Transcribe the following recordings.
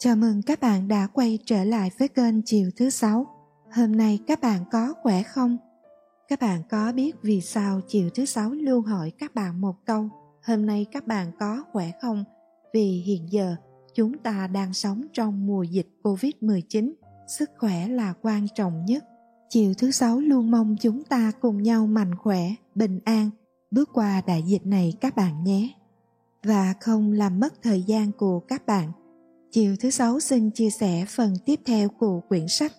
Chào mừng các bạn đã quay trở lại với kênh Chiều thứ sáu. Hôm nay các bạn có khỏe không? Các bạn có biết vì sao chiều thứ sáu luôn hỏi các bạn một câu Hôm nay các bạn có khỏe không? Vì hiện giờ chúng ta đang sống trong mùa dịch Covid-19, sức khỏe là quan trọng nhất. Chiều thứ sáu luôn mong chúng ta cùng nhau mạnh khỏe, bình an, bước qua đại dịch này các bạn nhé. Và không làm mất thời gian của các bạn Chiều thứ sáu xin chia sẻ phần tiếp theo của quyển sách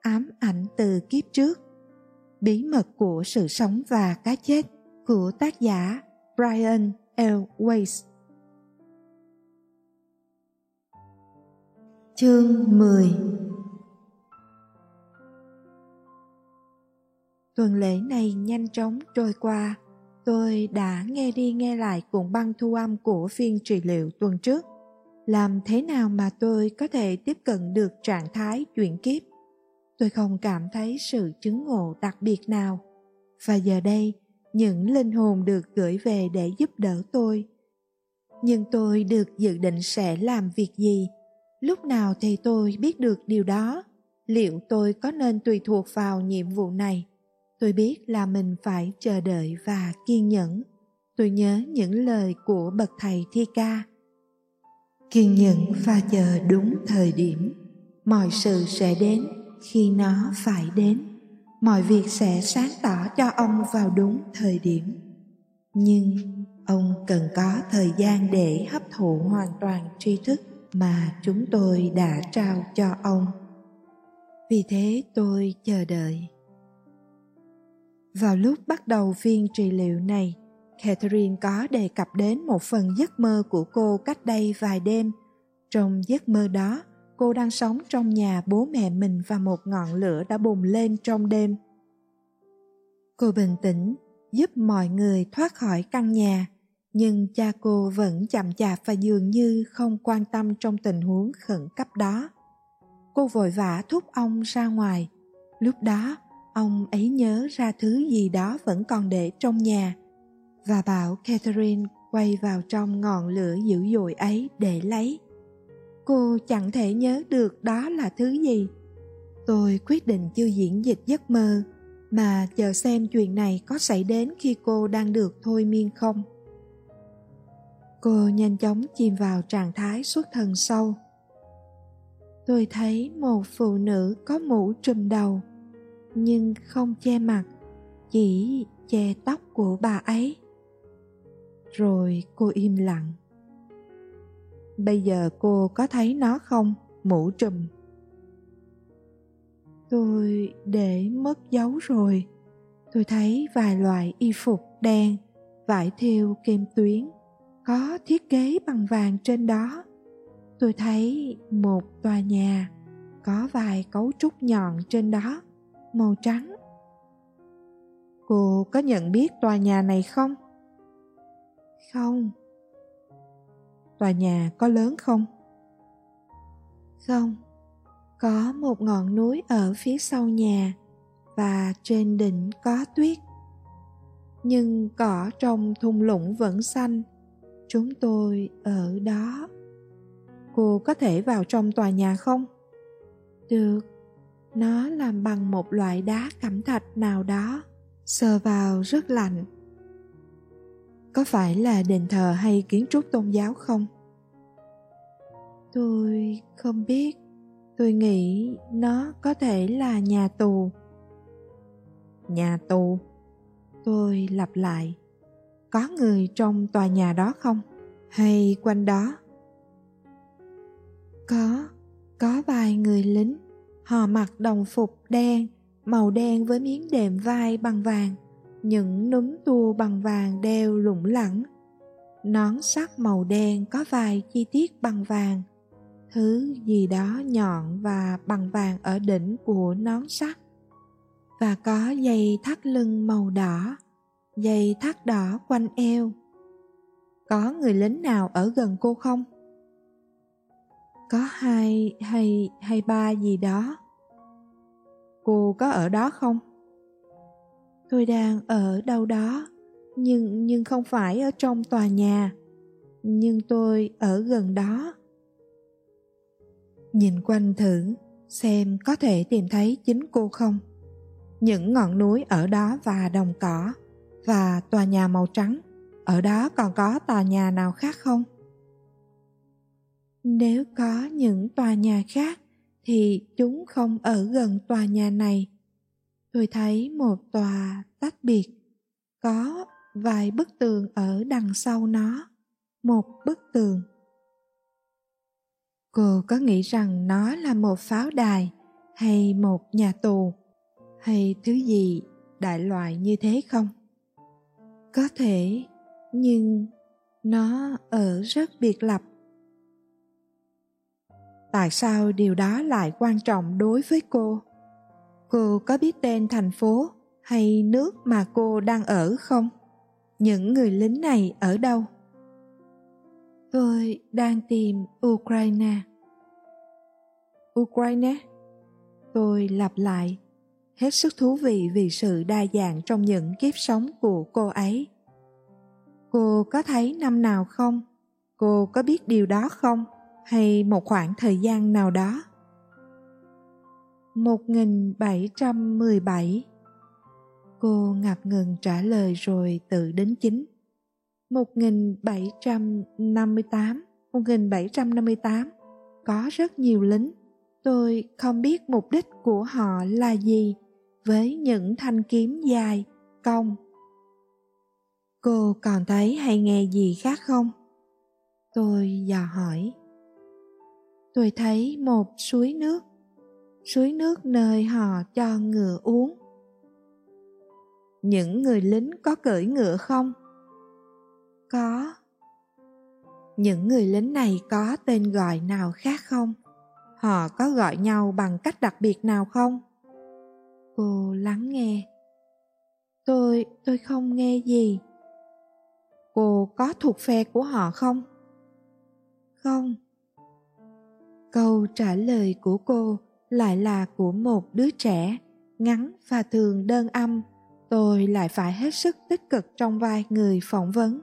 Ám ảnh từ kiếp trước. Bí mật của sự sống và cái chết của tác giả Brian L. Weiss. Chương 10 Tuần lễ này nhanh chóng trôi qua. Tôi đã nghe đi nghe lại cuộn băng thu âm của phiên trị liệu tuần trước làm thế nào mà tôi có thể tiếp cận được trạng thái chuyển kiếp? Tôi không cảm thấy sự chứng ngộ đặc biệt nào. Và giờ đây, những linh hồn được gửi về để giúp đỡ tôi. Nhưng tôi được dự định sẽ làm việc gì? Lúc nào thì tôi biết được điều đó? Liệu tôi có nên tùy thuộc vào nhiệm vụ này? Tôi biết là mình phải chờ đợi và kiên nhẫn. Tôi nhớ những lời của bậc thầy thi ca kiên nhẫn và chờ đúng thời điểm. Mọi sự sẽ đến khi nó phải đến. Mọi việc sẽ sáng tỏ cho ông vào đúng thời điểm. Nhưng ông cần có thời gian để hấp thụ hoàn toàn tri thức mà chúng tôi đã trao cho ông. Vì thế tôi chờ đợi. Vào lúc bắt đầu phiên trị liệu này Catherine có đề cập đến một phần giấc mơ của cô cách đây vài đêm. Trong giấc mơ đó, cô đang sống trong nhà bố mẹ mình và một ngọn lửa đã bùng lên trong đêm. Cô bình tĩnh, giúp mọi người thoát khỏi căn nhà, nhưng cha cô vẫn chậm chạp và dường như không quan tâm trong tình huống khẩn cấp đó. Cô vội vã thúc ông ra ngoài. Lúc đó, ông ấy nhớ ra thứ gì đó vẫn còn để trong nhà – và bảo Catherine quay vào trong ngọn lửa dữ dội ấy để lấy. Cô chẳng thể nhớ được đó là thứ gì. Tôi quyết định chưa diễn dịch giấc mơ mà chờ xem chuyện này có xảy đến khi cô đang được thôi miên không. Cô nhanh chóng chìm vào trạng thái xuất thần sâu. Tôi thấy một phụ nữ có mũ trùm đầu, nhưng không che mặt, chỉ che tóc của bà ấy rồi cô im lặng. Bây giờ cô có thấy nó không? Mũ trùm. Tôi để mất dấu rồi. Tôi thấy vài loại y phục đen, vải thêu kem tuyến, có thiết kế bằng vàng trên đó. Tôi thấy một tòa nhà, có vài cấu trúc nhọn trên đó, màu trắng. Cô có nhận biết tòa nhà này không? Không. Tòa nhà có lớn không? Không. Có một ngọn núi ở phía sau nhà và trên đỉnh có tuyết. Nhưng cỏ trong thung lũng vẫn xanh. Chúng tôi ở đó. Cô có thể vào trong tòa nhà không? Được. Nó làm bằng một loại đá cẩm thạch nào đó. Sờ vào rất lạnh có phải là đền thờ hay kiến trúc tôn giáo không? Tôi không biết. Tôi nghĩ nó có thể là nhà tù. Nhà tù? Tôi lặp lại. Có người trong tòa nhà đó không? Hay quanh đó? Có. Có vài người lính. Họ mặc đồng phục đen, màu đen với miếng đệm vai bằng vàng những núm tua bằng vàng đeo lủng lẳng. Nón sắt màu đen có vài chi tiết bằng vàng. Thứ gì đó nhọn và bằng vàng ở đỉnh của nón sắt và có dây thắt lưng màu đỏ, dây thắt đỏ quanh eo. Có người lính nào ở gần cô không? Có hai hay hay ba gì đó. Cô có ở đó không? Tôi đang ở đâu đó, nhưng nhưng không phải ở trong tòa nhà, nhưng tôi ở gần đó. Nhìn quanh thử, xem có thể tìm thấy chính cô không. Những ngọn núi ở đó và đồng cỏ và tòa nhà màu trắng, ở đó còn có tòa nhà nào khác không? Nếu có những tòa nhà khác, thì chúng không ở gần tòa nhà này tôi thấy một tòa tách biệt, có vài bức tường ở đằng sau nó, một bức tường. Cô có nghĩ rằng nó là một pháo đài hay một nhà tù hay thứ gì đại loại như thế không? Có thể, nhưng nó ở rất biệt lập. Tại sao điều đó lại quan trọng đối với cô? Cô có biết tên thành phố hay nước mà cô đang ở không? Những người lính này ở đâu? Tôi đang tìm ukraine. Ukraine? Tôi lặp lại. Hết sức thú vị vì sự đa dạng trong những kiếp sống của cô ấy. Cô có thấy năm nào không? Cô có biết điều đó không? Hay một khoảng thời gian nào đó? 1717 Cô ngập ngừng trả lời rồi tự đến chính 1758 1758 Có rất nhiều lính Tôi không biết mục đích của họ là gì với những thanh kiếm dài, cong. Cô còn thấy hay nghe gì khác không? Tôi dò hỏi. Tôi thấy một suối nước, suối nước nơi họ cho ngựa uống. Những người lính có cưỡi ngựa không? Có. Những người lính này có tên gọi nào khác không? họ có gọi nhau bằng cách đặc biệt nào không cô lắng nghe tôi tôi không nghe gì cô có thuộc phe của họ không không câu trả lời của cô lại là của một đứa trẻ, ngắn và thường đơn âm. Tôi lại phải hết sức tích cực trong vai người phỏng vấn.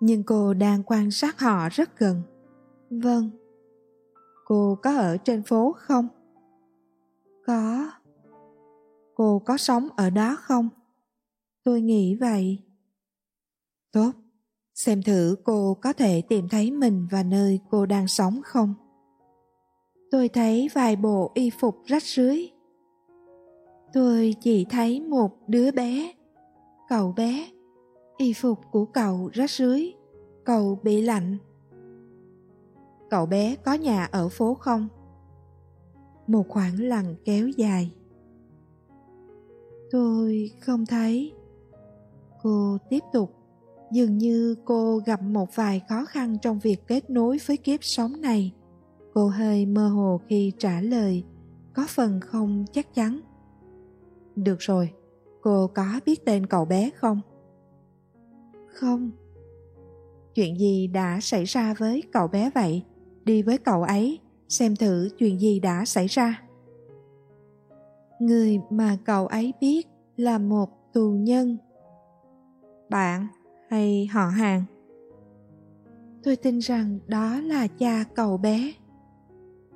Nhưng cô đang quan sát họ rất gần. Vâng. Cô có ở trên phố không? Có. Cô có sống ở đó không? Tôi nghĩ vậy. Tốt. Xem thử cô có thể tìm thấy mình và nơi cô đang sống không? Tôi thấy vài bộ y phục rách rưới. Tôi chỉ thấy một đứa bé, cậu bé. Y phục của cậu rách rưới, cậu bị lạnh. Cậu bé có nhà ở phố không? Một khoảng lặng kéo dài. Tôi không thấy. Cô tiếp tục. Dường như cô gặp một vài khó khăn trong việc kết nối với kiếp sống này cô hơi mơ hồ khi trả lời, có phần không chắc chắn. Được rồi, cô có biết tên cậu bé không? Không. Chuyện gì đã xảy ra với cậu bé vậy? Đi với cậu ấy, xem thử chuyện gì đã xảy ra. Người mà cậu ấy biết là một tù nhân. Bạn hay họ hàng? Tôi tin rằng đó là cha cậu bé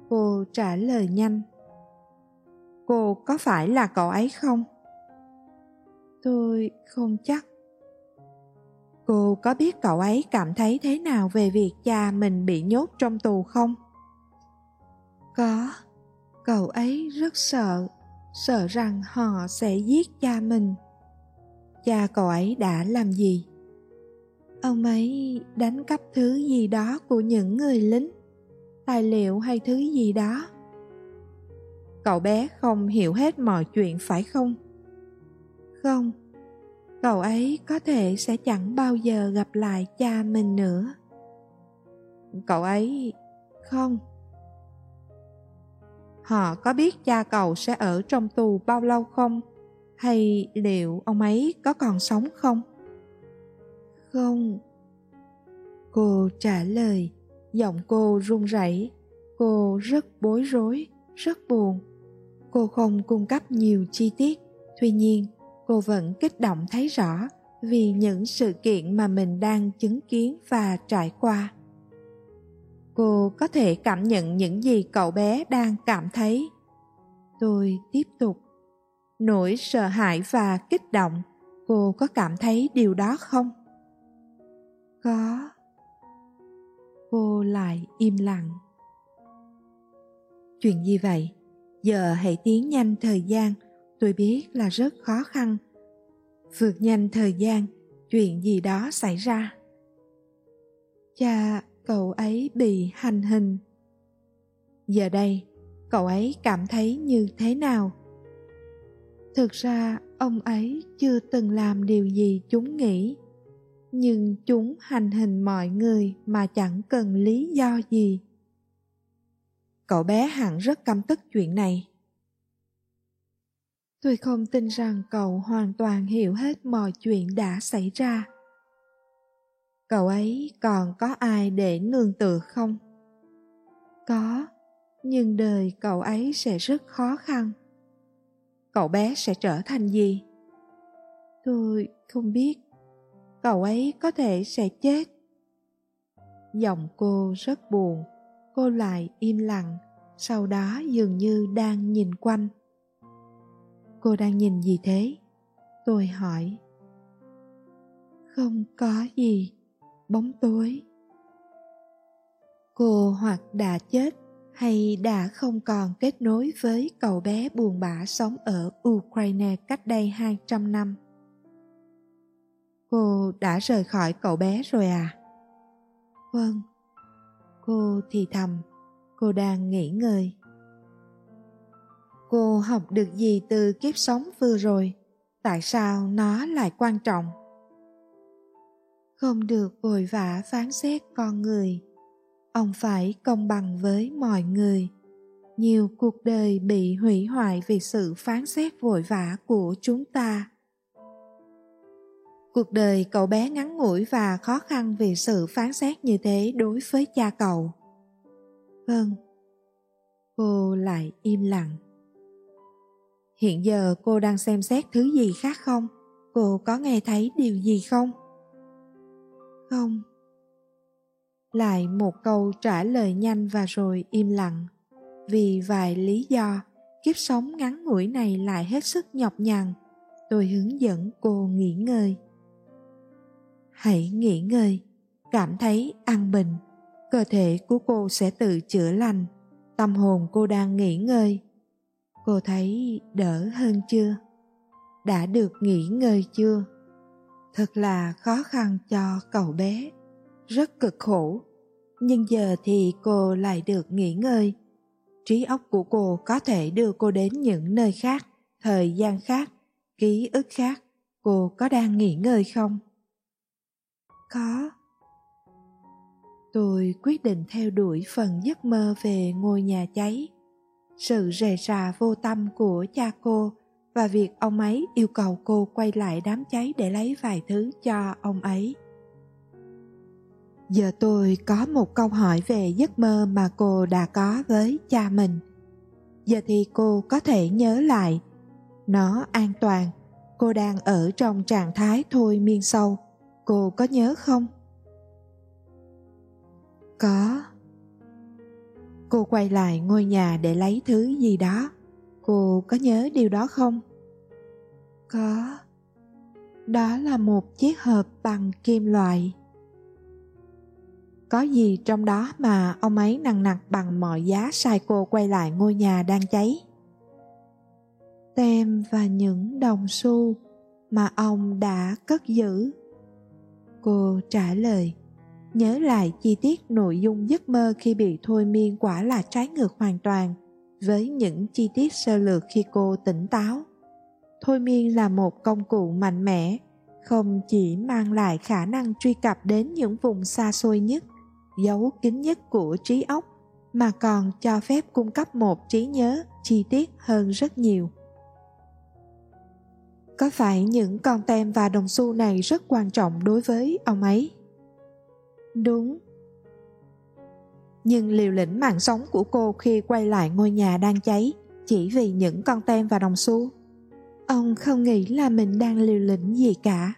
cô trả lời nhanh. Cô có phải là cậu ấy không? Tôi không chắc. Cô có biết cậu ấy cảm thấy thế nào về việc cha mình bị nhốt trong tù không? Có. Cậu ấy rất sợ. Sợ rằng họ sẽ giết cha mình. Cha cậu ấy đã làm gì? Ông ấy đánh cắp thứ gì đó của những người lính tài liệu hay thứ gì đó. Cậu bé không hiểu hết mọi chuyện, phải không? Không, cậu ấy có thể sẽ chẳng bao giờ gặp lại cha mình nữa. Cậu ấy, không. Họ có biết cha cậu sẽ ở trong tù bao lâu không? Hay liệu ông ấy có còn sống không? Không. Cô trả lời giọng cô run rẩy. Cô rất bối rối, rất buồn. Cô không cung cấp nhiều chi tiết. Tuy nhiên, cô vẫn kích động thấy rõ vì những sự kiện mà mình đang chứng kiến và trải qua. Cô có thể cảm nhận những gì cậu bé đang cảm thấy. Tôi tiếp tục. Nỗi sợ hãi và kích động, cô có cảm thấy điều đó không? Có cô lại im lặng. Chuyện gì vậy? Giờ hãy tiến nhanh thời gian. Tôi biết là rất khó khăn. Vượt nhanh thời gian. Chuyện gì đó xảy ra? Cha, cậu ấy bị hành hình. Giờ đây, cậu ấy cảm thấy như thế nào? Thực ra, ông ấy chưa từng làm điều gì chúng nghĩ nhưng chúng hành hình mọi người mà chẳng cần lý do gì. Cậu bé hẳn rất căm tức chuyện này. Tôi không tin rằng cậu hoàn toàn hiểu hết mọi chuyện đã xảy ra. Cậu ấy còn có ai để nương tựa không? Có nhưng đời cậu ấy sẽ rất khó khăn. Cậu bé sẽ trở thành gì? Tôi không biết cậu ấy có thể sẽ chết. Giọng cô rất buồn. Cô lại im lặng, sau đó dường như đang nhìn quanh. Cô đang nhìn gì thế? Tôi hỏi. Không có gì, bóng tối. Cô hoặc đã chết hay đã không còn kết nối với cậu bé buồn bã sống ở Ukraine cách đây 200 năm. Cô đã rời khỏi cậu bé rồi à? Vâng. Cô thì thầm, cô đang nghỉ ngơi. Cô học được gì từ kiếp sống vừa rồi? Tại sao nó lại quan trọng? Không được vội vã phán xét con người ông phải công bằng với mọi người nhiều cuộc đời bị hủy hoại vì sự phán xét vội vã của chúng ta cuộc đời cậu bé ngắn ngủi và khó khăn vì sự phán xét như thế đối với cha cậu. Vâng cô lại im lặng. Hiện giờ cô đang xem xét thứ gì khác không? Cô có nghe thấy điều gì không? Không. Lại một câu trả lời nhanh và rồi im lặng. Vì vài lý do, kiếp sống ngắn ngủi này lại hết sức nhọc nhằn. Tôi hướng dẫn cô nghỉ ngơi hãy nghỉ ngơi, cảm thấy an bình. Cơ thể của cô sẽ tự chữa lành. Tâm hồn cô đang nghỉ ngơi. Cô thấy đỡ hơn chưa? Đã được nghỉ ngơi chưa? Thật là khó khăn cho cậu bé. Rất cực khổ. Nhưng giờ thì cô lại được nghỉ ngơi. Trí óc của cô có thể đưa cô đến những nơi khác, thời gian khác, ký ức khác. Cô có đang nghỉ ngơi không? Có. Tôi quyết định theo đuổi phần giấc mơ về ngôi nhà cháy. Sự rề rà vô tâm của cha cô và việc ông ấy yêu cầu cô quay lại đám cháy để lấy vài thứ cho ông ấy. Giờ tôi có một câu hỏi về giấc mơ mà cô đã có với cha mình. Giờ thì cô có thể nhớ lại. Nó an toàn. Cô đang ở trong trạng thái thôi miên sâu cô có nhớ không? Có. Cô quay lại ngôi nhà để lấy thứ gì đó. Cô có nhớ điều đó không? Có. Đó là một chiếc hộp bằng kim loại. Có gì trong đó mà ông ấy nặng nặc bằng mọi giá sai cô quay lại ngôi nhà đang cháy? Tem và những đồng xu mà ông đã cất giữ cô trả lời. Nhớ lại chi tiết nội dung giấc mơ khi bị thôi miên quả là trái ngược hoàn toàn, với những chi tiết sơ lược khi cô tỉnh táo. Thôi miên là một công cụ mạnh mẽ, không chỉ mang lại khả năng truy cập đến những vùng xa xôi nhất giấu kín nhất của trí óc, mà còn cho phép cung cấp một trí nhớ chi tiết hơn rất nhiều có phải những con tem và đồng xu này rất quan trọng đối với ông ấy? Đúng. Nhưng liều lĩnh mạng sống của cô khi quay lại ngôi nhà đang cháy chỉ vì những con tem và đồng xu. Ông không nghĩ là mình đang liều lĩnh gì cả.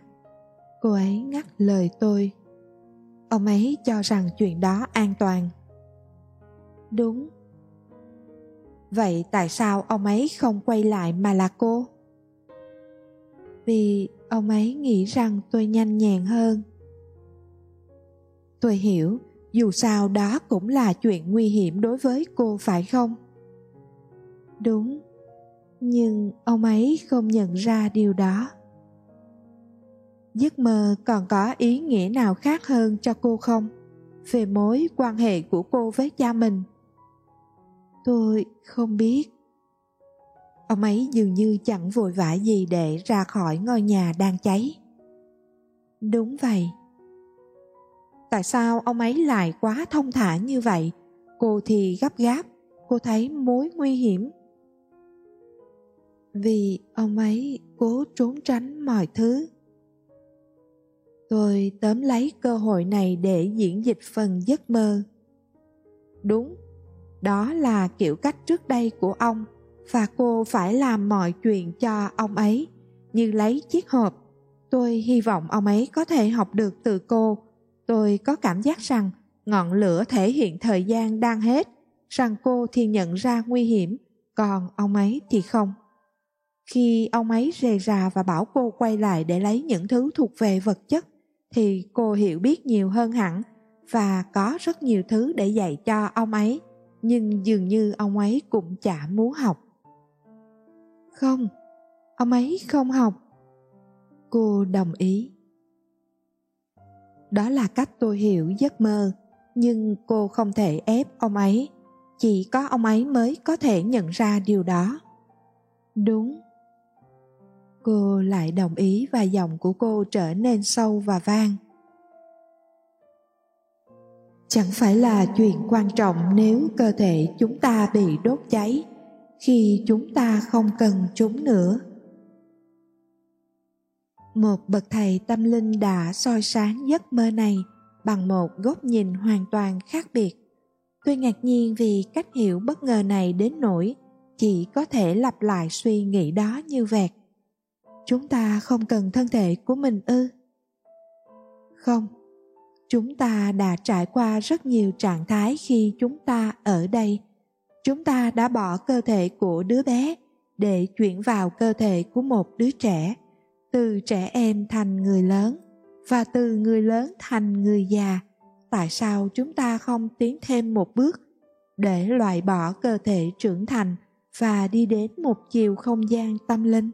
Cô ấy ngắt lời tôi. Ông ấy cho rằng chuyện đó an toàn. Đúng. Vậy tại sao ông ấy không quay lại mà là cô? Vì ông ấy nghĩ rằng tôi nhanh nhẹn hơn. Tôi hiểu, dù sao đó cũng là chuyện nguy hiểm đối với cô phải không? Đúng, nhưng ông ấy không nhận ra điều đó. Giấc mơ còn có ý nghĩa nào khác hơn cho cô không? Về mối quan hệ của cô với cha mình? Tôi không biết ông ấy dường như chẳng vội vã gì để ra khỏi ngôi nhà đang cháy. Đúng vậy. Tại sao ông ấy lại quá thông thả như vậy? Cô thì gấp gáp, cô thấy mối nguy hiểm. Vì ông ấy cố trốn tránh mọi thứ. Tôi tóm lấy cơ hội này để diễn dịch phần giấc mơ. Đúng, đó là kiểu cách trước đây của ông và cô phải làm mọi chuyện cho ông ấy, như lấy chiếc hộp. Tôi hy vọng ông ấy có thể học được từ cô. Tôi có cảm giác rằng ngọn lửa thể hiện thời gian đang hết, rằng cô thì nhận ra nguy hiểm, còn ông ấy thì không. Khi ông ấy rề rà và bảo cô quay lại để lấy những thứ thuộc về vật chất, thì cô hiểu biết nhiều hơn hẳn và có rất nhiều thứ để dạy cho ông ấy, nhưng dường như ông ấy cũng chả muốn học không? Ông ấy không học. Cô đồng ý. Đó là cách tôi hiểu giấc mơ, nhưng cô không thể ép ông ấy. Chỉ có ông ấy mới có thể nhận ra điều đó. Đúng. Cô lại đồng ý và giọng của cô trở nên sâu và vang. Chẳng phải là chuyện quan trọng nếu cơ thể chúng ta bị đốt cháy khi chúng ta không cần chúng nữa. Một bậc thầy tâm linh đã soi sáng giấc mơ này bằng một góc nhìn hoàn toàn khác biệt. Tôi ngạc nhiên vì cách hiểu bất ngờ này đến nỗi chỉ có thể lặp lại suy nghĩ đó như vẹt. Chúng ta không cần thân thể của mình ư? Không. Chúng ta đã trải qua rất nhiều trạng thái khi chúng ta ở đây chúng ta đã bỏ cơ thể của đứa bé để chuyển vào cơ thể của một đứa trẻ, từ trẻ em thành người lớn và từ người lớn thành người già. Tại sao chúng ta không tiến thêm một bước để loại bỏ cơ thể trưởng thành và đi đến một chiều không gian tâm linh?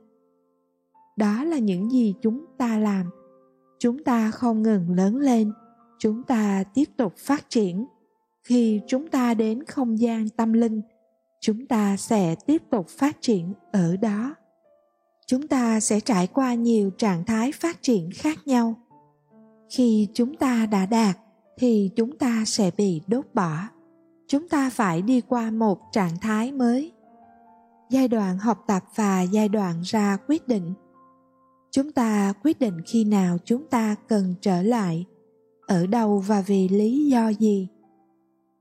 Đó là những gì chúng ta làm. Chúng ta không ngừng lớn lên, chúng ta tiếp tục phát triển khi chúng ta đến không gian tâm linh, chúng ta sẽ tiếp tục phát triển ở đó. Chúng ta sẽ trải qua nhiều trạng thái phát triển khác nhau. Khi chúng ta đã đạt, thì chúng ta sẽ bị đốt bỏ. Chúng ta phải đi qua một trạng thái mới. Giai đoạn học tập và giai đoạn ra quyết định. Chúng ta quyết định khi nào chúng ta cần trở lại, ở đâu và vì lý do gì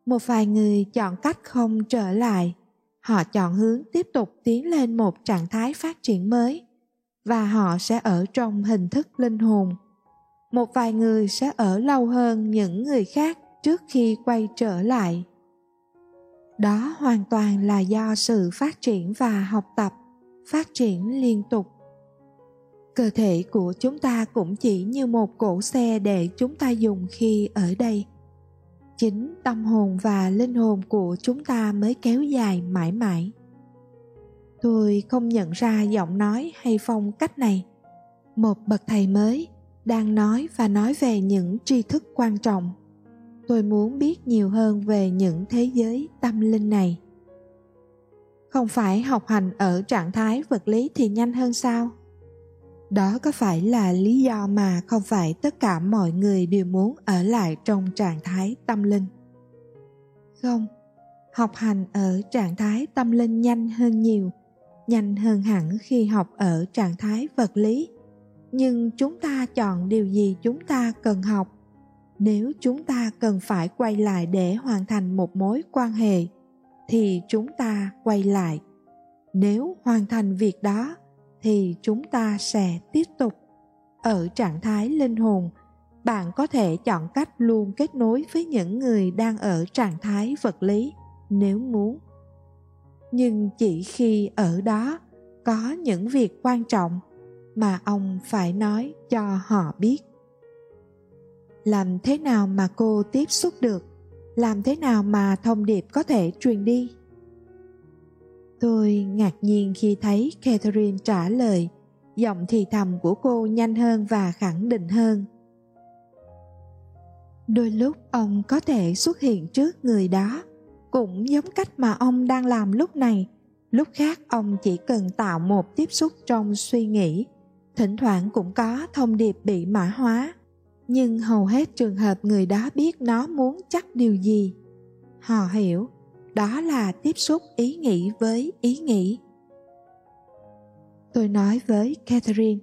một vài người chọn cách không trở lại. Họ chọn hướng tiếp tục tiến lên một trạng thái phát triển mới, và họ sẽ ở trong hình thức linh hồn. Một vài người sẽ ở lâu hơn những người khác trước khi quay trở lại. Đó hoàn toàn là do sự phát triển và học tập, phát triển liên tục. Cơ thể của chúng ta cũng chỉ như một cỗ xe để chúng ta dùng khi ở đây chính tâm hồn và linh hồn của chúng ta mới kéo dài mãi mãi. Tôi không nhận ra giọng nói hay phong cách này. Một bậc thầy mới đang nói và nói về những tri thức quan trọng. Tôi muốn biết nhiều hơn về những thế giới tâm linh này. Không phải học hành ở trạng thái vật lý thì nhanh hơn sao? Đó có phải là lý do mà không phải tất cả mọi người đều muốn ở lại trong trạng thái tâm linh? Không. Học hành ở trạng thái tâm linh nhanh hơn nhiều, nhanh hơn hẳn khi học ở trạng thái vật lý. Nhưng chúng ta chọn điều gì chúng ta cần học? Nếu chúng ta cần phải quay lại để hoàn thành một mối quan hệ, thì chúng ta quay lại. Nếu hoàn thành việc đó thì chúng ta sẽ tiếp tục. Ở trạng thái linh hồn, bạn có thể chọn cách luôn kết nối với những người đang ở trạng thái vật lý, nếu muốn. Nhưng chỉ khi ở đó có những việc quan trọng mà ông phải nói cho họ biết. Làm thế nào mà cô tiếp xúc được? Làm thế nào mà thông điệp có thể truyền đi? Tôi ngạc nhiên khi thấy catherine trả lời, giọng thì thầm của cô nhanh hơn và khẳng định hơn. Đôi lúc ông có thể xuất hiện trước người đó, cũng giống cách mà ông đang làm lúc này. Lúc khác, ông chỉ cần tạo một tiếp xúc trong suy nghĩ. Thỉnh thoảng cũng có thông điệp bị mã hóa. Nhưng hầu hết trường hợp người đó biết nó muốn chắc điều gì. Họ hiểu đó là tiếp xúc ý nghĩ với ý nghĩ. Tôi nói với catherine,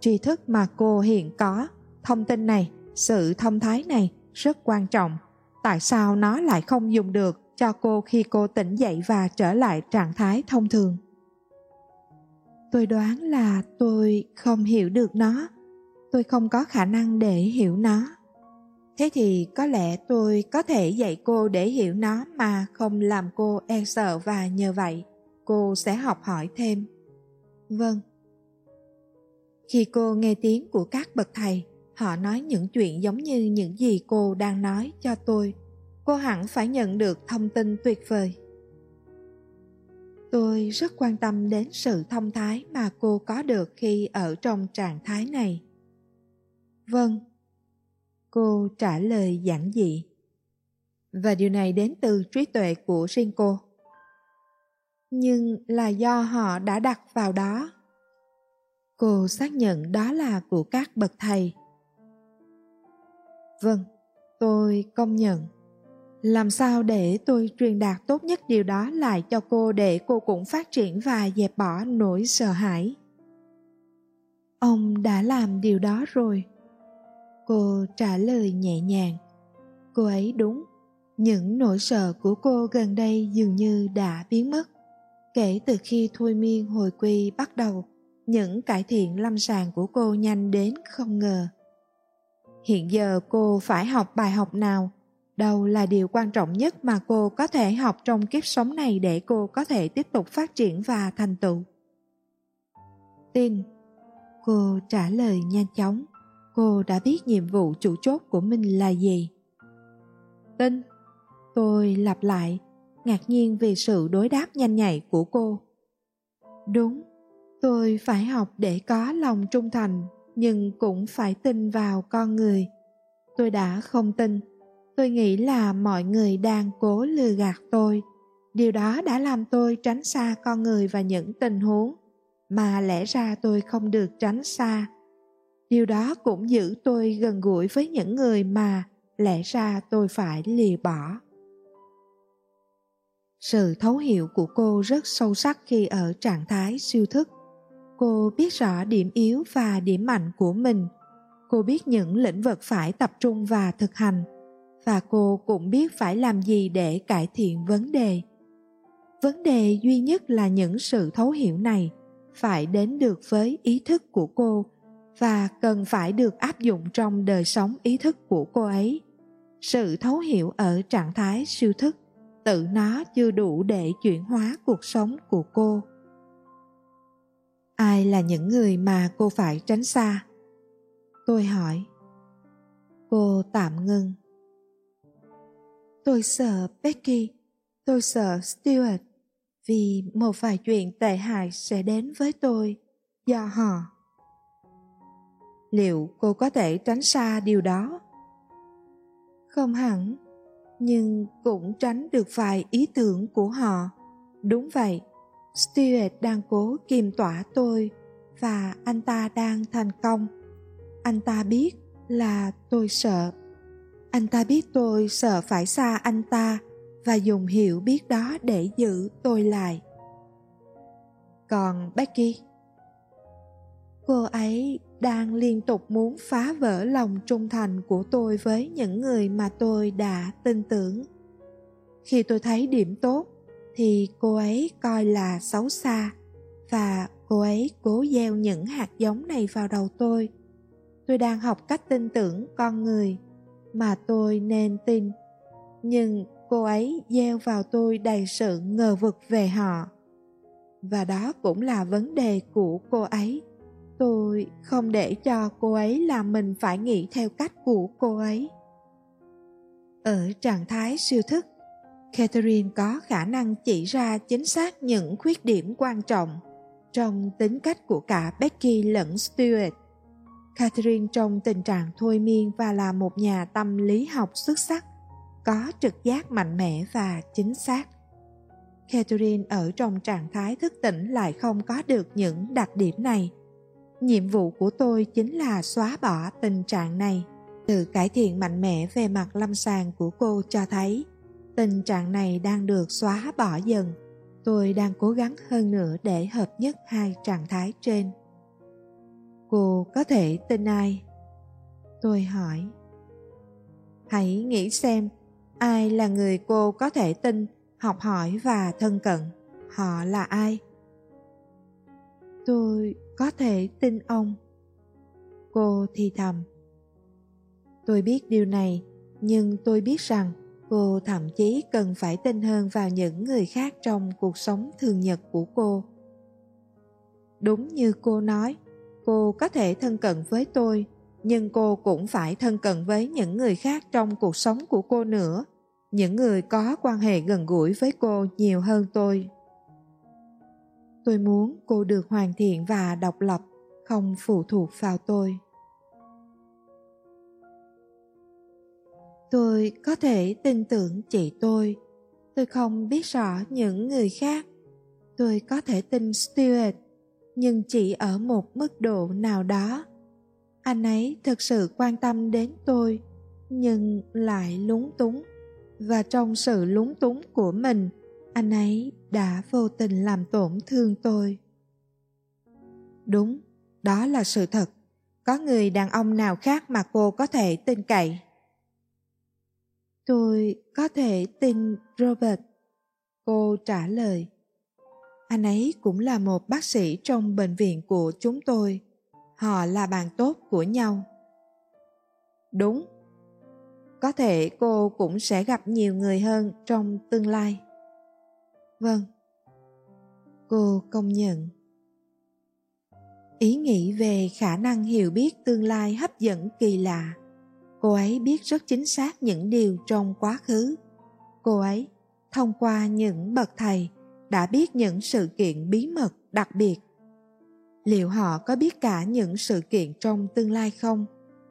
tri thức mà cô hiện có, thông tin này, sự thông thái này rất quan trọng. Tại sao nó lại không dùng được cho cô khi cô tỉnh dậy và trở lại trạng thái thông thường? Tôi đoán là tôi không hiểu được nó. Tôi không có khả năng để hiểu nó thế thì có lẽ tôi có thể dạy cô để hiểu nó mà không làm cô e sợ và nhờ vậy cô sẽ học hỏi thêm. Vâng. Khi cô nghe tiếng của các bậc thầy, họ nói những chuyện giống như những gì cô đang nói cho tôi. Cô hẳn phải nhận được thông tin tuyệt vời. Tôi rất quan tâm đến sự thông thái mà cô có được khi ở trong trạng thái này. Vâng cô trả lời giản dị. Và điều này đến từ trí tuệ của riêng cô. Nhưng là do họ đã đặt vào đó. Cô xác nhận đó là của các bậc thầy. Vâng tôi công nhận. Làm sao để tôi truyền đạt tốt nhất điều đó lại cho cô để cô cũng phát triển và dẹp bỏ nỗi sợ hãi? Ông đã làm điều đó rồi cô trả lời nhẹ nhàng. Cô ấy đúng. Những nỗi sợ của cô gần đây dường như đã biến mất. Kể từ khi thôi miên hồi quy bắt đầu, những cải thiện lâm sàng của cô nhanh đến không ngờ. Hiện giờ cô phải học bài học nào? Đâu là điều quan trọng nhất mà cô có thể học trong kiếp sống này để cô có thể tiếp tục phát triển và thành tựu? Tin. Cô trả lời nhanh chóng cô đã biết nhiệm vụ chủ chốt của mình là gì. Tin. Tôi lặp lại, ngạc nhiên vì sự đối đáp nhanh nhạy của cô. Đúng, tôi phải học để có lòng trung thành, nhưng cũng phải tin vào con người. Tôi đã không tin. Tôi nghĩ là mọi người đang cố lừa gạt tôi. Điều đó đã làm tôi tránh xa con người và những tình huống mà lẽ ra tôi không được tránh xa điều đó cũng giữ tôi gần gũi với những người mà lẽ ra tôi phải lìa bỏ. Sự thấu hiểu của cô rất sâu sắc khi ở trạng thái siêu thức. Cô biết rõ điểm yếu và điểm mạnh của mình. Cô biết những lĩnh vực phải tập trung và thực hành, và cô cũng biết phải làm gì để cải thiện vấn đề. Vấn đề duy nhất là những sự thấu hiểu này phải đến được với ý thức của cô và cần phải được áp dụng trong đời sống ý thức của cô ấy. Sự thấu hiểu ở trạng thái siêu thức, tự nó chưa đủ để chuyển hóa cuộc sống của cô. Ai là những người mà cô phải tránh xa? Tôi hỏi. Cô tạm ngưng. Tôi sợ becky, tôi sợ stewart vì một vài chuyện tệ hại sẽ đến với tôi, do họ liệu cô có thể tránh xa điều đó không hẳn, nhưng cũng tránh được vài ý tưởng của họ đúng vậy, Stuart đang cố kiềm tỏa tôi và anh ta đang thành công. Anh ta biết là tôi sợ. Anh ta biết tôi sợ phải xa anh ta và dùng hiểu biết đó để giữ tôi lại. Còn Becky? Cô ấy đang liên tục muốn phá vỡ lòng trung thành của tôi với những người mà tôi đã tin tưởng. Khi tôi thấy điểm tốt, thì cô ấy coi là xấu xa và cô ấy cố gieo những hạt giống này vào đầu tôi. Tôi đang học cách tin tưởng con người mà tôi nên tin nhưng cô ấy gieo vào tôi đầy sự ngờ vực về họ. Và đó cũng là vấn đề của cô ấy tôi không để cho cô ấy làm mình phải nghĩ theo cách của cô ấy. Ở trạng thái siêu thức, catherine có khả năng chỉ ra chính xác những khuyết điểm quan trọng trong tính cách của cả becky lẫn stuart. Catherine trong tình trạng thôi miên và là một nhà tâm lý học xuất sắc, có trực giác mạnh mẽ và chính xác. Catherine ở trong trạng thái thức tỉnh lại không có được những đặc điểm này nhiệm vụ của tôi chính là xóa bỏ tình trạng này. Sự cải thiện mạnh mẽ về mặt lâm sàng của cô cho thấy, tình trạng này đang được xóa bỏ dần. Tôi đang cố gắng hơn nữa để hợp nhất hai trạng thái trên. Cô có thể tin ai? Tôi hỏi. Hãy nghĩ xem, ai là người cô có thể tin, học hỏi và thân cận? Họ là ai? Tôi có thể tin ông. Cô thì thầm. Tôi biết điều này, nhưng tôi biết rằng cô thậm chí cần phải tin hơn vào những người khác trong cuộc sống thường nhật của cô. Đúng như cô nói, cô có thể thân cận với tôi, nhưng cô cũng phải thân cận với những người khác trong cuộc sống của cô nữa. Những người có quan hệ gần gũi với cô nhiều hơn tôi tôi muốn cô được hoàn thiện và độc lập, không phụ thuộc vào tôi. Tôi có thể tin tưởng chị tôi. Tôi không biết rõ những người khác. Tôi có thể tin stuart, nhưng chỉ ở một mức độ nào đó. Anh ấy thực sự quan tâm đến tôi, nhưng lại lúng túng. Và trong sự lúng túng của mình anh ấy đã vô tình làm tổn thương tôi. Đúng, đó là sự thật. Có người đàn ông nào khác mà cô có thể tin cậy? Tôi có thể tin robert. Cô trả lời. Anh ấy cũng là một bác sĩ trong bệnh viện của chúng tôi. Họ là bạn tốt của nhau. Đúng, có thể cô cũng sẽ gặp nhiều người hơn trong tương lai vâng. Cô công nhận. Ý nghĩ về khả năng hiểu biết tương lai hấp dẫn kỳ lạ. Cô ấy biết rất chính xác những điều trong quá khứ. Cô ấy, thông qua những bậc thầy, đã biết những sự kiện bí mật đặc biệt. Liệu họ có biết cả những sự kiện trong tương lai không?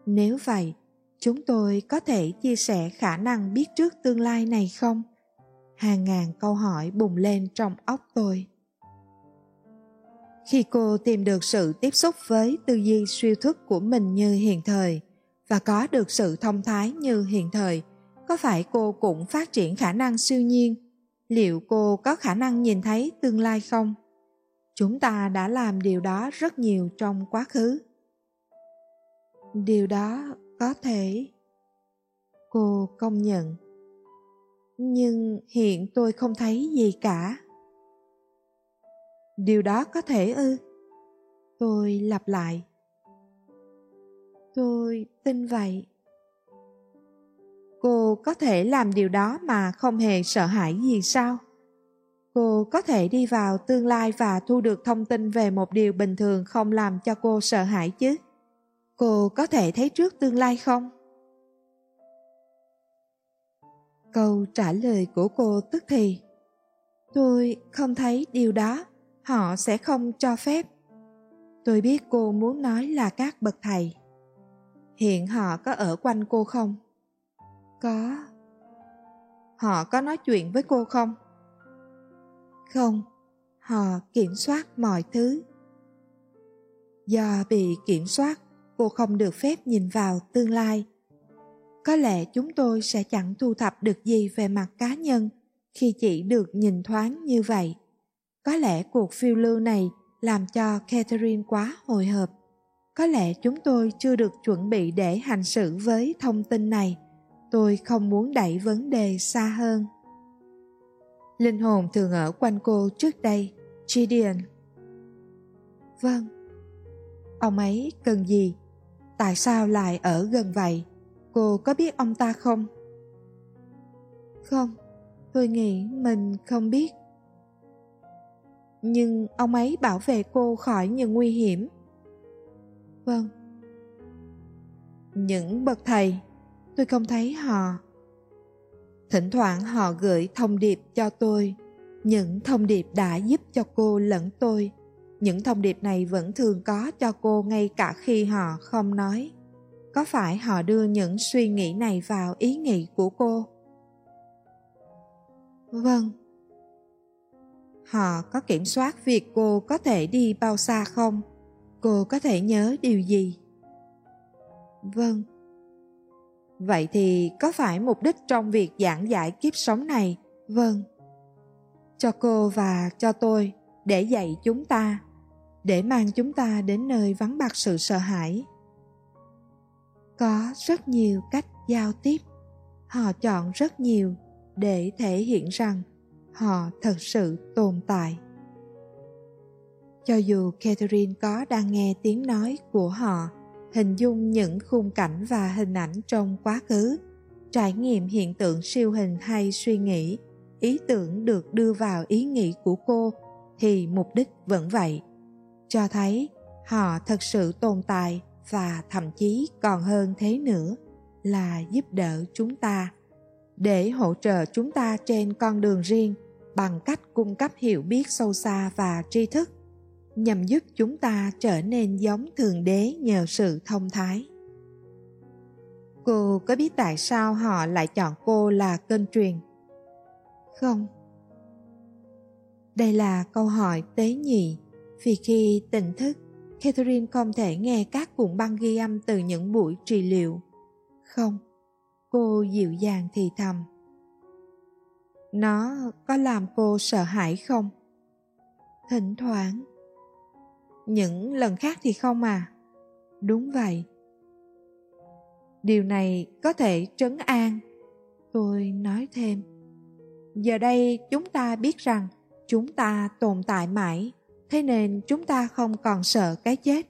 Nếu vậy, chúng tôi có thể chia sẻ khả năng biết trước tương lai này không? Hàng ngàn câu hỏi bùng lên trong óc tôi. Khi cô tìm được sự tiếp xúc với tư duy siêu thức của mình như hiện thời và có được sự thông thái như hiện thời, có phải cô cũng phát triển khả năng siêu nhiên? Liệu cô có khả năng nhìn thấy tương lai không? Chúng ta đã làm điều đó rất nhiều trong quá khứ. Điều đó có thể, cô công nhận nhưng hiện tôi không thấy gì cả. Điều đó có thể ư? Tôi lặp lại. Tôi tin vậy. Cô có thể làm điều đó mà không hề sợ hãi gì sao? Cô có thể đi vào tương lai và thu được thông tin về một điều bình thường không làm cho cô sợ hãi chứ? Cô có thể thấy trước tương lai không? Câu trả lời của cô tức thì, tôi không thấy điều đó, họ sẽ không cho phép. Tôi biết cô muốn nói là các bậc thầy. Hiện họ có ở quanh cô không? Có. Họ có nói chuyện với cô không? Không, họ kiểm soát mọi thứ. Do bị kiểm soát, cô không được phép nhìn vào tương lai có lẽ chúng tôi sẽ chẳng thu thập được gì về mặt cá nhân khi chỉ được nhìn thoáng như vậy. Có lẽ cuộc phiêu lưu này làm cho catherine quá hồi hộp. Có lẽ chúng tôi chưa được chuẩn bị để hành xử với thông tin này. Tôi không muốn đẩy vấn đề xa hơn. Linh hồn thường ở quanh cô trước đây, gideon. Vâng. Ông ấy cần gì? Tại sao lại ở gần vậy? Cô có biết ông ta không? Không, tôi nghĩ mình không biết. Nhưng ông ấy bảo vệ cô khỏi những nguy hiểm. Vâng. Những bậc thầy, tôi không thấy họ. Thỉnh thoảng họ gửi thông điệp cho tôi. Những thông điệp đã giúp cho cô lẫn tôi. Những thông điệp này vẫn thường có cho cô ngay cả khi họ không nói có phải họ đưa những suy nghĩ này vào ý nghĩ của cô? Vâng. Họ có kiểm soát việc cô có thể đi bao xa không? Cô có thể nhớ điều gì? Vâng. Vậy thì có phải mục đích trong việc giảng giải kiếp sống này? Vâng. Cho cô và cho tôi để dạy chúng ta, để mang chúng ta đến nơi vắng bạc sự sợ hãi có rất nhiều cách giao tiếp. Họ chọn rất nhiều để thể hiện rằng họ thật sự tồn tại. Cho dù catherine có đang nghe tiếng nói của họ, hình dung những khung cảnh và hình ảnh trong quá khứ, trải nghiệm hiện tượng siêu hình hay suy nghĩ, ý tưởng được đưa vào ý nghĩ của cô thì mục đích vẫn vậy. Cho thấy họ thật sự tồn tại và thậm chí còn hơn thế nữa là giúp đỡ chúng ta. Để hỗ trợ chúng ta trên con đường riêng bằng cách cung cấp hiểu biết sâu xa và tri thức, nhằm giúp chúng ta trở nên giống thượng đế nhờ sự thông thái. Cô có biết tại sao họ lại chọn cô là kênh truyền? Không. Đây là câu hỏi tế nhị vì khi tỉnh thức catherine không thể nghe các cuộn băng ghi âm từ những buổi trị liệu. Không, cô dịu dàng thì thầm. Nó có làm cô sợ hãi không? Thỉnh thoảng. Những lần khác thì không à. Đúng vậy. Điều này có thể trấn an. Tôi nói thêm. Giờ đây chúng ta biết rằng chúng ta tồn tại mãi thế nên chúng ta không còn sợ cái chết.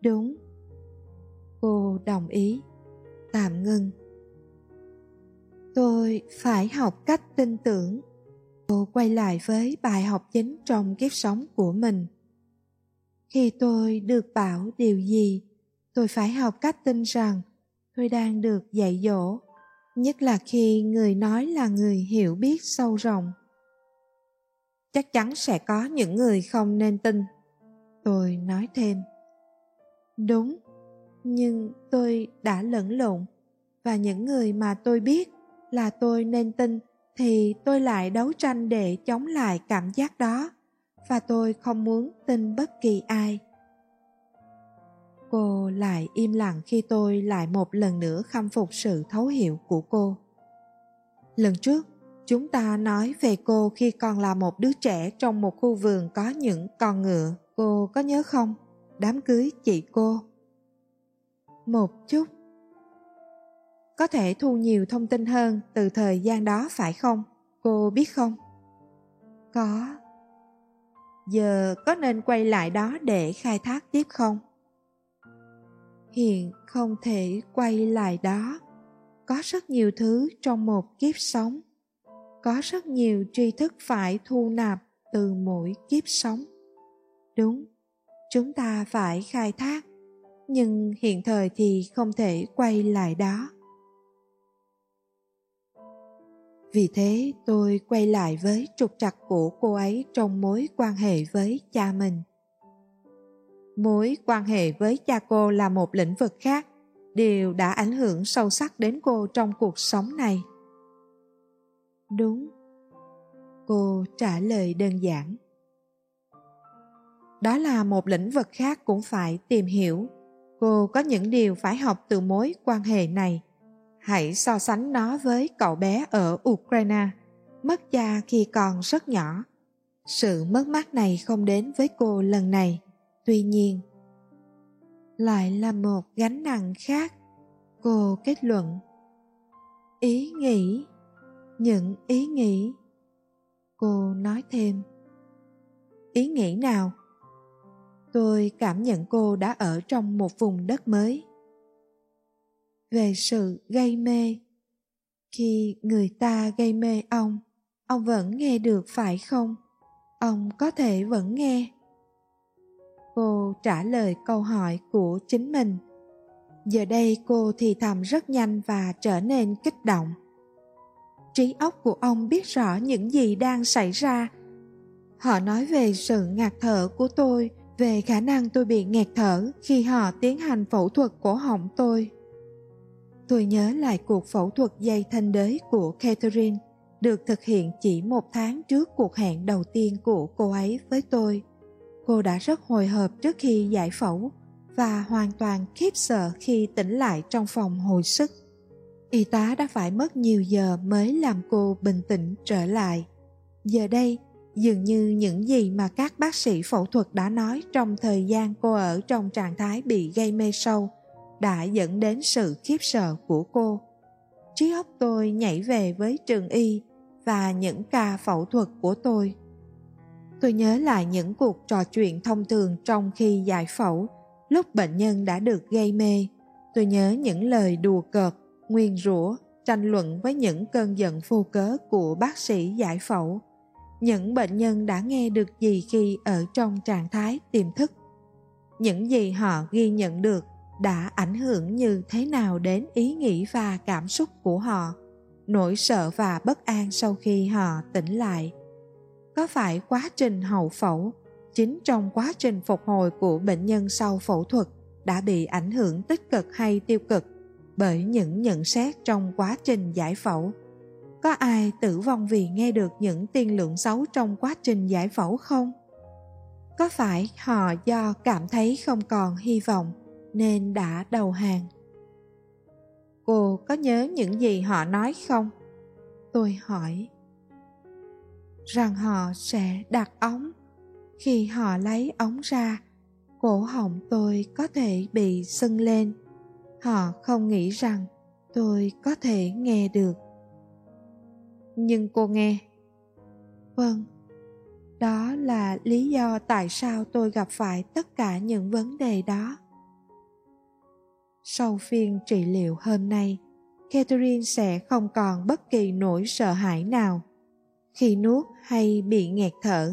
Đúng. Cô đồng ý. Tạm ngưng. Tôi phải học cách tin tưởng. Cô quay lại với bài học chính trong kiếp sống của mình. Khi tôi được bảo điều gì, tôi phải học cách tin rằng tôi đang được dạy dỗ, nhất là khi người nói là người hiểu biết sâu rộng chắc chắn sẽ có những người không nên tin. Tôi nói thêm. Đúng, nhưng tôi đã lẫn lộn. Và những người mà tôi biết là tôi nên tin thì tôi lại đấu tranh để chống lại cảm giác đó. Và tôi không muốn tin bất kỳ ai. Cô lại im lặng khi tôi lại một lần nữa khâm phục sự thấu hiểu của cô. Lần trước chúng ta nói về cô khi còn là một đứa trẻ trong một khu vườn có những con ngựa. Cô có nhớ không? Đám cưới chị cô. Một chút. Có thể thu nhiều thông tin hơn từ thời gian đó, phải không? Cô biết không? Có. Giờ có nên quay lại đó để khai thác tiếp không? Hiện không thể quay lại đó. Có rất nhiều thứ trong một kiếp sống có rất nhiều tri thức phải thu nạp từ mỗi kiếp sống. Đúng, chúng ta phải khai thác, nhưng hiện thời thì không thể quay lại đó. Vì thế, tôi quay lại với trục trặc của cô ấy trong mối quan hệ với cha mình. Mối quan hệ với cha cô là một lĩnh vực khác điều đã ảnh hưởng sâu sắc đến cô trong cuộc sống này đúng. Cô trả lời đơn giản. Đó là một lĩnh vực khác cũng phải tìm hiểu. Cô có những điều phải học từ mối quan hệ này. Hãy so sánh nó với cậu bé ở ukraine, mất cha khi còn rất nhỏ. Sự mất mát này không đến với cô lần này. Tuy nhiên, lại là một gánh nặng khác. Cô kết luận, ý nghĩ những ý nghĩ. Cô nói thêm. Ý nghĩ nào? Tôi cảm nhận cô đã ở trong một vùng đất mới. Về sự gây mê. Khi người ta gây mê ông ông vẫn nghe được phải không? Ông có thể vẫn nghe. Cô trả lời câu hỏi của chính mình. Giờ đây cô thì thầm rất nhanh và trở nên kích động trí óc của ông biết rõ những gì đang xảy ra. Họ nói về sự ngạt thở của tôi, về khả năng tôi bị nghẹt thở khi họ tiến hành phẫu thuật cổ họng tôi. Tôi nhớ lại cuộc phẫu thuật dây thanh đế của catherine, được thực hiện chỉ một tháng trước cuộc hẹn đầu tiên của cô ấy với tôi. Cô đã rất hồi hộp trước khi giải phẫu và hoàn toàn khiếp sợ khi tỉnh lại trong phòng hồi sức y tá đã phải mất nhiều giờ mới làm cô bình tĩnh trở lại. Giờ đây, dường như những gì mà các bác sĩ phẫu thuật đã nói trong thời gian cô ở trong trạng thái bị gây mê sâu đã dẫn đến sự khiếp sợ của cô. Trí óc tôi nhảy về với trường y và những ca phẫu thuật của tôi. Tôi nhớ lại những cuộc trò chuyện thông thường trong khi giải phẫu, lúc bệnh nhân đã được gây mê. Tôi nhớ những lời đùa cợt nguyên rủa, tranh luận với những cơn giận vô cớ của bác sĩ giải phẫu. Những bệnh nhân đã nghe được gì khi ở trong trạng thái tiềm thức? Những gì họ ghi nhận được đã ảnh hưởng như thế nào đến ý nghĩ và cảm xúc của họ? Nỗi sợ và bất an sau khi họ tỉnh lại. Có phải quá trình hậu phẫu, chính trong quá trình phục hồi của bệnh nhân sau phẫu thuật đã bị ảnh hưởng tích cực hay tiêu cực? Bởi những nhận xét trong quá trình giải phẫu. Có ai tử vong vì nghe được những tiên lượng xấu trong quá trình giải phẫu không? Có phải họ do cảm thấy không còn hy vọng nên đã đầu hàng? Cô có nhớ những gì họ nói không? Tôi hỏi. Rằng họ sẽ đặt ống. Khi họ lấy ống ra, cổ họng tôi có thể bị sưng lên họ không nghĩ rằng tôi có thể nghe được. Nhưng cô nghe. Vâng đó là lý do tại sao tôi gặp phải tất cả những vấn đề đó. Sau phiên trị liệu hôm nay, catherine sẽ không còn bất kỳ nỗi sợ hãi nào khi nuốt hay bị nghẹt thở.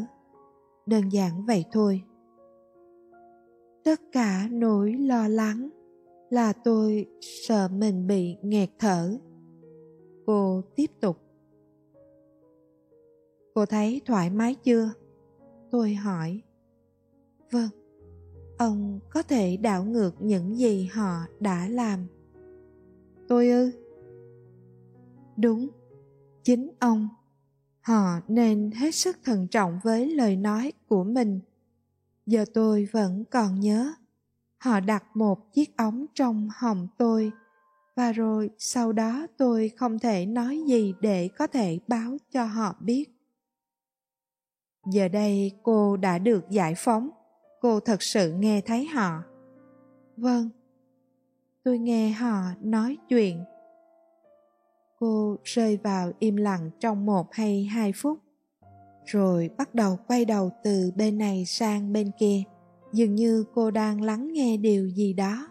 Đơn giản vậy thôi. Tất cả nỗi lo lắng là tôi sợ mình bị nghẹt thở. Cô tiếp tục. Cô thấy thoải mái chưa? Tôi hỏi. Vâng ông có thể đảo ngược những gì họ đã làm. Tôi ư? Đúng, chính ông. Họ nên hết sức thận trọng với lời nói của mình. Giờ tôi vẫn còn nhớ họ đặt một chiếc ống trong họng tôi. Và rồi sau đó tôi không thể nói gì để có thể báo cho họ biết. Giờ đây cô đã được giải phóng. Cô thật sự nghe thấy họ. Vâng. Tôi nghe họ nói chuyện. Cô rơi vào im lặng trong một hay hai phút, rồi bắt đầu quay đầu từ bên này sang bên kia dường như cô đang lắng nghe điều gì đó.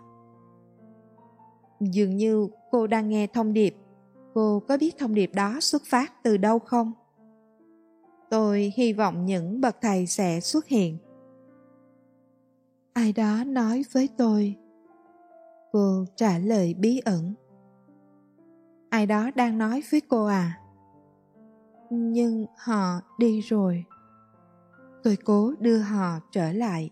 Dường như cô đang nghe thông điệp. Cô có biết thông điệp đó xuất phát từ đâu không? Tôi hy vọng những bậc thầy sẽ xuất hiện. Ai đó nói với tôi. Cô trả lời bí ẩn. Ai đó đang nói với cô à? Nhưng họ đi rồi. Tôi cố đưa họ trở lại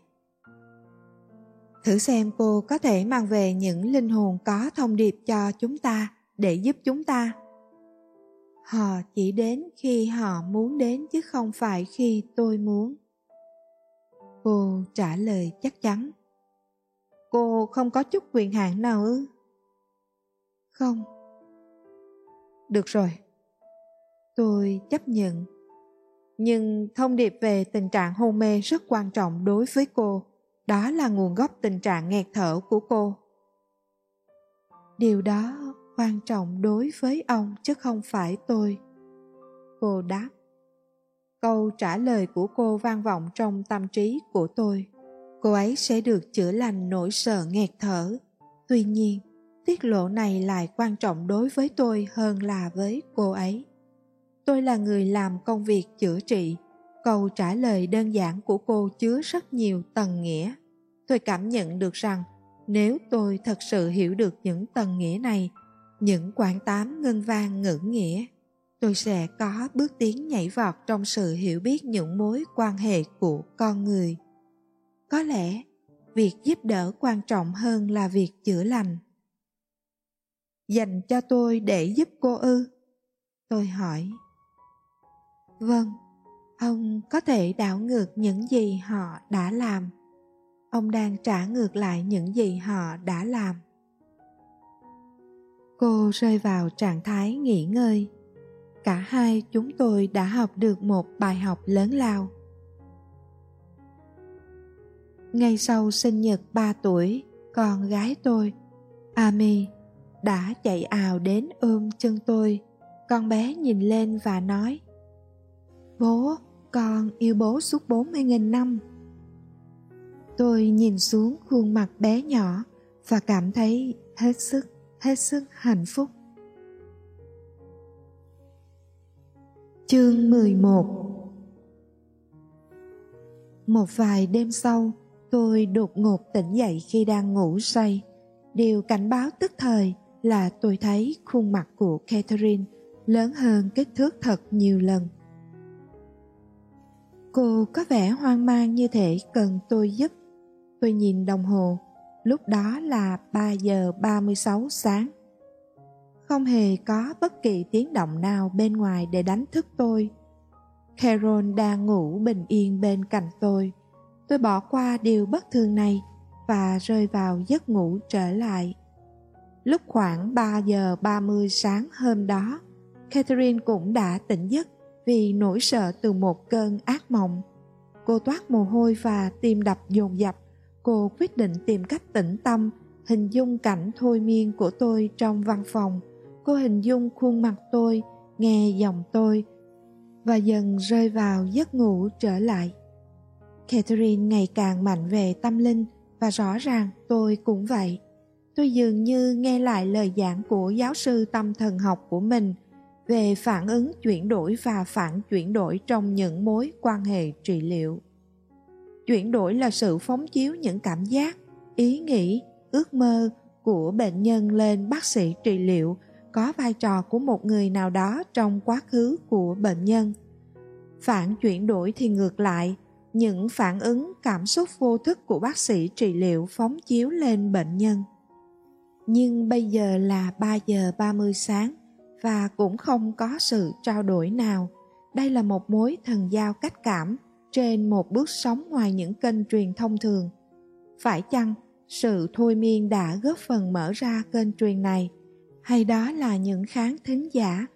thử xem cô có thể mang về những linh hồn có thông điệp cho chúng ta để giúp chúng ta. Họ chỉ đến khi họ muốn đến chứ không phải khi tôi muốn. Cô trả lời chắc chắn. Cô không có chút quyền hạn nào ư? Không. Được rồi. Tôi chấp nhận. Nhưng thông điệp về tình trạng hôn mê rất quan trọng đối với cô đó là nguồn gốc tình trạng nghẹt thở của cô. Điều đó quan trọng đối với ông chứ không phải tôi. Cô đáp. Câu trả lời của cô vang vọng trong tâm trí của tôi. Cô ấy sẽ được chữa lành nỗi sợ nghẹt thở. Tuy nhiên, tiết lộ này lại quan trọng đối với tôi hơn là với cô ấy. Tôi là người làm công việc chữa trị. Câu trả lời đơn giản của cô chứa rất nhiều tầng nghĩa tôi cảm nhận được rằng nếu tôi thật sự hiểu được những tầng nghĩa này, những quảng tám ngân vang ngữ nghĩa, tôi sẽ có bước tiến nhảy vọt trong sự hiểu biết những mối quan hệ của con người. Có lẽ việc giúp đỡ quan trọng hơn là việc chữa lành. Dành cho tôi để giúp cô ư? Tôi hỏi. Vâng ông có thể đảo ngược những gì họ đã làm ông đang trả ngược lại những gì họ đã làm cô rơi vào trạng thái nghỉ ngơi cả hai chúng tôi đã học được một bài học lớn lao ngay sau sinh nhật 3 tuổi, con gái tôi, Ami, đã chạy ào đến ôm chân tôi. Con bé nhìn lên và nói, Bố, con yêu bố suốt 40.000 năm. Tôi nhìn xuống khuôn mặt bé nhỏ và cảm thấy hết sức, hết sức hạnh phúc. Chương 11 Một vài đêm sau, tôi đột ngột tỉnh dậy khi đang ngủ say. Điều cảnh báo tức thời là tôi thấy khuôn mặt của Catherine lớn hơn kích thước thật nhiều lần. Cô có vẻ hoang mang như thể cần tôi giúp. Tôi nhìn đồng hồ, lúc đó là 3 giờ 36 sáng. Không hề có bất kỳ tiếng động nào bên ngoài để đánh thức tôi. Carol đang ngủ bình yên bên cạnh tôi. Tôi bỏ qua điều bất thường này và rơi vào giấc ngủ trở lại. Lúc khoảng 3 giờ 30 sáng hôm đó, Catherine cũng đã tỉnh giấc vì nỗi sợ từ một cơn ác mộng. Cô toát mồ hôi và tim đập dồn dập. Cô quyết định tìm cách tĩnh tâm, hình dung cảnh thôi miên của tôi trong văn phòng. Cô hình dung khuôn mặt tôi, nghe giọng tôi và dần rơi vào giấc ngủ trở lại. Catherine ngày càng mạnh về tâm linh và rõ ràng tôi cũng vậy. Tôi dường như nghe lại lời giảng của giáo sư tâm thần học của mình về phản ứng chuyển đổi và phản chuyển đổi trong những mối quan hệ trị liệu. Chuyển đổi là sự phóng chiếu những cảm giác, ý nghĩ, ước mơ của bệnh nhân lên bác sĩ trị liệu có vai trò của một người nào đó trong quá khứ của bệnh nhân. Phản chuyển đổi thì ngược lại, những phản ứng cảm xúc vô thức của bác sĩ trị liệu phóng chiếu lên bệnh nhân. Nhưng bây giờ là 3 giờ 30 sáng và cũng không có sự trao đổi nào. Đây là một mối thần giao cách cảm trên một bước sóng ngoài những kênh truyền thông thường. Phải chăng sự thôi miên đã góp phần mở ra kênh truyền này, hay đó là những kháng thính giả?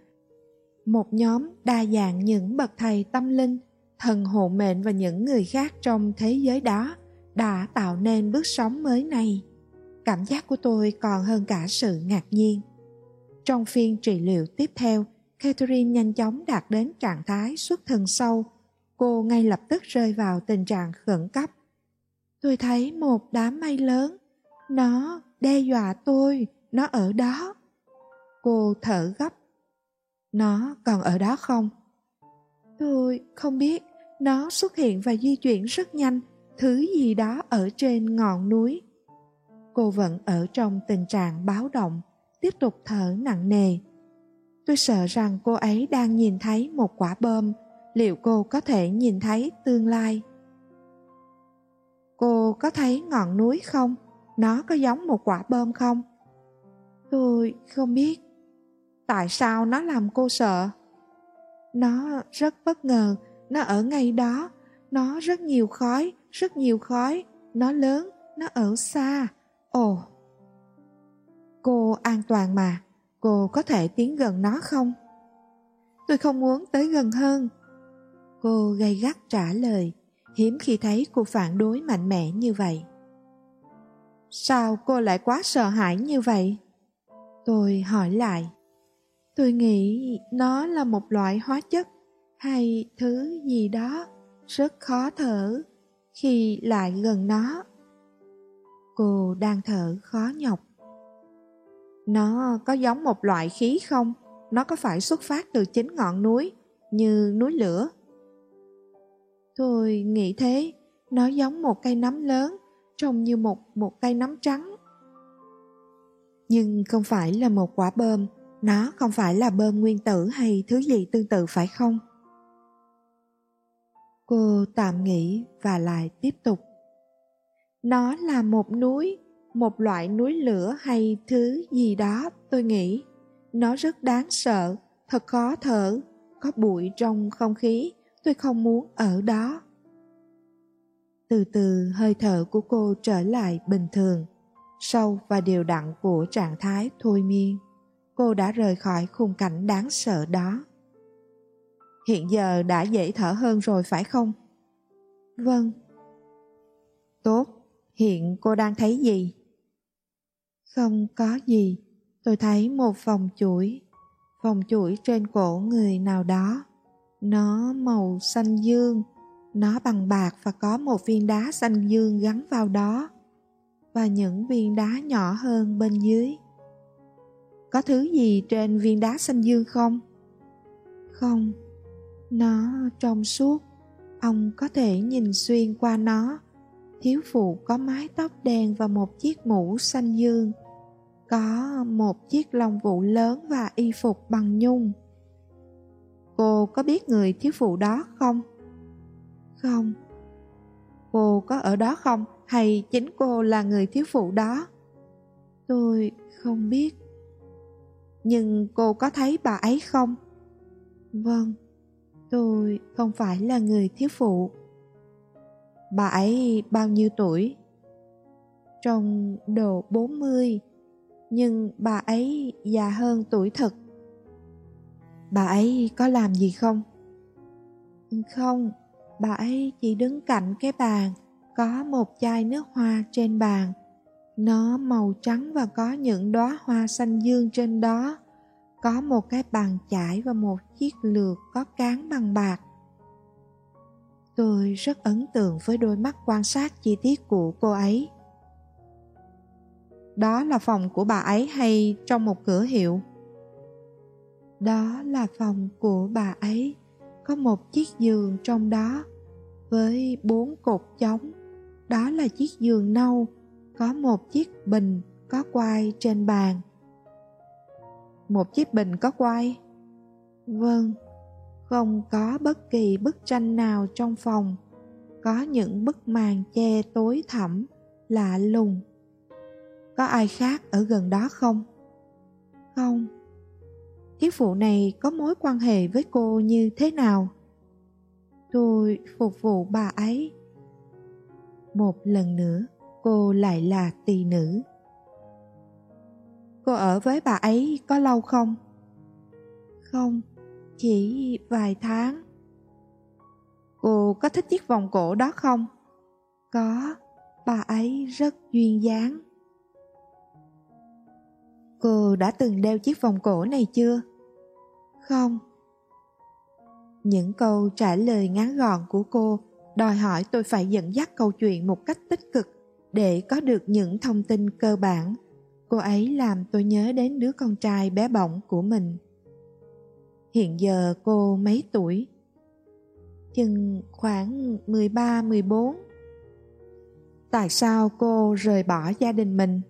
Một nhóm đa dạng những bậc thầy tâm linh, thần hộ mệnh và những người khác trong thế giới đó đã tạo nên bước sóng mới này. Cảm giác của tôi còn hơn cả sự ngạc nhiên. Trong phiên trị liệu tiếp theo, catherine nhanh chóng đạt đến trạng thái xuất thần sâu cô ngay lập tức rơi vào tình trạng khẩn cấp. Tôi thấy một đám mây lớn. Nó đe dọa tôi. Nó ở đó. Cô thở gấp. Nó còn ở đó không? Tôi không biết. Nó xuất hiện và di chuyển rất nhanh. Thứ gì đó ở trên ngọn núi. Cô vẫn ở trong tình trạng báo động, tiếp tục thở nặng nề. Tôi sợ rằng cô ấy đang nhìn thấy một quả bom liệu cô có thể nhìn thấy tương lai? Cô có thấy ngọn núi không? Nó có giống một quả bom không? Tôi không biết. Tại sao nó làm cô sợ? Nó rất bất ngờ. Nó ở ngay đó. Nó rất nhiều khói, rất nhiều khói. Nó lớn, nó ở xa. Ồ. Cô an toàn mà. Cô có thể tiến gần nó không? Tôi không muốn tới gần hơn cô gay gắt trả lời. Hiếm khi thấy cô phản đối mạnh mẽ như vậy. Sao cô lại quá sợ hãi như vậy? Tôi hỏi lại. Tôi nghĩ nó là một loại hóa chất hay thứ gì đó rất khó thở khi lại gần nó. Cô đang thở khó nhọc. Nó có giống một loại khí không? Nó có phải xuất phát từ chính ngọn núi, như núi lửa? Tôi nghĩ thế, nó giống một cây nấm lớn, trông như một một cây nấm trắng. Nhưng không phải là một quả bơm, nó không phải là bơm nguyên tử hay thứ gì tương tự phải không? Cô tạm nghĩ và lại tiếp tục. Nó là một núi, một loại núi lửa hay thứ gì đó, tôi nghĩ. Nó rất đáng sợ, thật khó thở, có bụi trong không khí, tôi không muốn ở đó. Từ từ hơi thở của cô trở lại bình thường, sâu và đều đặn của trạng thái thôi miên. Cô đã rời khỏi khung cảnh đáng sợ đó. Hiện giờ đã dễ thở hơn rồi phải không? Vâng. Tốt, hiện cô đang thấy gì? Không có gì, tôi thấy một vòng chuỗi, vòng chuỗi trên cổ người nào đó. Nó màu xanh dương, nó bằng bạc và có một viên đá xanh dương gắn vào đó và những viên đá nhỏ hơn bên dưới. Có thứ gì trên viên đá xanh dương không? Không, nó trong suốt, ông có thể nhìn xuyên qua nó. Thiếu phụ có mái tóc đen và một chiếc mũ xanh dương. Có một chiếc lông vũ lớn và y phục bằng nhung. Cô có biết người thiếu phụ đó không? Không. Cô có ở đó không? Hay chính cô là người thiếu phụ đó? Tôi không biết. Nhưng cô có thấy bà ấy không? Vâng, tôi không phải là người thiếu phụ. Bà ấy bao nhiêu tuổi? Trong độ 40, nhưng bà ấy già hơn tuổi thật. Bà ấy có làm gì không? Không, bà ấy chỉ đứng cạnh cái bàn, có một chai nước hoa trên bàn. Nó màu trắng và có những đóa hoa xanh dương trên đó. Có một cái bàn chải và một chiếc lược có cán bằng bạc. Tôi rất ấn tượng với đôi mắt quan sát chi tiết của cô ấy. Đó là phòng của bà ấy hay trong một cửa hiệu? Đó là phòng của bà ấy, có một chiếc giường trong đó với bốn cột chống. Đó là chiếc giường nâu, có một chiếc bình có quai trên bàn. Một chiếc bình có quai? Vâng, không có bất kỳ bức tranh nào trong phòng. Có những bức màn che tối thẳm, lạ lùng. Có ai khác ở gần đó không? Không. Thiếu phụ này có mối quan hệ với cô như thế nào? Tôi phục vụ bà ấy. Một lần nữa, cô lại là tỳ nữ. Cô ở với bà ấy có lâu không? Không, chỉ vài tháng. Cô có thích chiếc vòng cổ đó không? Có, bà ấy rất duyên dáng. Cô đã từng đeo chiếc vòng cổ này chưa? Không. Những câu trả lời ngắn gọn của cô đòi hỏi tôi phải dẫn dắt câu chuyện một cách tích cực để có được những thông tin cơ bản. Cô ấy làm tôi nhớ đến đứa con trai bé bỏng của mình. Hiện giờ cô mấy tuổi? Chừng khoảng 13-14. Tại sao cô rời bỏ gia đình mình?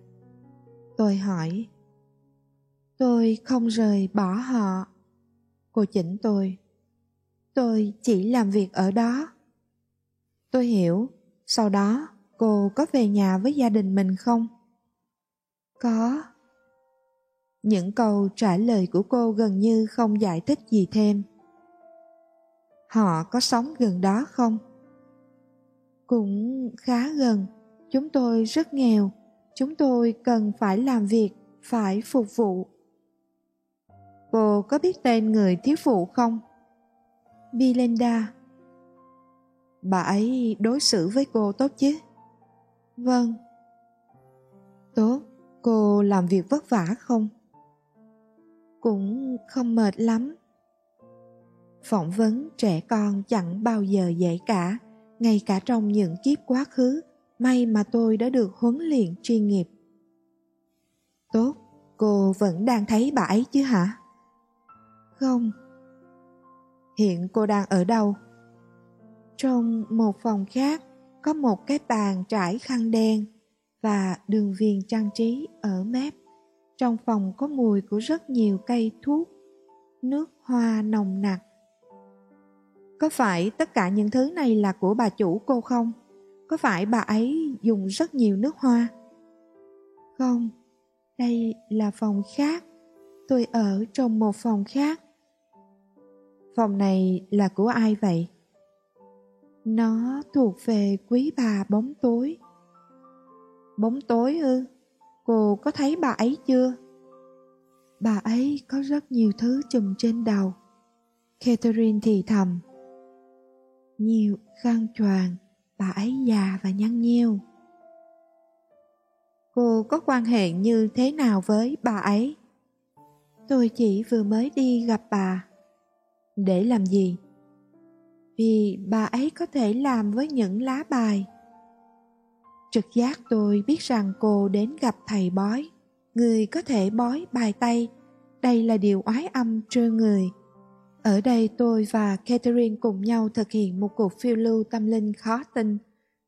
Tôi hỏi. Tôi không rời bỏ họ. Cô chỉnh tôi. Tôi chỉ làm việc ở đó. Tôi hiểu, sau đó cô có về nhà với gia đình mình không? Có. Những câu trả lời của cô gần như không giải thích gì thêm. Họ có sống gần đó không? Cũng khá gần. Chúng tôi rất nghèo. Chúng tôi cần phải làm việc, phải phục vụ. Cô có biết tên người thiếu phụ không? Belinda. Bà ấy đối xử với cô tốt chứ? Vâng. Tốt, cô làm việc vất vả không? Cũng không mệt lắm. Phỏng vấn trẻ con chẳng bao giờ dễ cả, ngay cả trong những kiếp quá khứ, may mà tôi đã được huấn luyện chuyên nghiệp. Tốt, cô vẫn đang thấy bà ấy chứ hả? Không. Hiện cô đang ở đâu? Trong một phòng khác có một cái bàn trải khăn đen và đường viền trang trí ở mép. Trong phòng có mùi của rất nhiều cây thuốc, nước hoa nồng nặc. Có phải tất cả những thứ này là của bà chủ cô không? Có phải bà ấy dùng rất nhiều nước hoa? Không, đây là phòng khác. Tôi ở trong một phòng khác. Phòng này là của ai vậy? Nó thuộc về quý bà bóng tối. Bóng tối ư? Cô có thấy bà ấy chưa? Bà ấy có rất nhiều thứ chùm trên đầu. Catherine thì thầm. Nhiều khăn choàng, bà ấy già và nhăn nheo. Cô có quan hệ như thế nào với bà ấy? Tôi chỉ vừa mới đi gặp bà. Để làm gì? Vì bà ấy có thể làm với những lá bài. Trực giác tôi biết rằng cô đến gặp thầy bói. Người có thể bói bài tay. Đây là điều oái âm trơ người. Ở đây tôi và Catherine cùng nhau thực hiện một cuộc phiêu lưu tâm linh khó tin,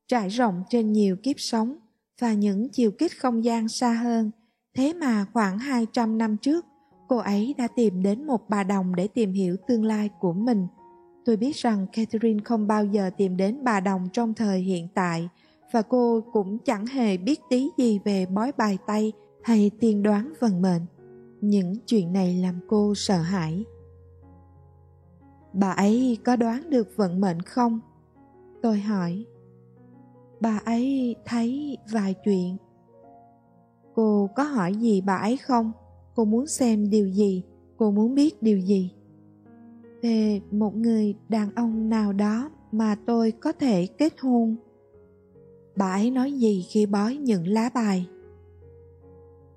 trải rộng trên nhiều kiếp sống và những chiều kích không gian xa hơn. Thế mà khoảng 200 năm trước, cô ấy đã tìm đến một bà đồng để tìm hiểu tương lai của mình. Tôi biết rằng Catherine không bao giờ tìm đến bà đồng trong thời hiện tại, và cô cũng chẳng hề biết tí gì về bói bài tay hay tiên đoán vận mệnh. Những chuyện này làm cô sợ hãi. Bà ấy có đoán được vận mệnh không? Tôi hỏi bà ấy thấy vài chuyện cô có hỏi gì bà ấy không cô muốn xem điều gì? Cô muốn biết điều gì? Về một người đàn ông nào đó mà tôi có thể kết hôn. Bà ấy nói gì khi bói những lá bài?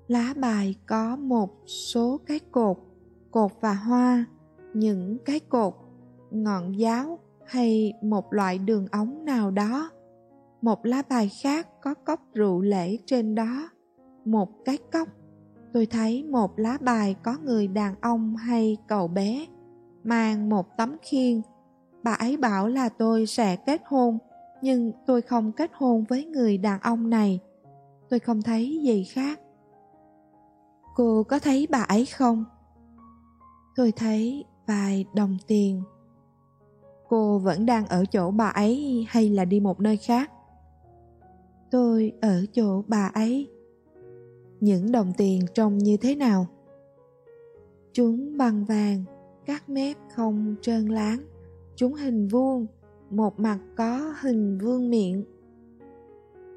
Lá bài có một số cái cột cột và hoa. Những cái cột, ngọn giáo hay một loại đường ống nào đó. Một lá bài khác có cốc rượu lễ trên đó. Một cái cốc tôi thấy một lá bài có người đàn ông hay cậu bé, mang một tấm khiên. Bà ấy bảo là tôi sẽ kết hôn, nhưng tôi không kết hôn với người đàn ông này. Tôi không thấy gì khác. Cô có thấy bà ấy không? Tôi thấy vài đồng tiền. Cô vẫn đang ở chỗ bà ấy hay là đi một nơi khác? Tôi ở chỗ bà ấy những đồng tiền trông như thế nào? Chúng bằng vàng, các mép không trơn láng, chúng hình vuông, một mặt có hình vuông miệng.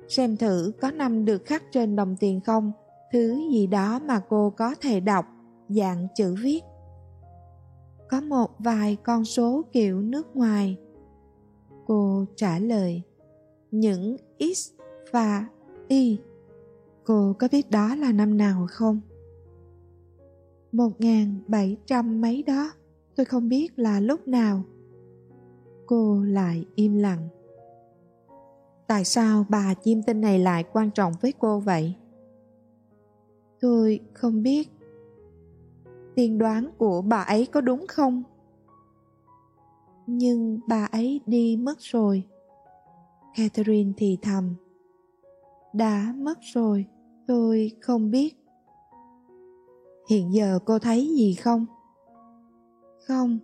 Xem thử có năm được khắc trên đồng tiền không, thứ gì đó mà cô có thể đọc, dạng chữ viết. Có một vài con số kiểu nước ngoài. Cô trả lời, những x và y. Cô có biết đó là năm nào không? Một ngàn bảy trăm mấy đó, tôi không biết là lúc nào. Cô lại im lặng. Tại sao bà chim tinh này lại quan trọng với cô vậy? Tôi không biết. Tiên đoán của bà ấy có đúng không? Nhưng bà ấy đi mất rồi. Catherine thì thầm đã mất rồi tôi không biết. Hiện giờ cô thấy gì không? Không.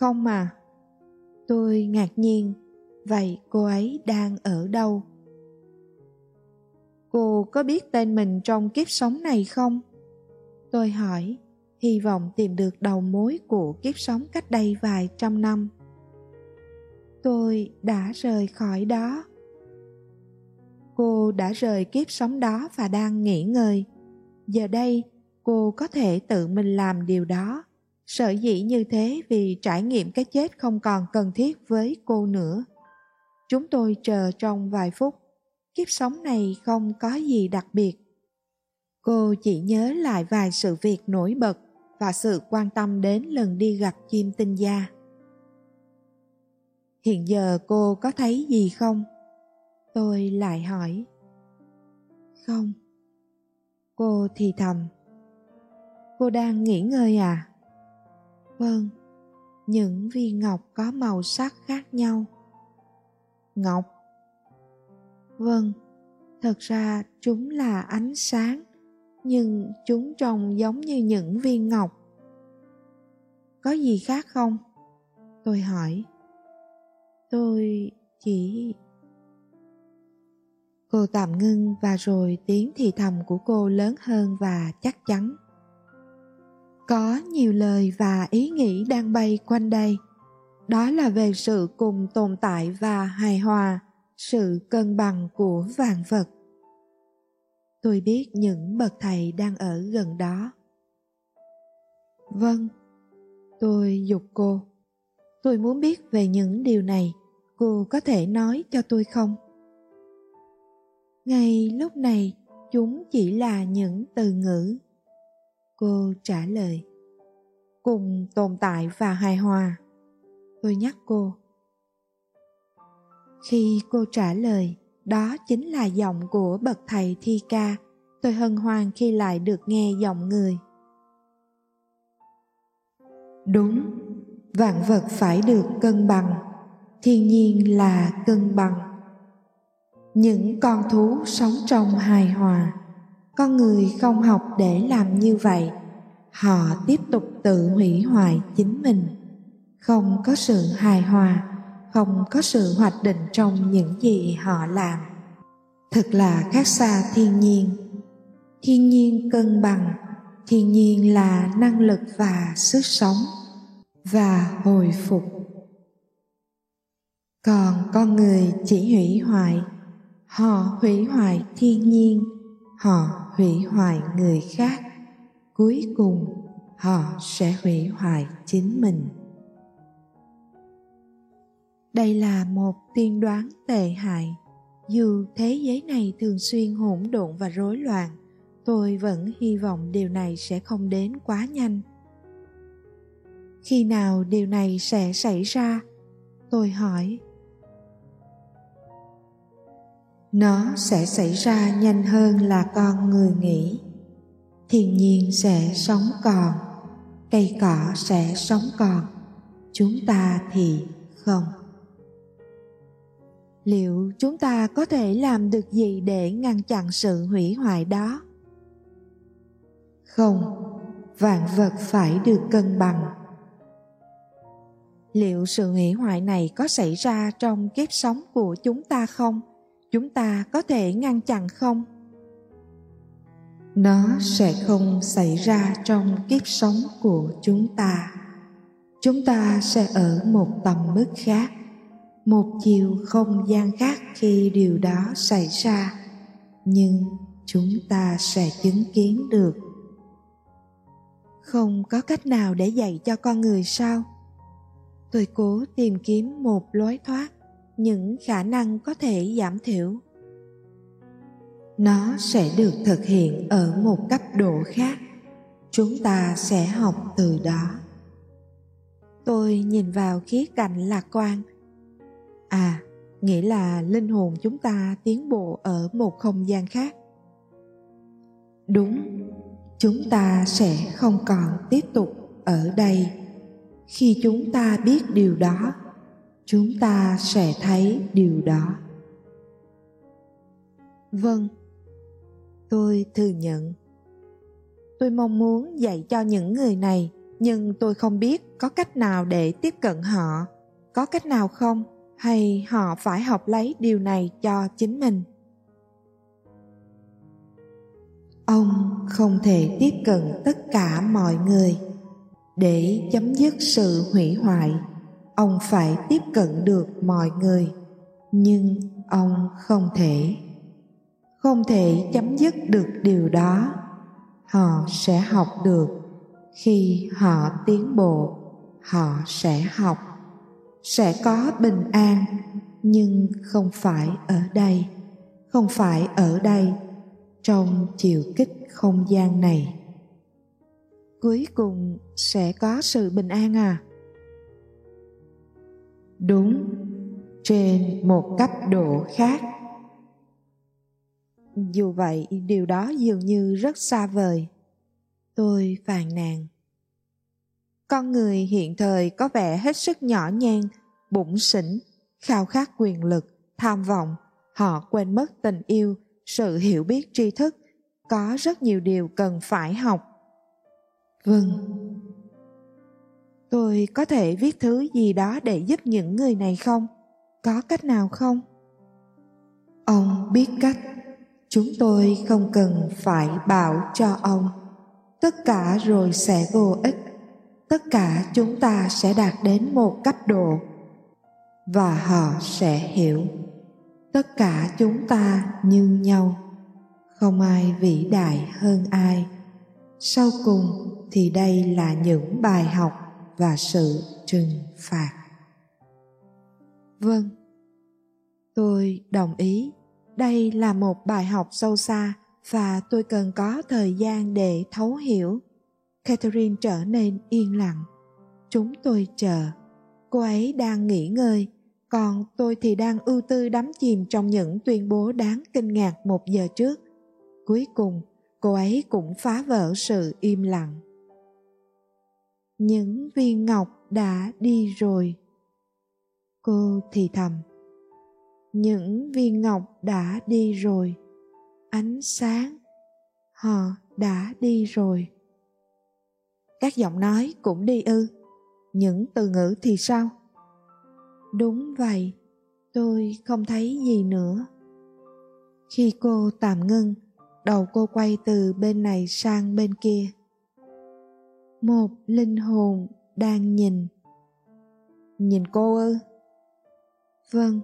Không mà. Tôi ngạc nhiên, vậy cô ấy đang ở đâu? Cô có biết tên mình trong kiếp sống này không? Tôi hỏi, hy vọng tìm được đầu mối của kiếp sống cách đây vài trăm năm. Tôi đã rời khỏi đó cô đã rời kiếp sống đó và đang nghỉ ngơi. Giờ đây, cô có thể tự mình làm điều đó. Sở dĩ như thế vì trải nghiệm cái chết không còn cần thiết với cô nữa. Chúng tôi chờ trong vài phút. Kiếp sống này không có gì đặc biệt. Cô chỉ nhớ lại vài sự việc nổi bật và sự quan tâm đến lần đi gặp chim tinh gia. Hiện giờ cô có thấy gì không? Tôi lại hỏi. Không. Cô thì thầm. Cô đang nghỉ ngơi à? Vâng. Những viên ngọc có màu sắc khác nhau. Ngọc. Vâng. Thật ra chúng là ánh sáng, nhưng chúng trông giống như những viên ngọc. Có gì khác không? Tôi hỏi. Tôi chỉ cô tạm ngưng và rồi tiếng thì thầm của cô lớn hơn và chắc chắn. Có nhiều lời và ý nghĩ đang bay quanh đây. Đó là về sự cùng tồn tại và hài hòa, sự cân bằng của vạn vật. Tôi biết những bậc thầy đang ở gần đó. Vâng tôi dục cô. Tôi muốn biết về những điều này. Cô có thể nói cho tôi không? Ngay lúc này, chúng chỉ là những từ ngữ. Cô trả lời, cùng tồn tại và hài hòa. Tôi nhắc cô. Khi cô trả lời, đó chính là giọng của bậc thầy thi ca, tôi hân hoan khi lại được nghe giọng người. Đúng, vạn vật phải được cân bằng, thiên nhiên là cân bằng những con thú sống trong hài hòa. Con người không học để làm như vậy. Họ tiếp tục tự hủy hoại chính mình. Không có sự hài hòa, không có sự hoạch định trong những gì họ làm. Thật là khác xa thiên nhiên. Thiên nhiên cân bằng. Thiên nhiên là năng lực và sức sống và hồi phục. Còn con người chỉ hủy hoại họ hủy hoại thiên nhiên, họ hủy hoại người khác. Cuối cùng, họ sẽ hủy hoại chính mình. Đây là một tiên đoán tệ hại. Dù thế giới này thường xuyên hỗn độn và rối loạn, tôi vẫn hy vọng điều này sẽ không đến quá nhanh. Khi nào điều này sẽ xảy ra? Tôi hỏi. Nó sẽ xảy ra nhanh hơn là con người nghĩ. Thiên nhiên sẽ sống còn, cây cỏ sẽ sống còn, chúng ta thì không. Liệu chúng ta có thể làm được gì để ngăn chặn sự hủy hoại đó? Không, vạn vật phải được cân bằng. Liệu sự hủy hoại này có xảy ra trong kiếp sống của chúng ta không? Chúng ta có thể ngăn chặn không? Nó sẽ không xảy ra trong kiếp sống của chúng ta. Chúng ta sẽ ở một tầm mức khác, một chiều không gian khác khi điều đó xảy ra, nhưng chúng ta sẽ chứng kiến được. Không có cách nào để dạy cho con người sao? Tôi cố tìm kiếm một lối thoát những khả năng có thể giảm thiểu. Nó sẽ được thực hiện ở một cấp độ khác. Chúng ta sẽ học từ đó. Tôi nhìn vào khía cạnh lạc quan. À nghĩa là linh hồn chúng ta tiến bộ ở một không gian khác. Đúng, chúng ta sẽ không còn tiếp tục ở đây. Khi chúng ta biết điều đó chúng ta sẽ thấy điều đó. Vâng tôi thừa nhận. Tôi mong muốn dạy cho những người này nhưng tôi không biết có cách nào để tiếp cận họ. Có cách nào không? Hay họ phải học lấy điều này cho chính mình? Ông không thể tiếp cận tất cả mọi người để chấm dứt sự hủy hoại ông phải tiếp cận được mọi người, nhưng ông không thể. Không thể chấm dứt được điều đó. Họ sẽ học được. Khi họ tiến bộ, họ sẽ học. Sẽ có bình an, nhưng không phải ở đây. Không phải ở đây, trong chiều kích không gian này. Cuối cùng sẽ có sự bình an à? Đúng, trên một cấp độ khác. Dù vậy, điều đó dường như rất xa vời. Tôi phàn nàn. Con người hiện thời có vẻ hết sức nhỏ nhen bụng xỉn, khao khát quyền lực, tham vọng. Họ quên mất tình yêu, sự hiểu biết tri thức. Có rất nhiều điều cần phải học. Vâng tôi có thể viết thứ gì đó để giúp những người này không? Có cách nào không? Ông biết cách. Chúng tôi không cần phải bảo cho ông. Tất cả rồi sẽ vô ích. Tất cả chúng ta sẽ đạt đến một cấp độ. Và họ sẽ hiểu. Tất cả chúng ta như nhau. Không ai vĩ đại hơn ai. Sau cùng thì đây là những bài học và sự trừng phạt. Vâng tôi đồng ý. Đây là một bài học sâu xa và tôi cần có thời gian để thấu hiểu. Catherine trở nên yên lặng. Chúng tôi chờ. Cô ấy đang nghỉ ngơi. Còn tôi thì đang ưu tư đắm chìm trong những tuyên bố đáng kinh ngạc một giờ trước. Cuối cùng, cô ấy cũng phá vỡ sự im lặng những viên ngọc đã đi rồi. Cô thì thầm, những viên ngọc đã đi rồi. Ánh sáng, họ đã đi rồi. Các giọng nói cũng đi ư. Những từ ngữ thì sao? Đúng vậy, tôi không thấy gì nữa. Khi cô tạm ngưng, đầu cô quay từ bên này sang bên kia một linh hồn đang nhìn. Nhìn cô ư? Vâng.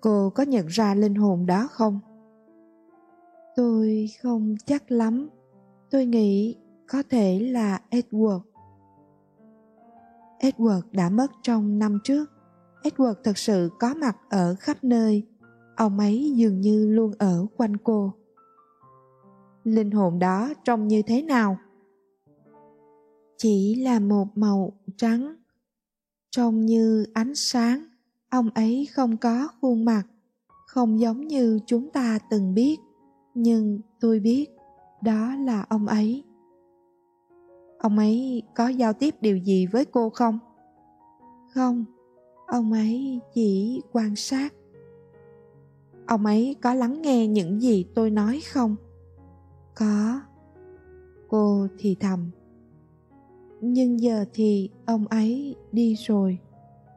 Cô có nhận ra linh hồn đó không? Tôi không chắc lắm. Tôi nghĩ có thể là edward. Edward đã mất trong năm trước. Edward thật sự có mặt ở khắp nơi. Ông ấy dường như luôn ở quanh cô. Linh hồn đó trông như thế nào? Chỉ là một màu trắng. Trông như ánh sáng, ông ấy không có khuôn mặt, không giống như chúng ta từng biết, nhưng tôi biết đó là ông ấy. Ông ấy có giao tiếp điều gì với cô không? Không, ông ấy chỉ quan sát. Ông ấy có lắng nghe những gì tôi nói không? Có. Cô thì thầm nhưng giờ thì ông ấy đi rồi.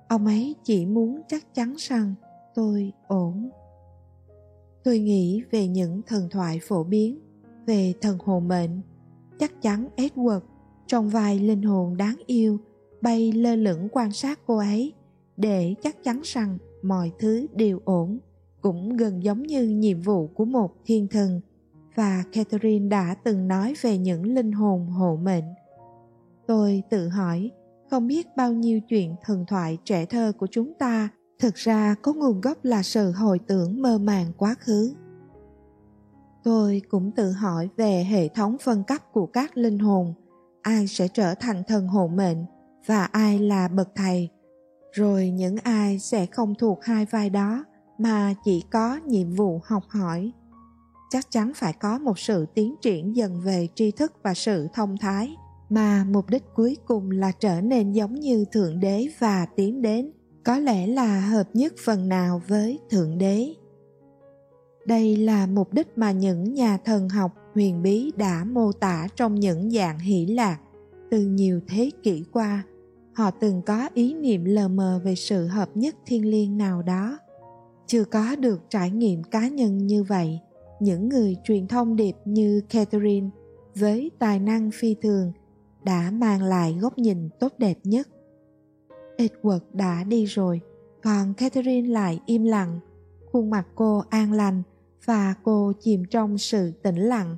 Ông ấy chỉ muốn chắc chắn rằng tôi ổn. Tôi nghĩ về những thần thoại phổ biến về thần hồn mệnh, chắc chắn edward trong vài linh hồn đáng yêu bay lơ lửng quan sát cô ấy để chắc chắn rằng mọi thứ đều ổn, cũng gần giống như nhiệm vụ của một thiên thần. Và catherine đã từng nói về những linh hồn hộ mệnh tôi tự hỏi, không biết bao nhiêu chuyện thần thoại trẻ thơ của chúng ta thực ra có nguồn gốc là sự hồi tưởng mơ màng quá khứ. Tôi cũng tự hỏi về hệ thống phân cấp của các linh hồn, ai sẽ trở thành thần hộ mệnh và ai là bậc thầy. Rồi những ai sẽ không thuộc hai vai đó mà chỉ có nhiệm vụ học hỏi. Chắc chắn phải có một sự tiến triển dần về tri thức và sự thông thái mà mục đích cuối cùng là trở nên giống như thượng đế và tiến đến. Có lẽ là hợp nhất phần nào với thượng đế. Đây là mục đích mà những nhà thần học huyền bí đã mô tả trong những dạng hỷ lạc từ nhiều thế kỷ qua. Họ từng có ý niệm lờ mờ về sự hợp nhất thiên liêng nào đó. Chưa có được trải nghiệm cá nhân như vậy, những người truyền thông điệp như catherine với tài năng phi thường đã mang lại góc nhìn tốt đẹp nhất. Edward đã đi rồi, còn catherine lại im lặng. Khuôn mặt cô an lành và cô chìm trong sự tĩnh lặng.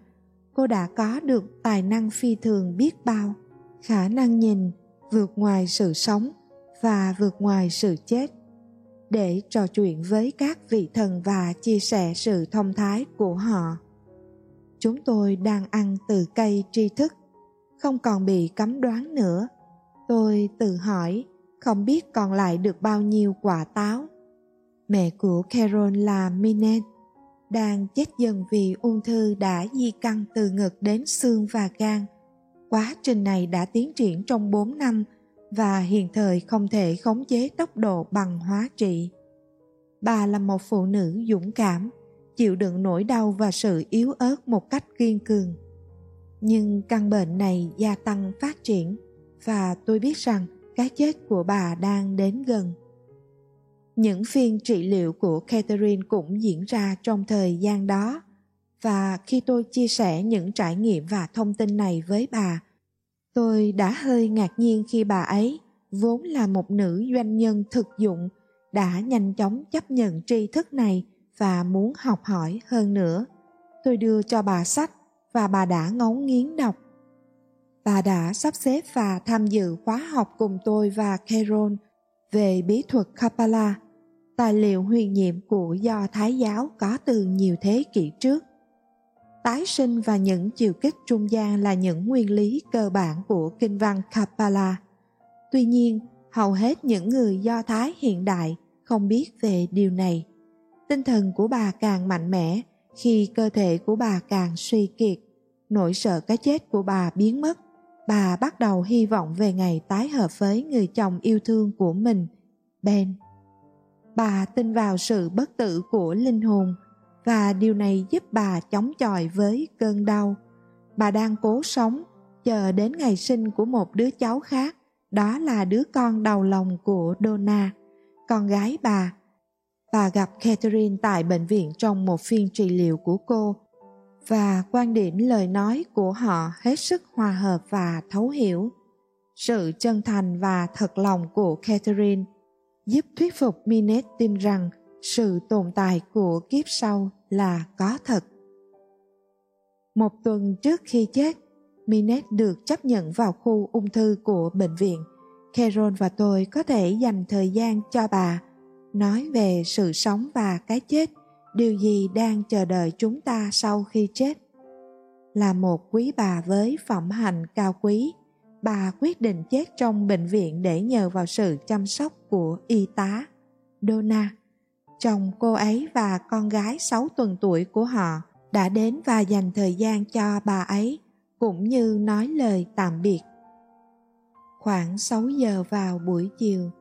Cô đã có được tài năng phi thường biết bao, khả năng nhìn, vượt ngoài sự sống và vượt ngoài sự chết. Để trò chuyện với các vị thần và chia sẻ sự thông thái của họ, chúng tôi đang ăn từ cây tri thức không còn bị cấm đoán nữa tôi tự hỏi không biết còn lại được bao nhiêu quả táo mẹ của carol là minette đang chết dần vì ung thư đã di căn từ ngực đến xương và gan. Quá trình này đã tiến triển trong 4 năm và hiện thời không thể khống chế tốc độ bằng hóa trị. Bà là một phụ nữ dũng cảm, chịu đựng nỗi đau và sự yếu ớt một cách kiên cường. Nhưng căn bệnh này gia tăng phát triển và tôi biết rằng cái chết của bà đang đến gần. Những phiên trị liệu của Catherine cũng diễn ra trong thời gian đó và khi tôi chia sẻ những trải nghiệm và thông tin này với bà, tôi đã hơi ngạc nhiên khi bà ấy, vốn là một nữ doanh nhân thực dụng, đã nhanh chóng chấp nhận tri thức này và muốn học hỏi hơn nữa. Tôi đưa cho bà sách và bà đã ngấu nghiến đọc. Bà đã sắp xếp và tham dự khóa học cùng tôi và Carol về bí thuật Kapala, tài liệu huyền nhiệm của do Thái giáo có từ nhiều thế kỷ trước. Tái sinh và những chiều kích trung gian là những nguyên lý cơ bản của kinh văn Kapala. Tuy nhiên, hầu hết những người Do Thái hiện đại không biết về điều này. Tinh thần của bà càng mạnh mẽ khi cơ thể của bà càng suy kiệt. Nỗi sợ cái chết của bà biến mất. Bà bắt đầu hy vọng về ngày tái hợp với người chồng yêu thương của mình, Ben. Bà tin vào sự bất tử của linh hồn và điều này giúp bà chống chọi với cơn đau. Bà đang cố sống, chờ đến ngày sinh của một đứa cháu khác, đó là đứa con đầu lòng của Donna, con gái bà. Bà gặp Catherine tại bệnh viện trong một phiên trị liệu của cô và quan điểm lời nói của họ hết sức hòa hợp và thấu hiểu. Sự chân thành và thật lòng của Catherine giúp thuyết phục Minette tin rằng sự tồn tại của kiếp sau là có thật. Một tuần trước khi chết, Minette được chấp nhận vào khu ung thư của bệnh viện. Carol và tôi có thể dành thời gian cho bà nói về sự sống và cái chết, điều gì đang chờ đợi chúng ta sau khi chết. Là một quý bà với phẩm hạnh cao quý, bà quyết định chết trong bệnh viện để nhờ vào sự chăm sóc của y tá. Donna, chồng cô ấy và con gái 6 tuần tuổi của họ đã đến và dành thời gian cho bà ấy, cũng như nói lời tạm biệt. Khoảng 6 giờ vào buổi chiều,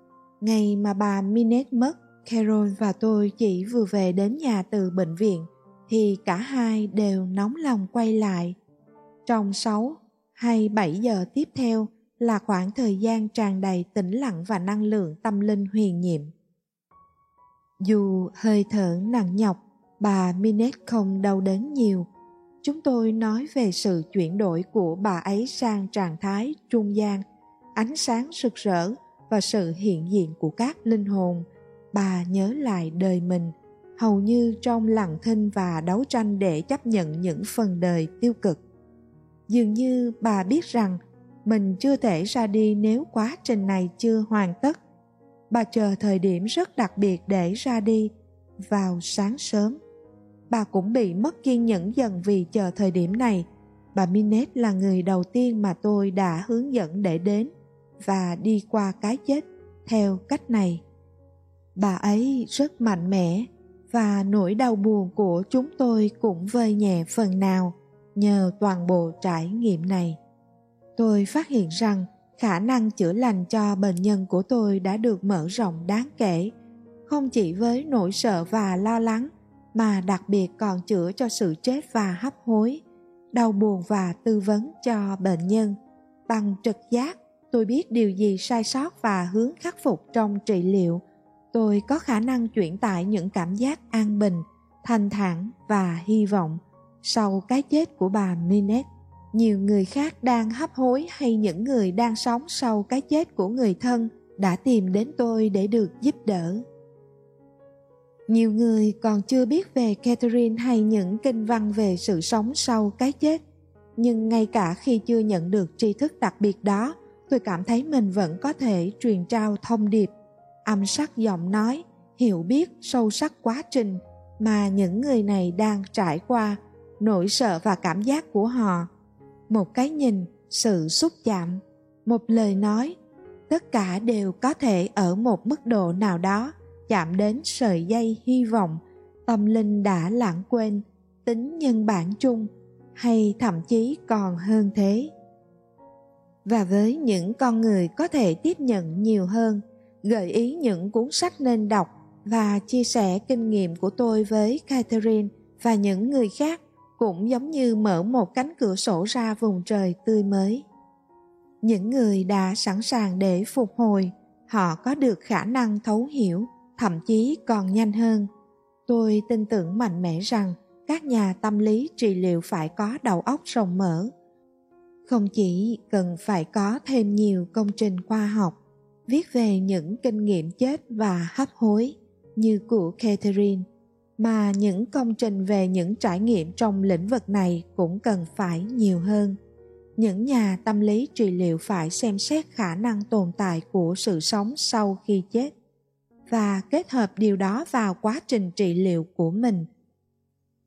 ngày mà bà Minette mất, Carol và tôi chỉ vừa về đến nhà từ bệnh viện thì cả hai đều nóng lòng quay lại. Trong 6 hay 7 giờ tiếp theo là khoảng thời gian tràn đầy tĩnh lặng và năng lượng tâm linh huyền nhiệm. Dù hơi thở nặng nhọc, bà Minette không đau đớn nhiều. Chúng tôi nói về sự chuyển đổi của bà ấy sang trạng thái trung gian, ánh sáng rực rỡ và sự hiện diện của các linh hồn. Bà nhớ lại đời mình, hầu như trong lặng thinh và đấu tranh để chấp nhận những phần đời tiêu cực. Dường như bà biết rằng mình chưa thể ra đi nếu quá trình này chưa hoàn tất. Bà chờ thời điểm rất đặc biệt để ra đi vào sáng sớm. Bà cũng bị mất kiên nhẫn dần vì chờ thời điểm này. Bà Minette là người đầu tiên mà tôi đã hướng dẫn để đến và đi qua cái chết theo cách này bà ấy rất mạnh mẽ và nỗi đau buồn của chúng tôi cũng vơi nhẹ phần nào nhờ toàn bộ trải nghiệm này. Tôi phát hiện rằng khả năng chữa lành cho bệnh nhân của tôi đã được mở rộng đáng kể, không chỉ với nỗi sợ và lo lắng, mà đặc biệt còn chữa cho sự chết và hấp hối, đau buồn và tư vấn cho bệnh nhân. Bằng trực giác, tôi biết điều gì sai sót và hướng khắc phục trong trị liệu tôi có khả năng chuyển tải những cảm giác an bình, thanh thản và hy vọng sau cái chết của bà Minette nhiều người khác đang hấp hối hay những người đang sống sau cái chết của người thân đã tìm đến tôi để được giúp đỡ. Nhiều người còn chưa biết về catherine hay những kinh văn về sự sống sau cái chết, nhưng ngay cả khi chưa nhận được tri thức đặc biệt đó, tôi cảm thấy mình vẫn có thể truyền trao thông điệp âm sắc giọng nói, hiểu biết sâu sắc quá trình mà những người này đang trải qua, nỗi sợ và cảm giác của họ. Một cái nhìn, sự xúc chạm, một lời nói, tất cả đều có thể ở một mức độ nào đó chạm đến sợi dây hy vọng, tâm linh đã lãng quên tính nhân bản chung hay thậm chí còn hơn thế. Và với những con người có thể tiếp nhận nhiều hơn gợi ý những cuốn sách nên đọc và chia sẻ kinh nghiệm của tôi với Catherine và những người khác cũng giống như mở một cánh cửa sổ ra vùng trời tươi mới. Những người đã sẵn sàng để phục hồi, họ có được khả năng thấu hiểu, thậm chí còn nhanh hơn. Tôi tin tưởng mạnh mẽ rằng các nhà tâm lý trị liệu phải có đầu óc rộng mở. Không chỉ cần phải có thêm nhiều công trình khoa học, viết về những kinh nghiệm chết và hấp hối như của Catherine, mà những công trình về những trải nghiệm trong lĩnh vực này cũng cần phải nhiều hơn. Những nhà tâm lý trị liệu phải xem xét khả năng tồn tại của sự sống sau khi chết và kết hợp điều đó vào quá trình trị liệu của mình.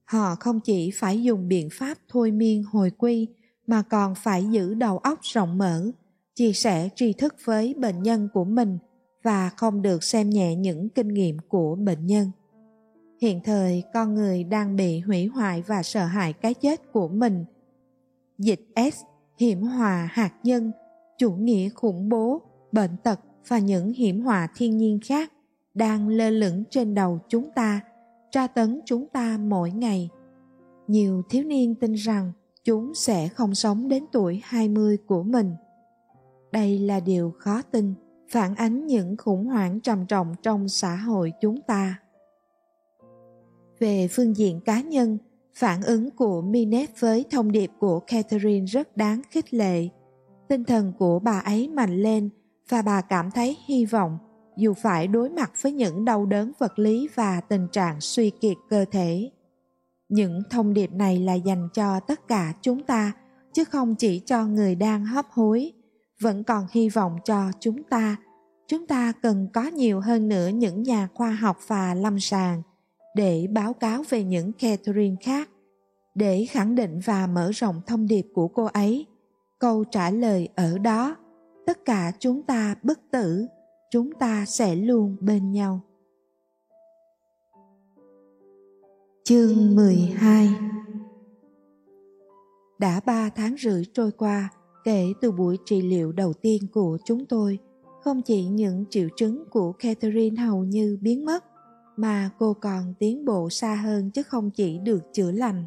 Họ không chỉ phải dùng biện pháp thôi miên hồi quy mà còn phải giữ đầu óc rộng mở chia sẻ tri thức với bệnh nhân của mình và không được xem nhẹ những kinh nghiệm của bệnh nhân. Hiện thời, con người đang bị hủy hoại và sợ hãi cái chết của mình. Dịch s, hiểm hòa hạt nhân, chủ nghĩa khủng bố, bệnh tật và những hiểm họa thiên nhiên khác đang lơ lửng trên đầu chúng ta, tra tấn chúng ta mỗi ngày. Nhiều thiếu niên tin rằng chúng sẽ không sống đến tuổi 20 của mình. Đây là điều khó tin, phản ánh những khủng hoảng trầm trọng trong xã hội chúng ta. Về phương diện cá nhân, phản ứng của Minet với thông điệp của Catherine rất đáng khích lệ. Tinh thần của bà ấy mạnh lên và bà cảm thấy hy vọng dù phải đối mặt với những đau đớn vật lý và tình trạng suy kiệt cơ thể. Những thông điệp này là dành cho tất cả chúng ta, chứ không chỉ cho người đang hấp hối. Vẫn còn hy vọng cho chúng ta. Chúng ta cần có nhiều hơn nữa những nhà khoa học và lâm sàng để báo cáo về những Catherine khác, để khẳng định và mở rộng thông điệp của cô ấy. Câu trả lời ở đó, tất cả chúng ta bất tử, chúng ta sẽ luôn bên nhau. Chương 12 Đã ba tháng rưỡi trôi qua kể từ buổi trị liệu đầu tiên của chúng tôi, không chỉ những triệu chứng của Catherine hầu như biến mất, mà cô còn tiến bộ xa hơn chứ không chỉ được chữa lành.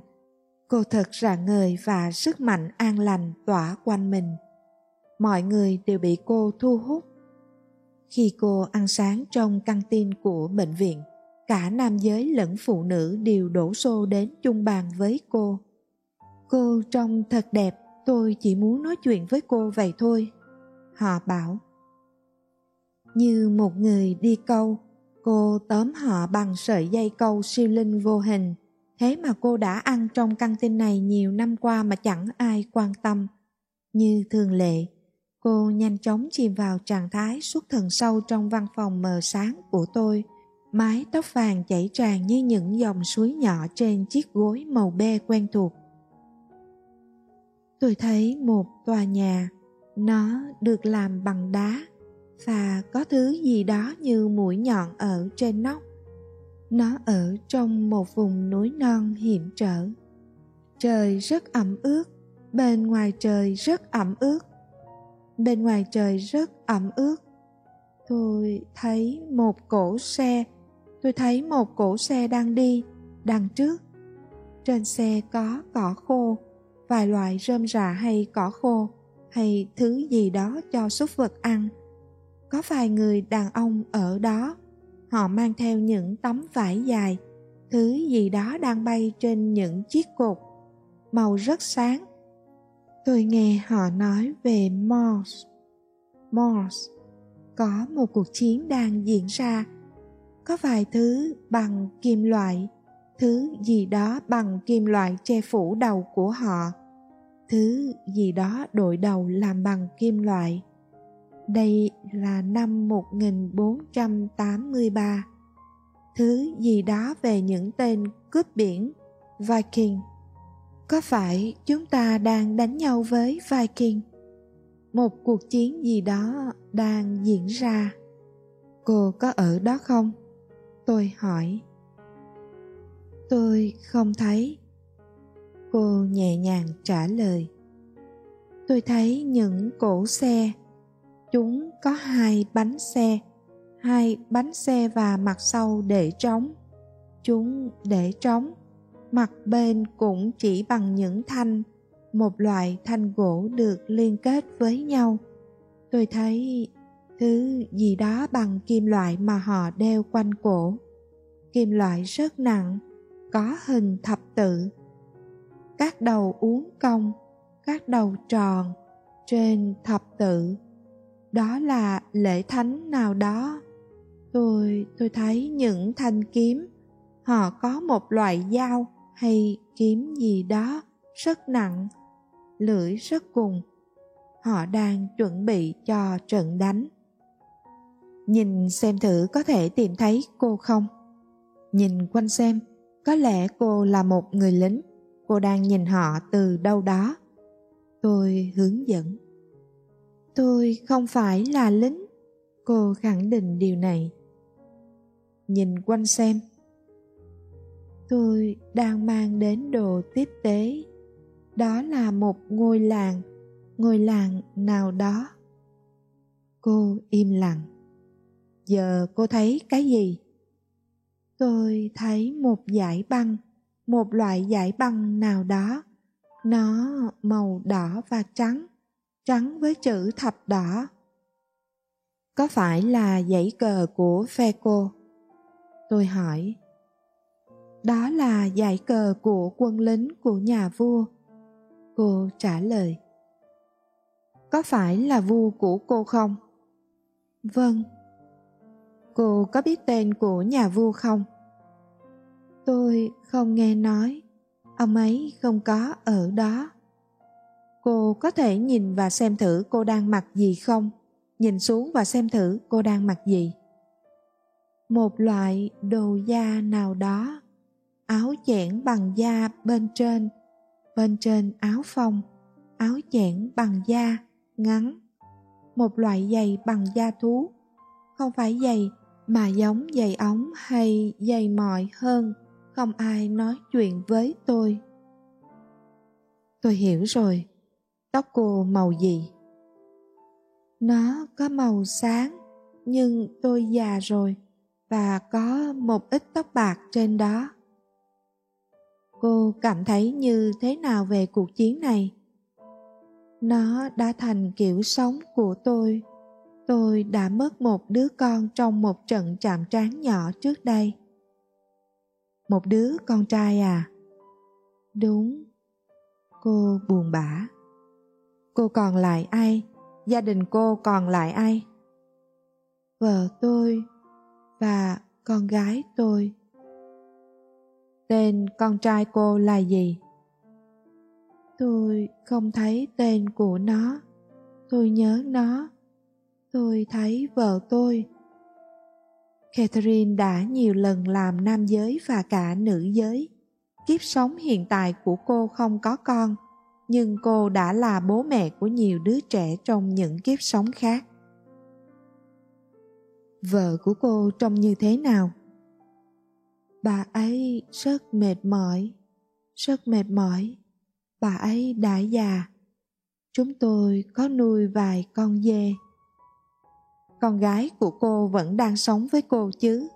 Cô thật rạng ngời và sức mạnh an lành tỏa quanh mình. Mọi người đều bị cô thu hút. Khi cô ăn sáng trong căng tin của bệnh viện, cả nam giới lẫn phụ nữ đều đổ xô đến chung bàn với cô. Cô trông thật đẹp, tôi chỉ muốn nói chuyện với cô vậy thôi. Họ bảo. Như một người đi câu, Cô tóm họ bằng sợi dây câu siêu linh vô hình. Thế mà cô đã ăn trong căng tin này nhiều năm qua mà chẳng ai quan tâm. Như thường lệ, cô nhanh chóng chìm vào trạng thái xuất thần sâu trong văn phòng mờ sáng của tôi. Mái tóc vàng chảy tràn như những dòng suối nhỏ trên chiếc gối màu be quen thuộc. Tôi thấy một tòa nhà, nó được làm bằng đá và có thứ gì đó như mũi nhọn ở trên nóc nó ở trong một vùng núi non hiểm trở. Trời rất ẩm ướt bên ngoài trời rất ẩm ướt. Bên ngoài trời rất ẩm ướt. Tôi thấy một cổ xe tôi thấy một cổ xe đang đi đằng trước. Trên xe có cỏ khô vài loại rơm rạ hay cỏ khô hay thứ gì đó cho súc vật ăn. Có vài người đàn ông ở đó, họ mang theo những tấm vải dài, thứ gì đó đang bay trên những chiếc cột, màu rất sáng. Tôi nghe họ nói về mars. Mars, có một cuộc chiến đang diễn ra. Có vài thứ bằng kim loại, thứ gì đó bằng kim loại che phủ đầu của họ thứ gì đó đội đầu làm bằng kim loại đây là năm 1483. Thứ gì đó về những tên cướp biển, Viking. Có phải chúng ta đang đánh nhau với Viking? Một cuộc chiến gì đó đang diễn ra. Cô có ở đó không? Tôi hỏi. tôi không thấy cô nhẹ nhàng trả lời. Tôi thấy những cổ xe, chúng có hai bánh xe, hai bánh xe và mặt sau để trống. Chúng để trống, mặt bên cũng chỉ bằng những thanh, một loại thanh gỗ được liên kết với nhau. Tôi thấy thứ gì đó bằng kim loại mà họ đeo quanh cổ. Kim loại rất nặng, có hình thập tự các đầu uốn cong, các đầu tròn trên thập tự. Đó là lễ thánh nào đó. Tôi tôi thấy những thanh kiếm, họ có một loại dao hay kiếm gì đó rất nặng, lưỡi rất cùng. Họ đang chuẩn bị cho trận đánh. Nhìn xem thử có thể tìm thấy cô không? Nhìn quanh xem, có lẽ cô là một người lính cô đang nhìn họ từ đâu đó. Tôi hướng dẫn. Tôi không phải là lính. Cô khẳng định điều này. Nhìn quanh xem. Tôi đang mang đến đồ tiếp tế. Đó là một ngôi làng. Ngôi làng nào đó. Cô im lặng. Giờ cô thấy cái gì? Tôi thấy một dải băng một loại giải băng nào đó. Nó màu đỏ và trắng trắng với chữ thập đỏ. Có phải là dãy cờ của phe cô tôi hỏi. Đó là dải cờ của quân lính của nhà vua. Cô trả lời. Có phải là vua của cô không? Vâng. Cô có biết tên của nhà vua không? Tôi không nghe nói, ông ấy không có ở đó. Cô có thể nhìn và xem thử cô đang mặc gì không? Nhìn xuống và xem thử cô đang mặc gì. Một loại đồ da nào đó, áo chẽn bằng da bên trên bên trên áo phông, áo chẽn bằng da ngắn. Một loại giày bằng da thú, không phải giày mà giống giày ống hay giày mọi hơn không ai nói chuyện với tôi. Tôi hiểu rồi. Tóc cô màu gì? Nó có màu sáng, nhưng tôi già rồi và có một ít tóc bạc trên đó. Cô cảm thấy như thế nào về cuộc chiến này? Nó đã thành kiểu sống của tôi. Tôi đã mất một đứa con trong một trận chạm trán nhỏ trước đây một đứa con trai à? Đúng. Cô buồn bã. Cô còn lại ai? Gia đình cô còn lại ai? Vợ tôi và con gái tôi. Tên con trai cô là gì? Tôi không thấy tên của nó. Tôi nhớ nó. Tôi thấy vợ tôi catherine đã nhiều lần làm nam giới và cả nữ giới. Kiếp sống hiện tại của cô không có con, nhưng cô đã là bố mẹ của nhiều đứa trẻ trong những kiếp sống khác. Vợ của cô trông như thế nào? Bà ấy rất mệt mỏi, rất mệt mỏi. Bà ấy đã già. Chúng tôi có nuôi vài con dê con gái của cô vẫn đang sống với cô chứ?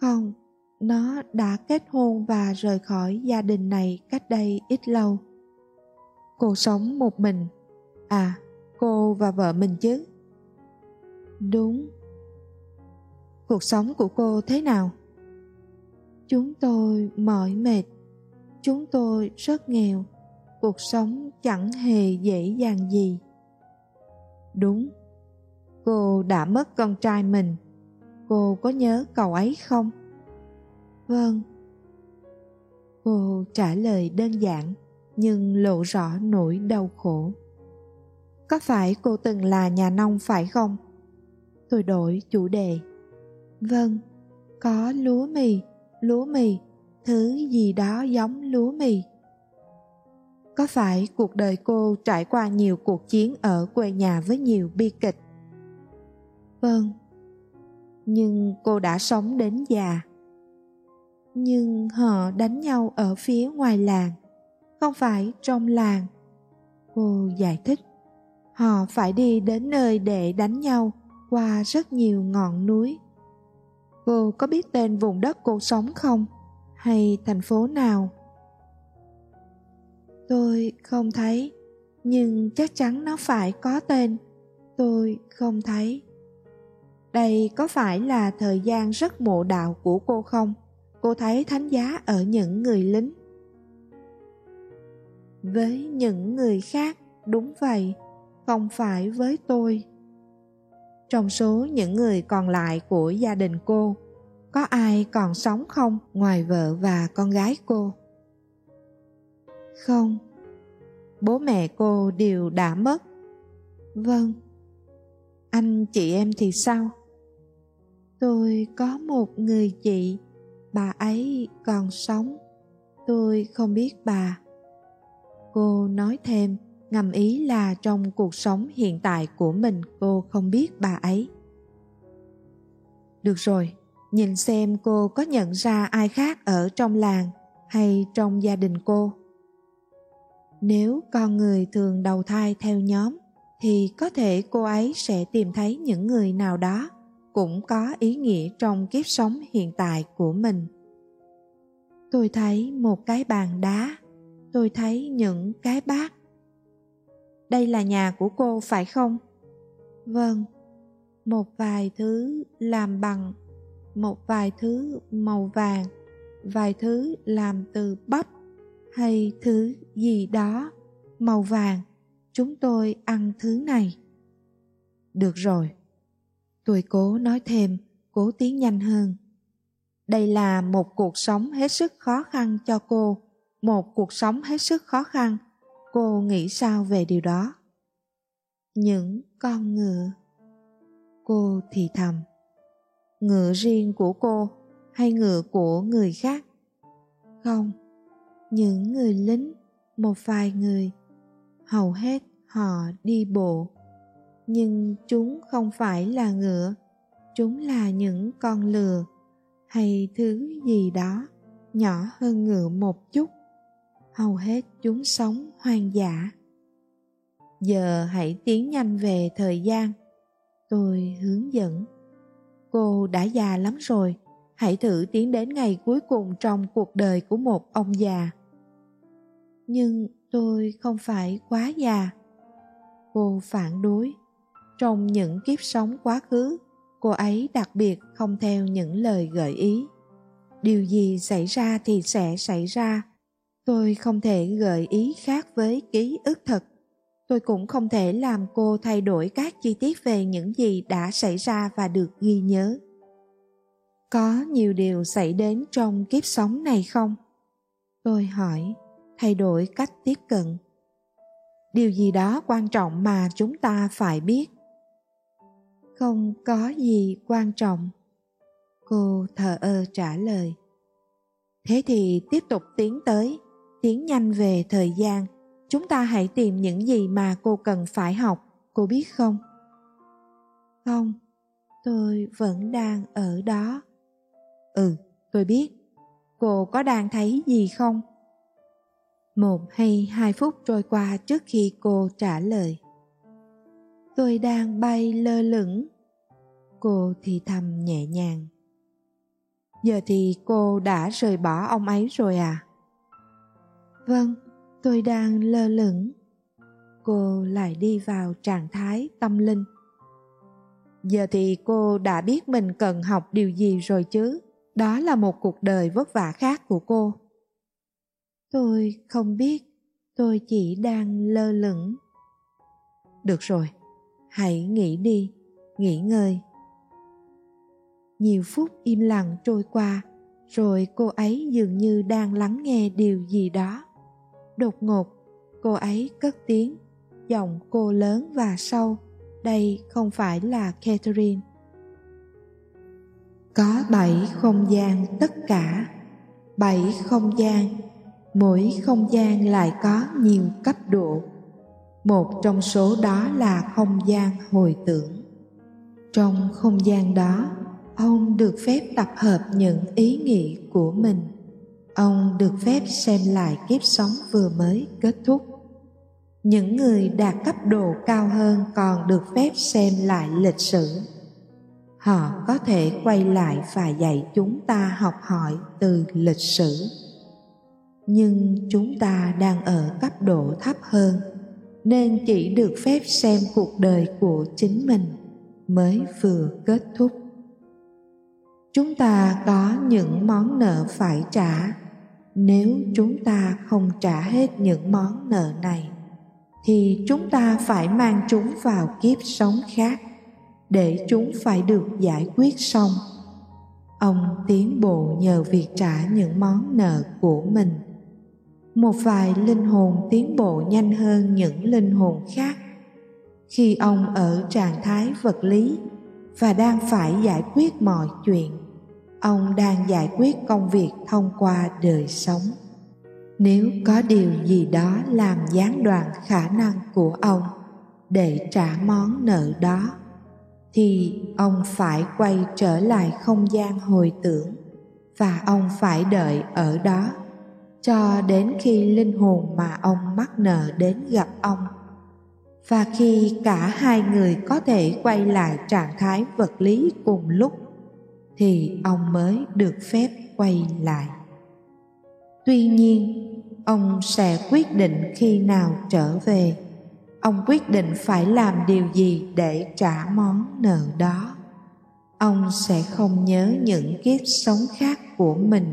Không, nó đã kết hôn và rời khỏi gia đình này cách đây ít lâu. Cô sống một mình. À cô và vợ mình chứ? Đúng. Cuộc sống của cô thế nào? Chúng tôi mỏi mệt. Chúng tôi rất nghèo. Cuộc sống chẳng hề dễ dàng gì. Đúng cô đã mất con trai mình. Cô có nhớ cậu ấy không? Vâng. Cô trả lời đơn giản, nhưng lộ rõ nỗi đau khổ. Có phải cô từng là nhà nông phải không? Tôi đổi chủ đề. Vâng có lúa mì lúa mì, thứ gì đó giống lúa mì. Có phải cuộc đời cô trải qua nhiều cuộc chiến ở quê nhà với nhiều bi kịch? Vâng. Nhưng cô đã sống đến già. Nhưng họ đánh nhau ở phía ngoài làng, không phải trong làng. Cô giải thích, họ phải đi đến nơi để đánh nhau qua rất nhiều ngọn núi. Cô có biết tên vùng đất cô sống không? Hay thành phố nào? Tôi không thấy, nhưng chắc chắn nó phải có tên. Tôi không thấy đây có phải là thời gian rất mộ đạo của cô không? Cô thấy thánh giá ở những người lính. Với những người khác, đúng vậy, không phải với tôi. Trong số những người còn lại của gia đình cô, có ai còn sống không ngoài vợ và con gái cô? Không. Bố mẹ cô đều đã mất. Vâng. Anh chị em thì sao? Tôi có một người chị, bà ấy còn sống. Tôi không biết bà. Cô nói thêm, ngầm ý là trong cuộc sống hiện tại của mình cô không biết bà ấy. Được rồi, nhìn xem cô có nhận ra ai khác ở trong làng hay trong gia đình cô. Nếu con người thường đầu thai theo nhóm, thì có thể cô ấy sẽ tìm thấy những người nào đó cũng có ý nghĩa trong kiếp sống hiện tại của mình. Tôi thấy một cái bàn đá, tôi thấy những cái bát. Đây là nhà của cô, phải không? Vâng một vài thứ làm bằng, một vài thứ màu vàng, vài thứ làm từ bắp hay thứ gì đó màu vàng. Chúng tôi ăn thứ này. Được rồi tôi cố nói thêm, cố tiến nhanh hơn. Đây là một cuộc sống hết sức khó khăn cho cô. Một cuộc sống hết sức khó khăn. Cô nghĩ sao về điều đó? Những con ngựa. Cô thì thầm. Ngựa riêng của cô hay ngựa của người khác? Không. Những người lính, một vài người. Hầu hết họ đi bộ nhưng chúng không phải là ngựa, chúng là những con lừa, hay thứ gì đó nhỏ hơn ngựa một chút. Hầu hết chúng sống hoang dã. Giờ hãy tiến nhanh về thời gian. Tôi hướng dẫn. Cô đã già lắm rồi, hãy thử tiến đến ngày cuối cùng trong cuộc đời của một ông già. Nhưng tôi không phải quá già. Cô phản đối trong những kiếp sống quá khứ, cô ấy đặc biệt không theo những lời gợi ý. Điều gì xảy ra thì sẽ xảy ra. Tôi không thể gợi ý khác với ký ức thật. Tôi cũng không thể làm cô thay đổi các chi tiết về những gì đã xảy ra và được ghi nhớ. Có nhiều điều xảy đến trong kiếp sống này không? Tôi hỏi, thay đổi cách tiếp cận. Điều gì đó quan trọng mà chúng ta phải biết không có gì quan trọng. Cô thờ ơ trả lời. Thế thì tiếp tục tiến tới, tiến nhanh về thời gian. Chúng ta hãy tìm những gì mà cô cần phải học, cô biết không? Không, tôi vẫn đang ở đó. Ừ tôi biết. Cô có đang thấy gì không? Một hay hai phút trôi qua trước khi cô trả lời tôi đang bay lơ lửng. Cô thì thầm nhẹ nhàng. Giờ thì cô đã rời bỏ ông ấy rồi à? Vâng tôi đang lơ lửng. Cô lại đi vào trạng thái tâm linh. Giờ thì cô đã biết mình cần học điều gì rồi chứ? Đó là một cuộc đời vất vả khác của cô. Tôi không biết, tôi chỉ đang lơ lửng. Được rồi hãy nghỉ đi, nghỉ ngơi. Nhiều phút im lặng trôi qua, rồi cô ấy dường như đang lắng nghe điều gì đó. Đột ngột, cô ấy cất tiếng, giọng cô lớn và sâu. Đây không phải là catherine. Có bảy không gian tất cả. Bảy không gian, mỗi không gian lại có nhiều cấp độ một trong số đó là không gian hồi tưởng. Trong không gian đó, ông được phép tập hợp những ý nghĩ của mình. Ông được phép xem lại kiếp sống vừa mới kết thúc. Những người đạt cấp độ cao hơn còn được phép xem lại lịch sử. Họ có thể quay lại và dạy chúng ta học hỏi từ lịch sử. Nhưng chúng ta đang ở cấp độ thấp hơn nên chỉ được phép xem cuộc đời của chính mình mới vừa kết thúc. Chúng ta có những món nợ phải trả. Nếu chúng ta không trả hết những món nợ này, thì chúng ta phải mang chúng vào kiếp sống khác để chúng phải được giải quyết xong. Ông tiến bộ nhờ việc trả những món nợ của mình một vài linh hồn tiến bộ nhanh hơn những linh hồn khác. Khi ông ở trạng thái vật lý và đang phải giải quyết mọi chuyện, ông đang giải quyết công việc thông qua đời sống. Nếu có điều gì đó làm gián đoạn khả năng của ông để trả món nợ đó, thì ông phải quay trở lại không gian hồi tưởng và ông phải đợi ở đó cho đến khi linh hồn mà ông mắc nợ đến gặp ông. Và khi cả hai người có thể quay lại trạng thái vật lý cùng lúc, thì ông mới được phép quay lại. Tuy nhiên, ông sẽ quyết định khi nào trở về. Ông quyết định phải làm điều gì để trả món nợ đó. Ông sẽ không nhớ những kiếp sống khác của mình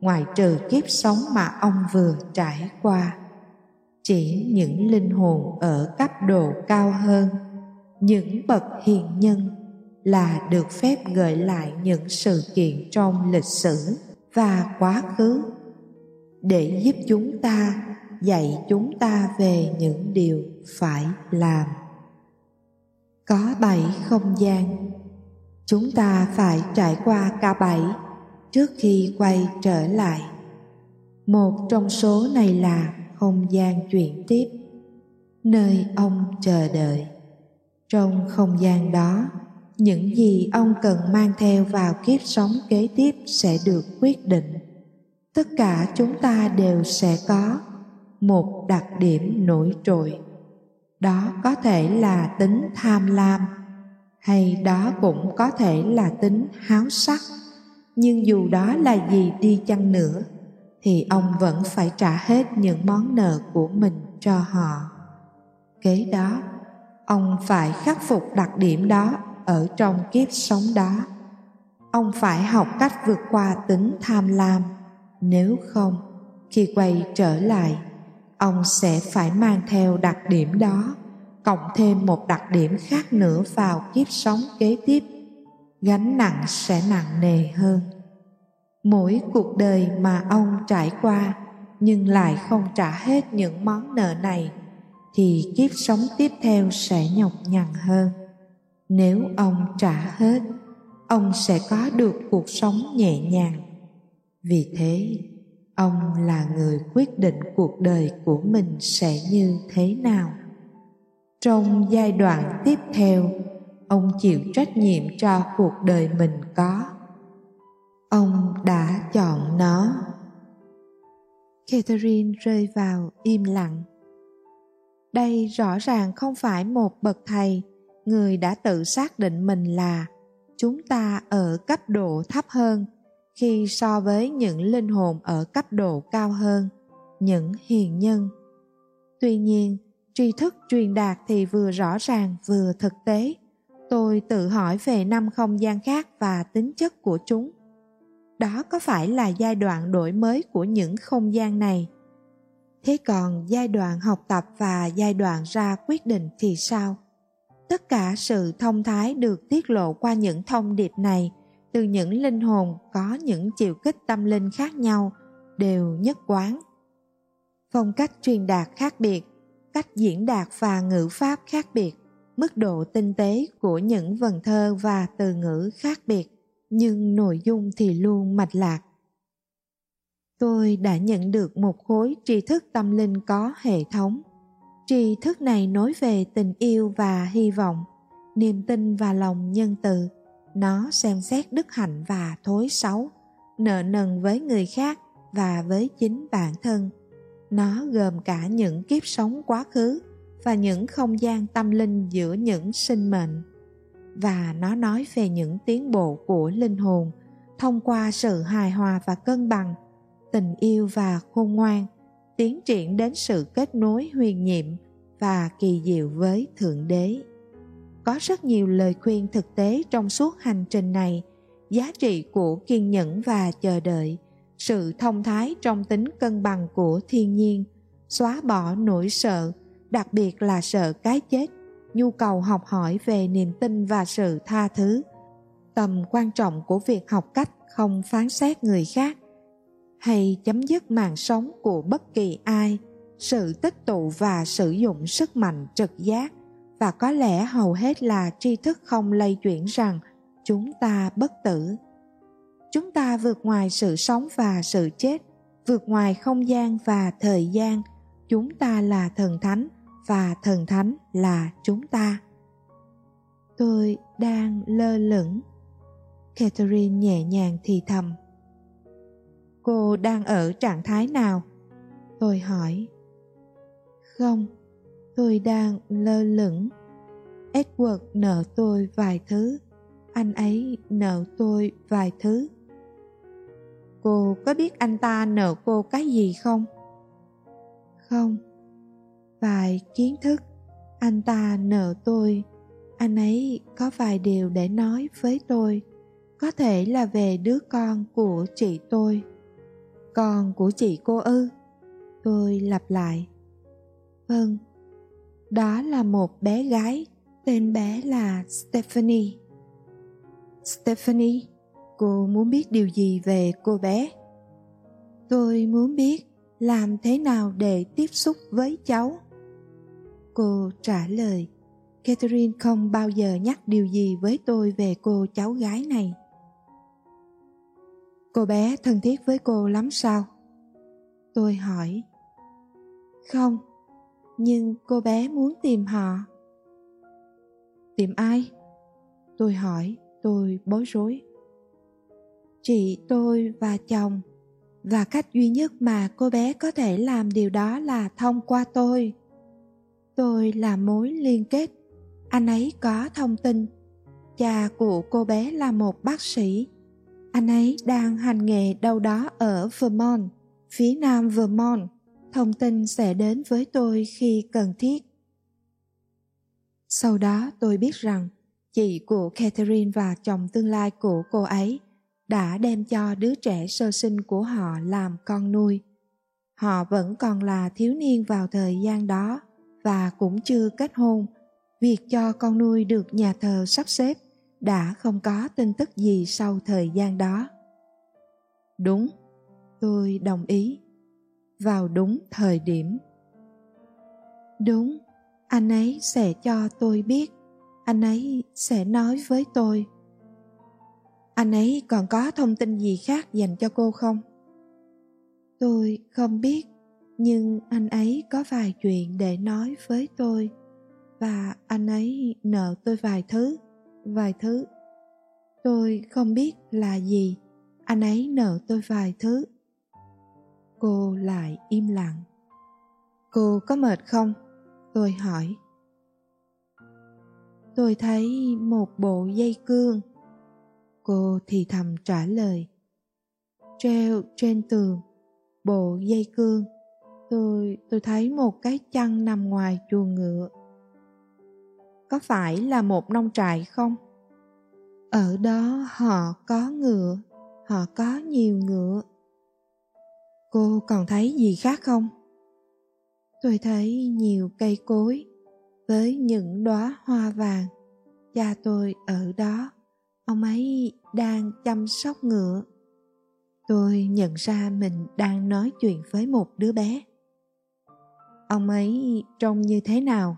ngoài trừ kiếp sống mà ông vừa trải qua, chỉ những linh hồn ở cấp độ cao hơn, những bậc hiền nhân là được phép gợi lại những sự kiện trong lịch sử và quá khứ để giúp chúng ta, dạy chúng ta về những điều phải làm. Có bảy không gian, chúng ta phải trải qua cả bảy trước khi quay trở lại. Một trong số này là không gian chuyển tiếp, nơi ông chờ đợi. Trong không gian đó, những gì ông cần mang theo vào kiếp sống kế tiếp sẽ được quyết định. Tất cả chúng ta đều sẽ có một đặc điểm nổi trội. Đó có thể là tính tham lam, hay đó cũng có thể là tính háo sắc nhưng dù đó là gì đi chăng nữa, thì ông vẫn phải trả hết những món nợ của mình cho họ. Kế đó, ông phải khắc phục đặc điểm đó ở trong kiếp sống đó. Ông phải học cách vượt qua tính tham lam. Nếu không, khi quay trở lại, ông sẽ phải mang theo đặc điểm đó, cộng thêm một đặc điểm khác nữa vào kiếp sống kế tiếp gánh nặng sẽ nặng nề hơn. Mỗi cuộc đời mà ông trải qua nhưng lại không trả hết những món nợ này, thì kiếp sống tiếp theo sẽ nhọc nhằn hơn. Nếu ông trả hết, ông sẽ có được cuộc sống nhẹ nhàng. Vì thế, ông là người quyết định cuộc đời của mình sẽ như thế nào. Trong giai đoạn tiếp theo ông chịu trách nhiệm cho cuộc đời mình có. Ông đã chọn nó. Catherine rơi vào im lặng. Đây rõ ràng không phải một bậc thầy. Người đã tự xác định mình là chúng ta ở cấp độ thấp hơn, khi so với những linh hồn ở cấp độ cao hơn, những hiền nhân. Tuy nhiên, tri thức truyền đạt thì vừa rõ ràng vừa thực tế tôi tự hỏi về năm không gian khác và tính chất của chúng. Đó có phải là giai đoạn đổi mới của những không gian này? Thế còn giai đoạn học tập và giai đoạn ra quyết định thì sao? Tất cả sự thông thái được tiết lộ qua những thông điệp này từ những linh hồn có những chiều kích tâm linh khác nhau đều nhất quán. Phong cách truyền đạt khác biệt, cách diễn đạt và ngữ pháp khác biệt mức độ tinh tế của những vần thơ và từ ngữ khác biệt, nhưng nội dung thì luôn mạch lạc. Tôi đã nhận được một khối tri thức tâm linh có hệ thống. Tri thức này nói về tình yêu và hy vọng, niềm tin và lòng nhân từ. Nó xem xét đức hạnh và thối xấu, nợ nần với người khác và với chính bản thân. Nó gồm cả những kiếp sống quá khứ và những không gian tâm linh giữa những sinh mệnh. Và nó nói về những tiến bộ của linh hồn thông qua sự hài hòa và cân bằng, tình yêu và khôn ngoan, tiến triển đến sự kết nối huyền nhiệm và kỳ diệu với thượng đế. Có rất nhiều lời khuyên thực tế trong suốt hành trình này, giá trị của kiên nhẫn và chờ đợi, sự thông thái trong tính cân bằng của thiên nhiên, xóa bỏ nỗi sợ đặc biệt là sợ cái chết, nhu cầu học hỏi về niềm tin và sự tha thứ. Tầm quan trọng của việc học cách không phán xét người khác hay chấm dứt mạng sống của bất kỳ ai, sự tích tụ và sử dụng sức mạnh trực giác. Và có lẽ hầu hết là tri thức không lây chuyển rằng chúng ta bất tử. Chúng ta vượt ngoài sự sống và sự chết, vượt ngoài không gian và thời gian. Chúng ta là thần thánh và thần thánh là chúng ta. Tôi đang lơ lửng. Catherine nhẹ nhàng thì thầm. Cô đang ở trạng thái nào? Tôi hỏi. Không, tôi đang lơ lửng. Edward nợ tôi vài thứ. Anh ấy nợ tôi vài thứ. Cô có biết anh ta nợ cô cái gì không? Không vài kiến thức. Anh ta nợ tôi. Anh ấy có vài điều để nói với tôi. Có thể là về đứa con của chị tôi. Con của chị cô ư? Tôi lặp lại. Vâng. Đó là một bé gái, tên bé là stephanie. Stephanie, cô muốn biết điều gì về cô bé? Tôi muốn biết làm thế nào để tiếp xúc với cháu cô trả lời, catherine không bao giờ nhắc điều gì với tôi về cô cháu gái này. Cô bé thân thiết với cô lắm sao? Tôi hỏi. Không, nhưng cô bé muốn tìm họ. Tìm ai? Tôi hỏi, tôi bối rối. Chị, tôi và chồng, và cách duy nhất mà cô bé có thể làm điều đó là thông qua tôi tôi là mối liên kết. Anh ấy có thông tin. Cha của cô bé là một bác sĩ. Anh ấy đang hành nghề đâu đó ở vermont, phía nam vermont. Thông tin sẽ đến với tôi khi cần thiết. Sau đó tôi biết rằng chị của catherine và chồng tương lai của cô ấy đã đem cho đứa trẻ sơ sinh của họ làm con nuôi. Họ vẫn còn là thiếu niên vào thời gian đó và cũng chưa kết hôn. Việc cho con nuôi được nhà thờ sắp xếp đã không có tin tức gì sau thời gian đó. Đúng, tôi đồng ý. Vào đúng thời điểm. Đúng, anh ấy sẽ cho tôi biết. Anh ấy sẽ nói với tôi. Anh ấy còn có thông tin gì khác dành cho cô không? Tôi không biết nhưng anh ấy có vài chuyện để nói với tôi. Và anh ấy nợ tôi vài thứ vài thứ. Tôi không biết là gì. Anh ấy nợ tôi vài thứ. Cô lại im lặng. Cô có mệt không? Tôi hỏi. Tôi thấy một bộ dây cương. Cô thì thầm trả lời. Treo trên tường, bộ dây cương tôi tôi thấy một cái chăn nằm ngoài chuồng ngựa. Có phải là một nông trại không? Ở đó họ có ngựa, họ có nhiều ngựa. Cô còn thấy gì khác không? Tôi thấy nhiều cây cối với những đóa hoa vàng. Cha tôi ở đó, ông ấy đang chăm sóc ngựa. Tôi nhận ra mình đang nói chuyện với một đứa bé ông ấy trông như thế nào?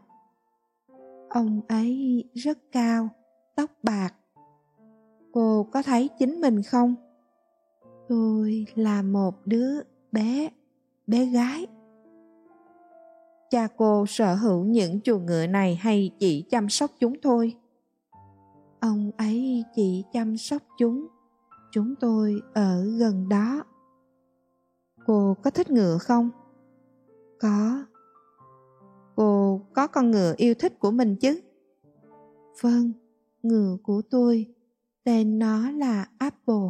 Ông ấy rất cao, tóc bạc. Cô có thấy chính mình không? Tôi là một đứa bé bé gái. Cha cô sở hữu những chuồng ngựa này hay chỉ chăm sóc chúng thôi? Ông ấy chỉ chăm sóc chúng chúng tôi ở gần đó. Cô có thích ngựa không? Có cô có con ngựa yêu thích của mình chứ? Vâng ngựa của tôi tên nó là apple.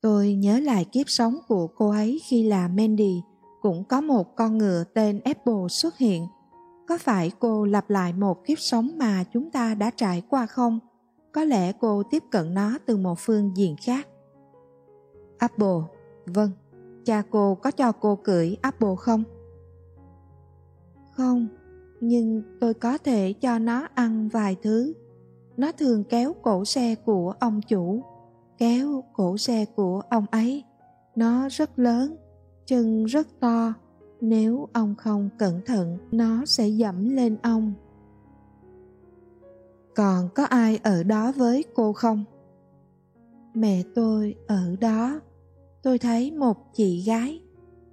Tôi nhớ lại kiếp sống của cô ấy khi là mandy, cũng có một con ngựa tên apple xuất hiện. Có phải cô lặp lại một kiếp sống mà chúng ta đã trải qua không? Có lẽ cô tiếp cận nó từ một phương diện khác. Apple vâng cha cô có cho cô cưỡi apple không? Không? Nhưng tôi có thể cho nó ăn vài thứ. Nó thường kéo cổ xe của ông chủ. Kéo cổ xe của ông ấy. Nó rất lớn, chân rất to. Nếu ông không cẩn thận, nó sẽ dẫm lên ông. Còn có ai ở đó với cô không? Mẹ tôi ở đó. Tôi thấy một chị gái.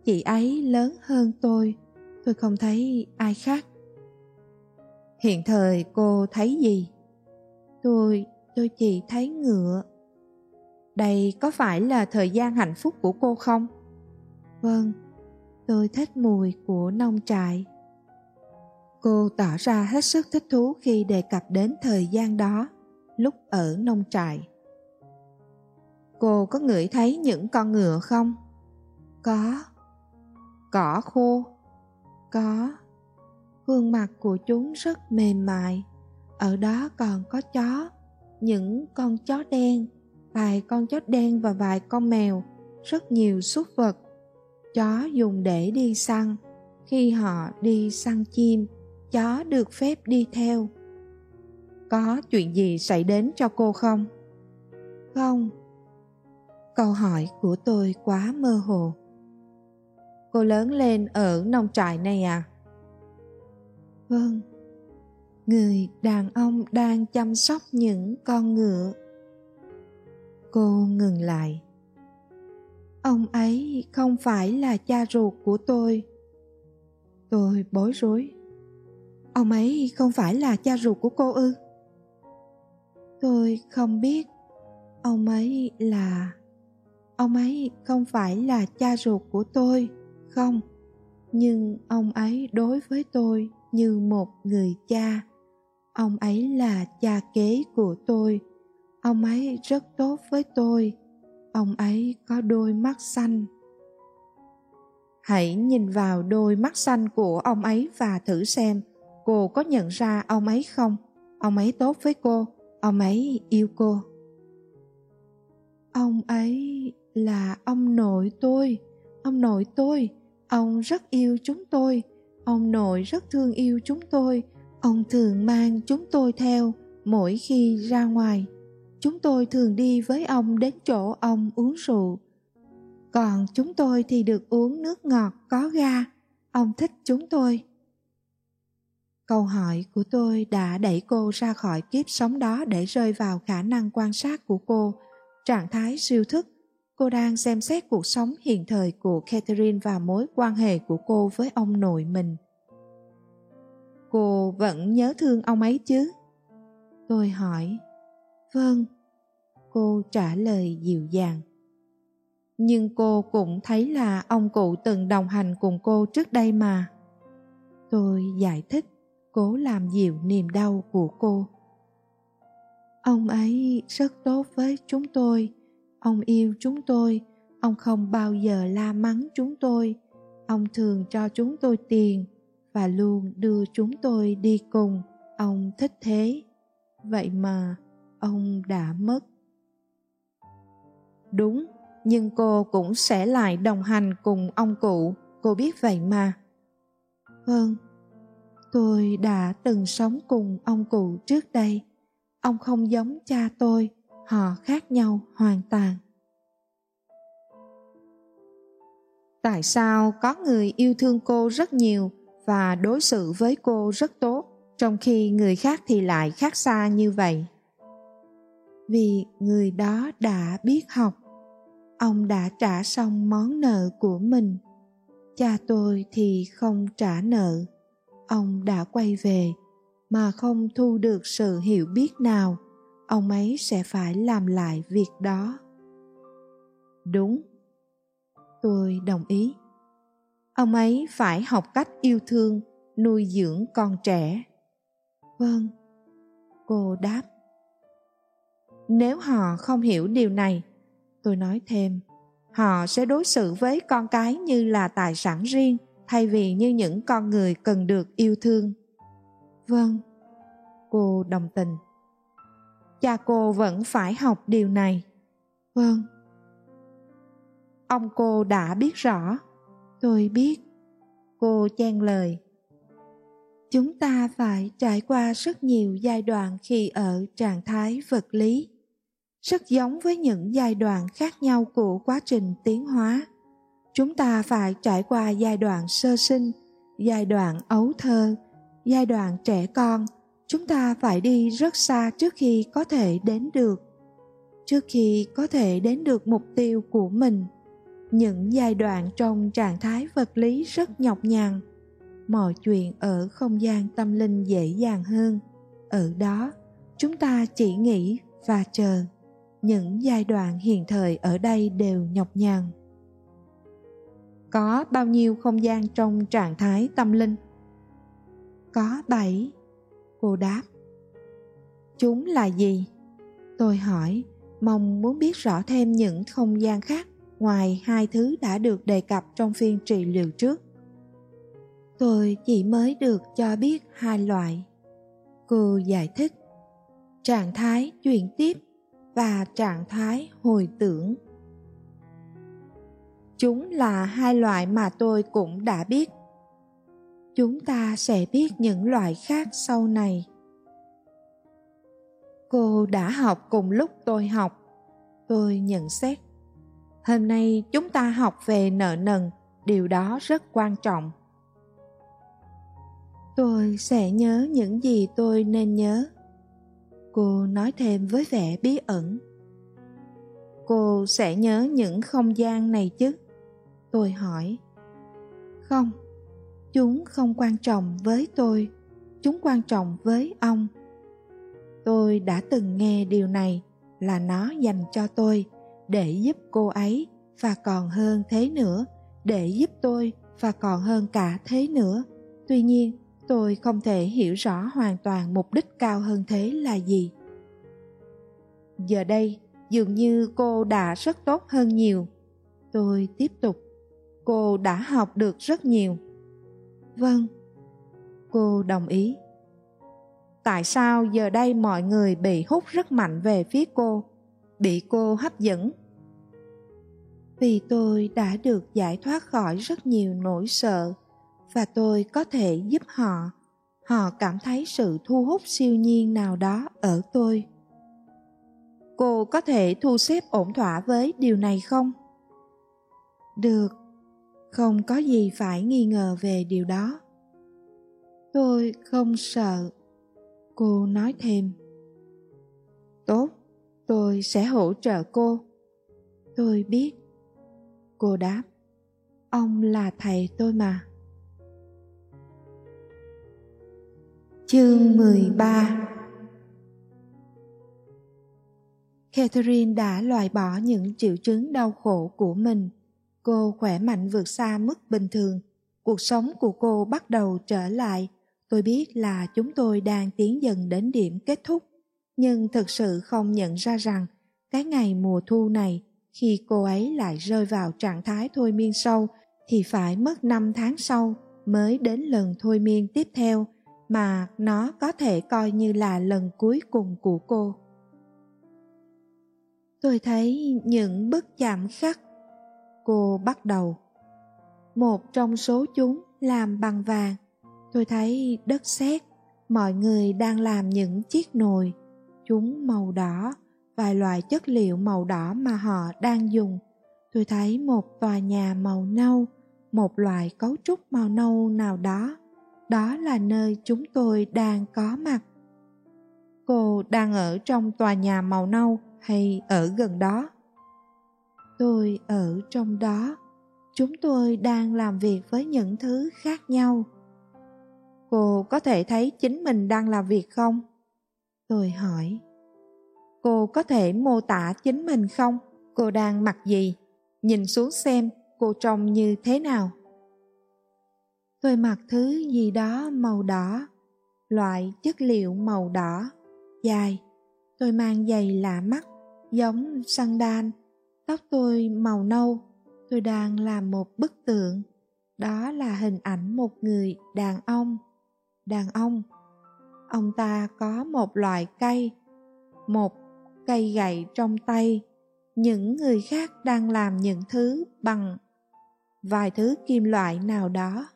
Chị ấy lớn hơn tôi tôi không thấy ai khác. Hiện thời cô thấy gì? Tôi tôi chỉ thấy ngựa. Đây có phải là thời gian hạnh phúc của cô không? Vâng tôi thích mùi của nông trại. Cô tỏ ra hết sức thích thú khi đề cập đến thời gian đó, lúc ở nông trại. Cô có ngửi thấy những con ngựa không? Có. Cỏ khô có. Gương mặt của chúng rất mềm mại, ở đó còn có chó, những con chó đen, vài con chó đen và vài con mèo, rất nhiều súc vật. Chó dùng để đi săn, khi họ đi săn chim, chó được phép đi theo. Có chuyện gì xảy đến cho cô không? Không. Câu hỏi của tôi quá mơ hồ cô lớn lên ở nông trại này à? Vâng. Người đàn ông đang chăm sóc những con ngựa. Cô ngừng lại. Ông ấy không phải là cha ruột của tôi. Tôi bối rối. Ông ấy không phải là cha ruột của cô ư? Tôi không biết ông ấy là, ông ấy không phải là cha ruột của tôi không? Nhưng ông ấy đối với tôi như một người cha. Ông ấy là cha kế của tôi. Ông ấy rất tốt với tôi. Ông ấy có đôi mắt xanh. Hãy nhìn vào đôi mắt xanh của ông ấy và thử xem cô có nhận ra ông ấy không? Ông ấy tốt với cô. Ông ấy yêu cô. Ông ấy là ông nội tôi. Ông nội tôi ông rất yêu chúng tôi. Ông nội rất thương yêu chúng tôi. Ông thường mang chúng tôi theo mỗi khi ra ngoài. Chúng tôi thường đi với ông đến chỗ ông uống rượu. Còn chúng tôi thì được uống nước ngọt có ga. Ông thích chúng tôi. Câu hỏi của tôi đã đẩy cô ra khỏi kiếp sống đó để rơi vào khả năng quan sát của cô. Trạng thái siêu thức cô đang xem xét cuộc sống hiện thời của catherine và mối quan hệ của cô với ông nội mình. Cô vẫn nhớ thương ông ấy chứ? Tôi hỏi. Vâng. Cô trả lời dịu dàng. Nhưng cô cũng thấy là ông cụ từng đồng hành cùng cô trước đây mà. Tôi giải thích, cố làm dịu niềm đau của cô. Ông ấy rất tốt với chúng tôi ông yêu chúng tôi ông không bao giờ la mắng chúng tôi. Ông thường cho chúng tôi tiền và luôn đưa chúng tôi đi cùng. Ông thích thế. Vậy mà ông đã mất. Đúng nhưng cô cũng sẽ lại đồng hành cùng ông cụ. Cô biết vậy mà. Vâng tôi đã từng sống cùng ông cụ trước đây. Ông không giống cha tôi họ khác nhau hoàn toàn. Tại sao có người yêu thương cô rất nhiều và đối xử với cô rất tốt trong khi người khác thì lại khác xa như vậy? Vì người đó đã biết học. Ông đã trả xong món nợ của mình. Cha tôi thì không trả nợ. Ông đã quay về mà không thu được sự hiểu biết nào ông ấy sẽ phải làm lại việc đó. Đúng. Tôi đồng ý. Ông ấy phải học cách yêu thương, nuôi dưỡng con trẻ. Vâng. Cô đáp. Nếu họ không hiểu điều này, tôi nói thêm, họ sẽ đối xử với con cái như là tài sản riêng, thay vì như những con người cần được yêu thương. Vâng. Cô đồng tình cha cô vẫn phải học điều này. Vâng. Ông cô đã biết rõ. Tôi biết. Cô chen lời. Chúng ta phải trải qua rất nhiều giai đoạn khi ở trạng thái vật lý rất giống với những giai đoạn khác nhau của quá trình tiến hóa. Chúng ta phải trải qua giai đoạn sơ sinh giai đoạn ấu thơ giai đoạn trẻ con chúng ta phải đi rất xa trước khi có thể đến được. Trước khi có thể đến được mục tiêu của mình, những giai đoạn trong trạng thái vật lý rất nhọc nhằn. Mọi chuyện ở không gian tâm linh dễ dàng hơn. Ở đó, chúng ta chỉ nghĩ và chờ. Những giai đoạn hiện thời ở đây đều nhọc nhằn. Có bao nhiêu không gian trong trạng thái tâm linh? Có bảy cô đáp. Chúng là gì? Tôi hỏi, mong muốn biết rõ thêm những không gian khác ngoài hai thứ đã được đề cập trong phiên trị liệu trước. Tôi chỉ mới được cho biết hai loại. Cô giải thích. Trạng thái chuyển tiếp và trạng thái hồi tưởng. Chúng là hai loại mà tôi cũng đã biết chúng ta sẽ biết những loại khác sau này. Cô đã học cùng lúc tôi học. Tôi nhận xét. Hôm nay chúng ta học về nợ nần, điều đó rất quan trọng. Tôi sẽ nhớ những gì tôi nên nhớ. Cô nói thêm với vẻ bí ẩn. Cô sẽ nhớ những không gian này chứ? Tôi hỏi. Không chúng không quan trọng với tôi, chúng quan trọng với ông. Tôi đã từng nghe điều này là nó dành cho tôi để giúp cô ấy và còn hơn thế nữa, để giúp tôi và còn hơn cả thế nữa. Tuy nhiên, tôi không thể hiểu rõ hoàn toàn mục đích cao hơn thế là gì. Giờ đây, dường như cô đã rất tốt hơn nhiều. Tôi tiếp tục. Cô đã học được rất nhiều vâng. Cô đồng ý. Tại sao giờ đây mọi người bị hút rất mạnh về phía cô, bị cô hấp dẫn? Vì tôi đã được giải thoát khỏi rất nhiều nỗi sợ và tôi có thể giúp họ. Họ cảm thấy sự thu hút siêu nhiên nào đó ở tôi. Cô có thể thu xếp ổn thỏa với điều này không? Được không có gì phải nghi ngờ về điều đó. Tôi không sợ. Cô nói thêm. Tốt, tôi sẽ hỗ trợ cô. Tôi biết. Cô đáp. Ông là thầy tôi mà. Chương 13 Catherine đã loại bỏ những triệu chứng đau khổ của mình. Cô khỏe mạnh vượt xa mức bình thường. Cuộc sống của cô bắt đầu trở lại. Tôi biết là chúng tôi đang tiến dần đến điểm kết thúc. Nhưng thực sự không nhận ra rằng cái ngày mùa thu này, khi cô ấy lại rơi vào trạng thái thôi miên sâu, thì phải mất 5 tháng sau mới đến lần thôi miên tiếp theo mà nó có thể coi như là lần cuối cùng của cô tôi thấy những bức chạm khắc cô bắt đầu. Một trong số chúng làm bằng vàng. Tôi thấy đất sét, mọi người đang làm những chiếc nồi. Chúng màu đỏ, vài loại chất liệu màu đỏ mà họ đang dùng. Tôi thấy một tòa nhà màu nâu, một loại cấu trúc màu nâu nào đó. Đó là nơi chúng tôi đang có mặt. Cô đang ở trong tòa nhà màu nâu hay ở gần đó? Tôi ở trong đó chúng tôi đang làm việc với những thứ khác nhau Cô có thể thấy chính mình đang làm việc không? Tôi hỏi. Cô có thể mô tả chính mình không? Cô đang mặc gì? Nhìn xuống xem cô trông như thế nào? Tôi mặc thứ gì đó màu đỏ, loại chất liệu màu đỏ, dài. Tôi mang giày lạ mắt, giống sandal. Tóc tôi màu nâu. Tôi đang làm một bức tượng. Đó là hình ảnh một người đàn ông. Đàn ông. Ông ta có một loại cây, một cây gậy trong tay. Những người khác đang làm những thứ bằng vài thứ kim loại nào đó.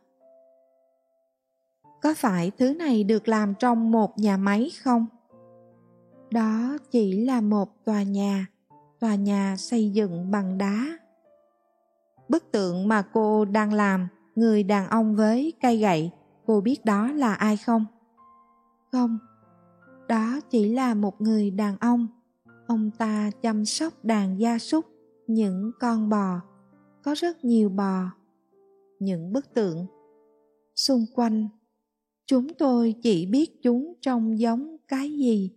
Có phải thứ này được làm trong một nhà máy không? Đó chỉ là một tòa nhà, tòa nhà xây dựng bằng đá. Bức tượng mà cô đang làm, người đàn ông với cây gậy, cô biết đó là ai không? Không, đó chỉ là một người đàn ông. Ông ta chăm sóc đàn gia súc, những con bò, có rất nhiều bò. Những bức tượng xung quanh chúng tôi chỉ biết chúng trông giống cái gì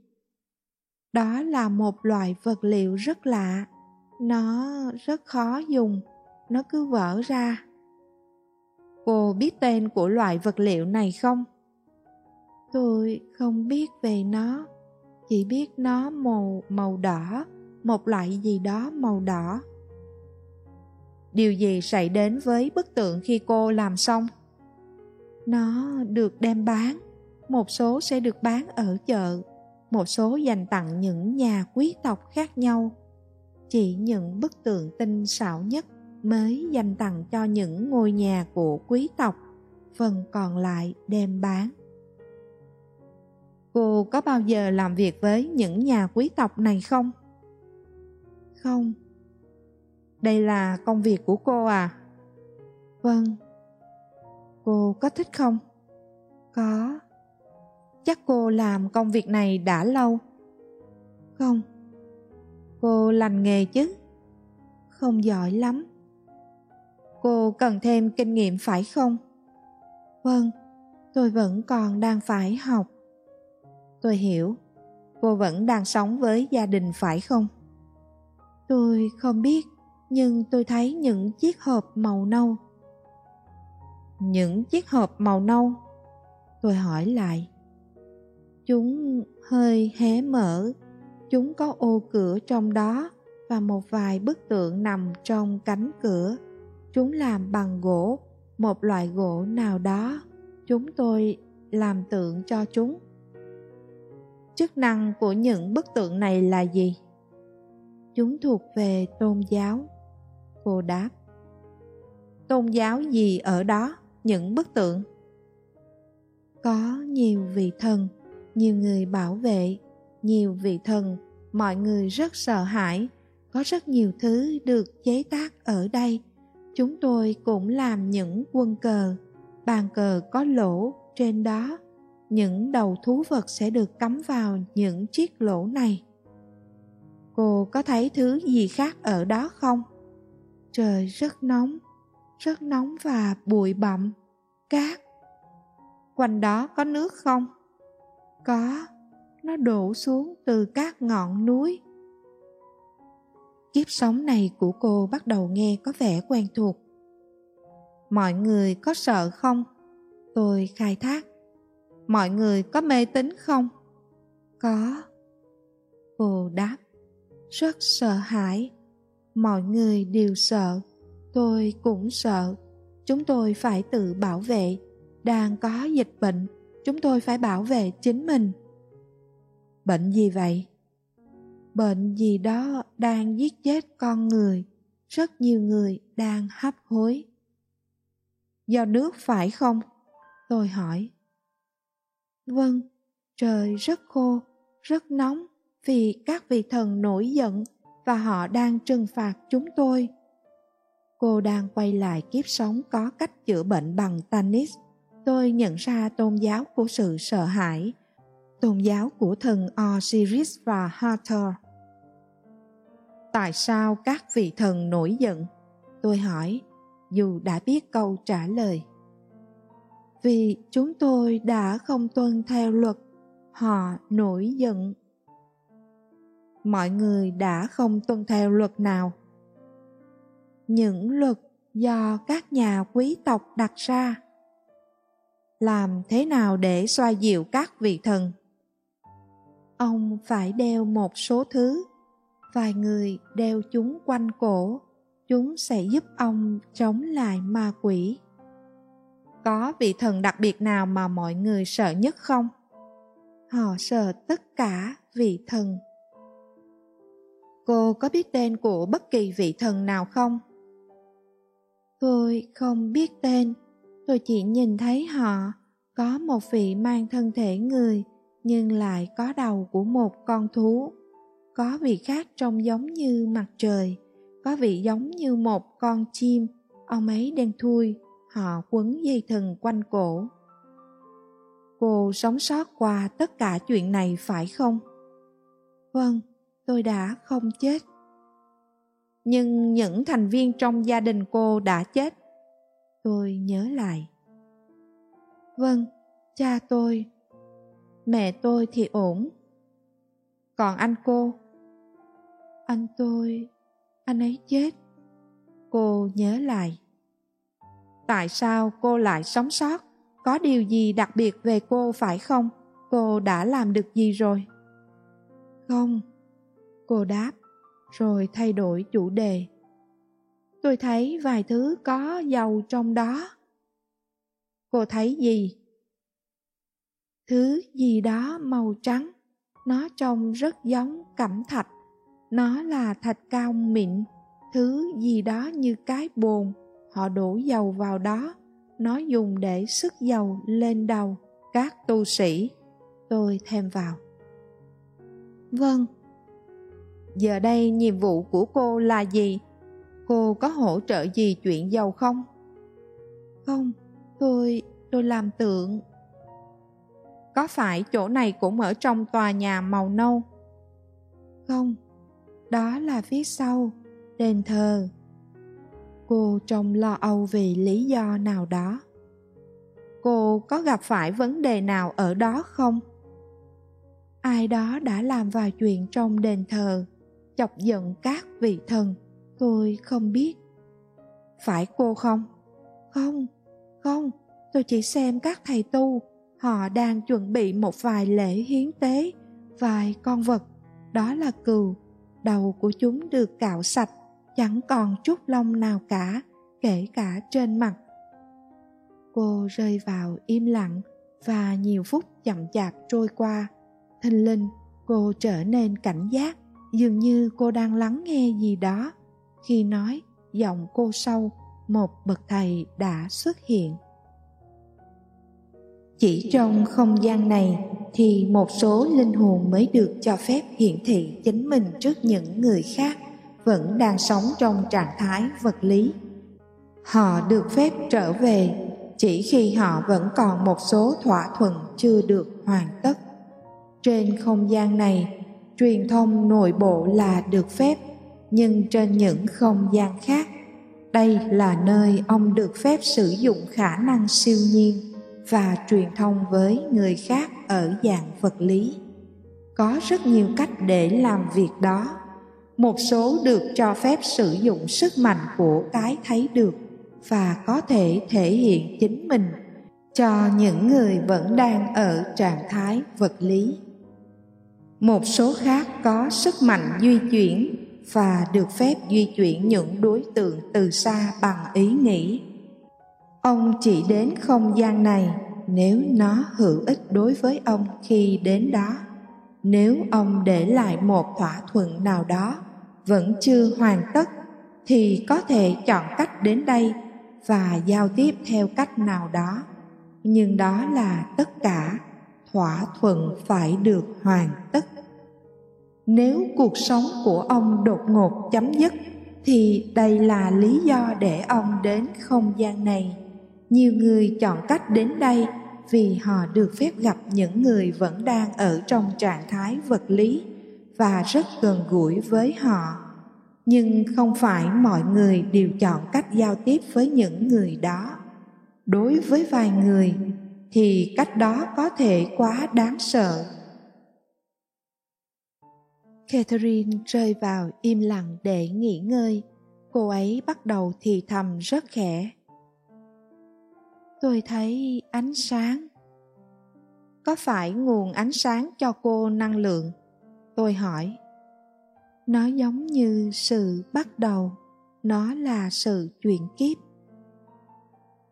đó là một loại vật liệu rất lạ. Nó rất khó dùng, nó cứ vỡ ra. Cô biết tên của loại vật liệu này không? Tôi không biết về nó, chỉ biết nó màu màu đỏ, một loại gì đó màu đỏ. Điều gì xảy đến với bức tượng khi cô làm xong? Nó được đem bán, một số sẽ được bán ở chợ một số dành tặng những nhà quý tộc khác nhau. Chỉ những bức tượng tinh xảo nhất mới dành tặng cho những ngôi nhà của quý tộc, phần còn lại đem bán. Cô có bao giờ làm việc với những nhà quý tộc này không? Không. Đây là công việc của cô à? Vâng. Cô có thích không? Có chắc cô làm công việc này đã lâu. Không. Cô lành nghề chứ. Không giỏi lắm. Cô cần thêm kinh nghiệm phải không? Vâng tôi vẫn còn đang phải học. Tôi hiểu, cô vẫn đang sống với gia đình phải không? Tôi không biết, nhưng tôi thấy những chiếc hộp màu nâu. Những chiếc hộp màu nâu? Tôi hỏi lại chúng hơi hé mở. Chúng có ô cửa trong đó và một vài bức tượng nằm trong cánh cửa. Chúng làm bằng gỗ, một loại gỗ nào đó. Chúng tôi làm tượng cho chúng. Chức năng của những bức tượng này là gì? Chúng thuộc về tôn giáo. Cô đáp. Tôn giáo gì ở đó? Những bức tượng. Có nhiều vị thần nhiều người bảo vệ, nhiều vị thần, mọi người rất sợ hãi. Có rất nhiều thứ được chế tác ở đây. Chúng tôi cũng làm những quân cờ. Bàn cờ có lỗ trên đó. Những đầu thú vật sẽ được cắm vào những chiếc lỗ này. Cô có thấy thứ gì khác ở đó không? Trời rất nóng rất nóng và bụi bặm. Cát. Quanh đó có nước không? Có, nó đổ xuống từ các ngọn núi. Kiếp sống này của cô bắt đầu nghe có vẻ quen thuộc. Mọi người có sợ không? Tôi khai thác. Mọi người có mê tín không? Có. Cô đáp. Rất sợ hãi. Mọi người đều sợ. Tôi cũng sợ. Chúng tôi phải tự bảo vệ. Đang có dịch bệnh chúng tôi phải bảo vệ chính mình. Bệnh gì vậy? Bệnh gì đó đang giết chết con người. Rất nhiều người đang hấp hối. Do nước phải không? Tôi hỏi. Vâng trời rất khô, rất nóng vì các vị thần nổi giận và họ đang trừng phạt chúng tôi. Cô đang quay lại kiếp sống có cách chữa bệnh bằng tennis. Tôi nhận ra tôn giáo của sự sợ hãi, tôn giáo của thần Osiris và Hathor. Tại sao các vị thần nổi giận? Tôi hỏi, dù đã biết câu trả lời. vì chúng tôi đã không tuân theo luật họ nổi giận mọi người đã không tuân theo luật nào những luật do các nhà quý tộc đặt ra làm thế nào để xoa dịu các vị thần? Ông phải đeo một số thứ. Vài người đeo chúng quanh cổ. Chúng sẽ giúp ông chống lại ma quỷ. Có vị thần đặc biệt nào mà mọi người sợ nhất không? Họ sợ tất cả vị thần. Cô có biết tên của bất kỳ vị thần nào không? Tôi không biết tên tôi chỉ nhìn thấy họ, có một vị mang thân thể người, nhưng lại có đầu của một con thú. Có vị khác trông giống như mặt trời, có vị giống như một con chim. Ông ấy đen thui, họ quấn dây thừng quanh cổ. Cô sống sót qua tất cả chuyện này phải không? Vâng tôi đã không chết. Nhưng những thành viên trong gia đình cô đã chết tôi nhớ lại. Vâng cha tôi. Mẹ tôi thì ổn. Còn anh cô? Anh tôi, anh ấy chết. Cô nhớ lại. Tại sao cô lại sống sót? Có điều gì đặc biệt về cô phải không? Cô đã làm được gì rồi? Không, cô đáp, rồi thay đổi chủ đề tôi thấy vài thứ có dầu trong đó. Cô thấy gì? Thứ gì đó màu trắng. Nó trông rất giống cẩm thạch. Nó là thạch cao mịn. Thứ gì đó như cái bồn. Họ đổ dầu vào đó. Nó dùng để sức dầu lên đầu các tu sĩ. Tôi thêm vào. Vâng. Giờ đây nhiệm vụ của cô là gì? Cô có hỗ trợ gì chuyện dầu không? Không tôi tôi làm tượng. Có phải chỗ này cũng ở trong tòa nhà màu nâu? Không đó là phía sau đền thờ. Cô trông lo âu vì lý do nào đó. Cô có gặp phải vấn đề nào ở đó không? Ai đó đã làm vài chuyện trong đền thờ chọc giận các vị thần tôi không biết. Phải cô không? Không không tôi chỉ xem các thầy tu. Họ đang chuẩn bị một vài lễ hiến tế vài con vật. Đó là cừu. Đầu của chúng được cạo sạch chẳng còn chút lông nào cả kể cả trên mặt. Cô rơi vào im lặng và nhiều phút chậm chạp trôi qua. Thình lình cô trở nên cảnh giác dường như cô đang lắng nghe gì đó khi nói giọng cô sâu, một bậc thầy đã xuất hiện. Chỉ trong không gian này thì một số linh hồn mới được cho phép hiển thị chính mình trước những người khác vẫn đang sống trong trạng thái vật lý. Họ được phép trở về, chỉ khi họ vẫn còn một số thỏa thuận chưa được hoàn tất. Trên không gian này, truyền thông nội bộ là được phép nhưng trên những không gian khác. Đây là nơi ông được phép sử dụng khả năng siêu nhiên và truyền thông với người khác ở dạng vật lý. Có rất nhiều cách để làm việc đó. Một số được cho phép sử dụng sức mạnh của cái thấy được và có thể thể hiện chính mình cho những người vẫn đang ở trạng thái vật lý. Một số khác có sức mạnh di chuyển và được phép di chuyển những đối tượng từ xa bằng ý nghĩ. Ông chỉ đến không gian này nếu nó hữu ích đối với ông khi đến đó. Nếu ông để lại một thỏa thuận nào đó vẫn chưa hoàn tất, thì có thể chọn cách đến đây và giao tiếp theo cách nào đó. Nhưng đó là tất cả thỏa thuận phải được hoàn tất nếu cuộc sống của ông đột ngột chấm dứt, thì đây là lý do để ông đến không gian này. Nhiều người chọn cách đến đây vì họ được phép gặp những người vẫn đang ở trong trạng thái vật lý và rất gần gũi với họ. Nhưng không phải mọi người đều chọn cách giao tiếp với những người đó. Đối với vài người, thì cách đó có thể quá đáng sợ catherine rơi vào im lặng để nghỉ ngơi. Cô ấy bắt đầu thì thầm rất khẽ. Tôi thấy ánh sáng. Có phải nguồn ánh sáng cho cô năng lượng? tôi hỏi. Nó giống như sự bắt đầu. Nó là sự chuyển kiếp.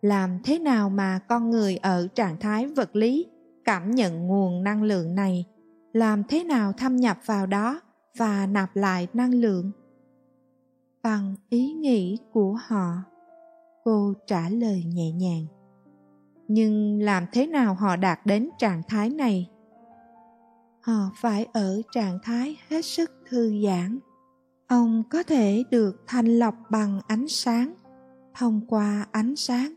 Làm thế nào mà con người ở trạng thái vật lý cảm nhận nguồn năng lượng này? Làm thế nào thâm nhập vào đó? Và nạp lại năng lượng. Bằng ý nghĩ của họ, cô trả lời nhẹ nhàng. Nhưng làm thế nào họ đạt đến trạng thái này? Họ phải ở trạng thái hết sức thư giãn. Ông có thể được thanh lọc bằng ánh sáng. Thông qua ánh sáng,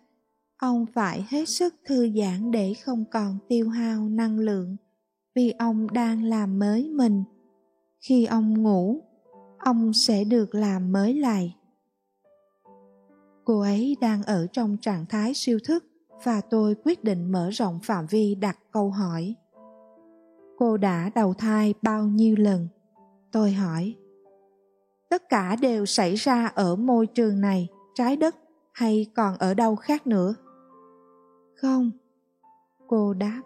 ông phải hết sức thư giãn để không còn tiêu hao năng lượng vì ông đang làm mới mình khi ông ngủ, ông sẽ được làm mới lại. Cô ấy đang ở trong trạng thái siêu thức và tôi quyết định mở rộng phạm vi đặt câu hỏi. Cô đã đầu thai bao nhiêu lần? Tôi hỏi. Tất cả đều xảy ra ở môi trường này, trái đất, hay còn ở đâu khác nữa? Không, cô đáp.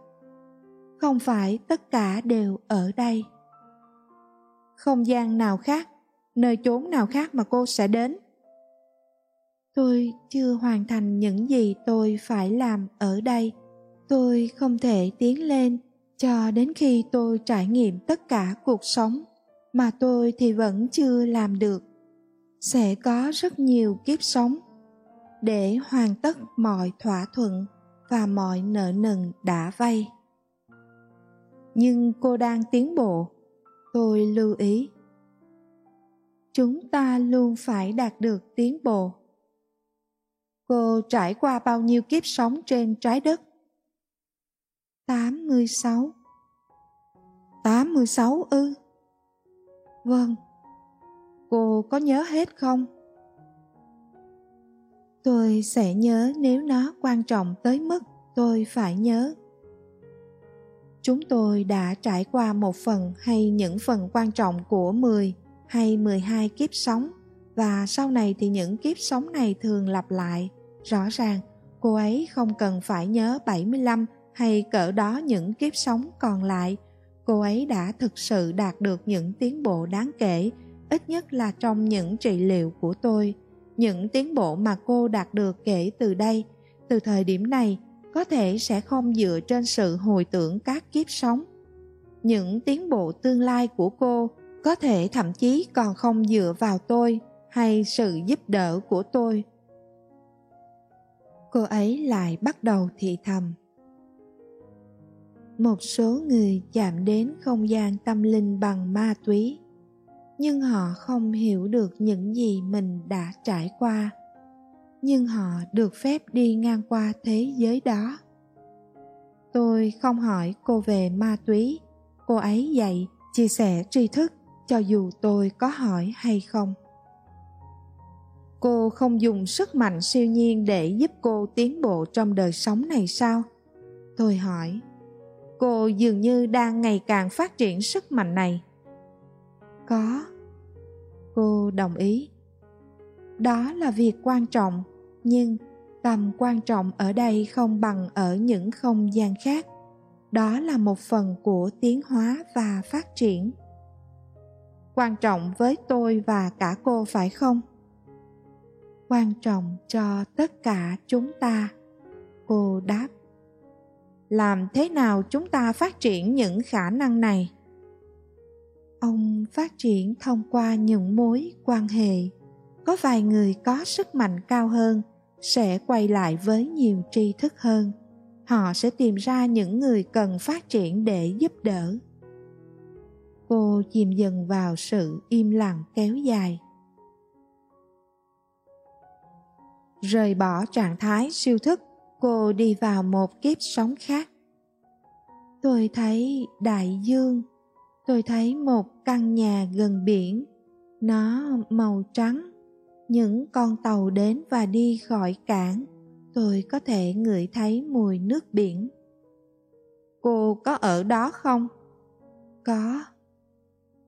Không phải tất cả đều ở đây không gian nào khác, nơi chốn nào khác mà cô sẽ đến. Tôi chưa hoàn thành những gì tôi phải làm ở đây. Tôi không thể tiến lên cho đến khi tôi trải nghiệm tất cả cuộc sống mà tôi thì vẫn chưa làm được. Sẽ có rất nhiều kiếp sống để hoàn tất mọi thỏa thuận và mọi nợ nần đã vay. Nhưng cô đang tiến bộ tôi lưu ý. Chúng ta luôn phải đạt được tiến bộ. Cô trải qua bao nhiêu kiếp sống trên trái đất? 86 86 ư? Vâng. Cô có nhớ hết không? Tôi sẽ nhớ nếu nó quan trọng tới mức tôi phải nhớ chúng tôi đã trải qua một phần hay những phần quan trọng của 10 hay 12 kiếp sống và sau này thì những kiếp sống này thường lặp lại. Rõ ràng, cô ấy không cần phải nhớ 75 hay cỡ đó những kiếp sống còn lại. Cô ấy đã thực sự đạt được những tiến bộ đáng kể, ít nhất là trong những trị liệu của tôi. Những tiến bộ mà cô đạt được kể từ đây, từ thời điểm này, có thể sẽ không dựa trên sự hồi tưởng các kiếp sống. Những tiến bộ tương lai của cô có thể thậm chí còn không dựa vào tôi hay sự giúp đỡ của tôi. Cô ấy lại bắt đầu thì thầm. Một số người chạm đến không gian tâm linh bằng ma túy, nhưng họ không hiểu được những gì mình đã trải qua nhưng họ được phép đi ngang qua thế giới đó. Tôi không hỏi cô về ma túy. Cô ấy dạy, chia sẻ tri thức, cho dù tôi có hỏi hay không. Cô không dùng sức mạnh siêu nhiên để giúp cô tiến bộ trong đời sống này sao? Tôi hỏi. Cô dường như đang ngày càng phát triển sức mạnh này. Có. Cô đồng ý. Đó là việc quan trọng nhưng tầm quan trọng ở đây không bằng ở những không gian khác. Đó là một phần của tiến hóa và phát triển. Quan trọng với tôi và cả cô phải không? Quan trọng cho tất cả chúng ta, cô đáp. Làm thế nào chúng ta phát triển những khả năng này? Ông phát triển thông qua những mối quan hệ. Có vài người có sức mạnh cao hơn sẽ quay lại với nhiều tri thức hơn. Họ sẽ tìm ra những người cần phát triển để giúp đỡ. Cô chìm dần vào sự im lặng kéo dài. Rời bỏ trạng thái siêu thức, cô đi vào một kiếp sống khác. Tôi thấy đại dương, tôi thấy một căn nhà gần biển. Nó màu trắng những con tàu đến và đi khỏi cảng, tôi có thể ngửi thấy mùi nước biển. Cô có ở đó không? Có.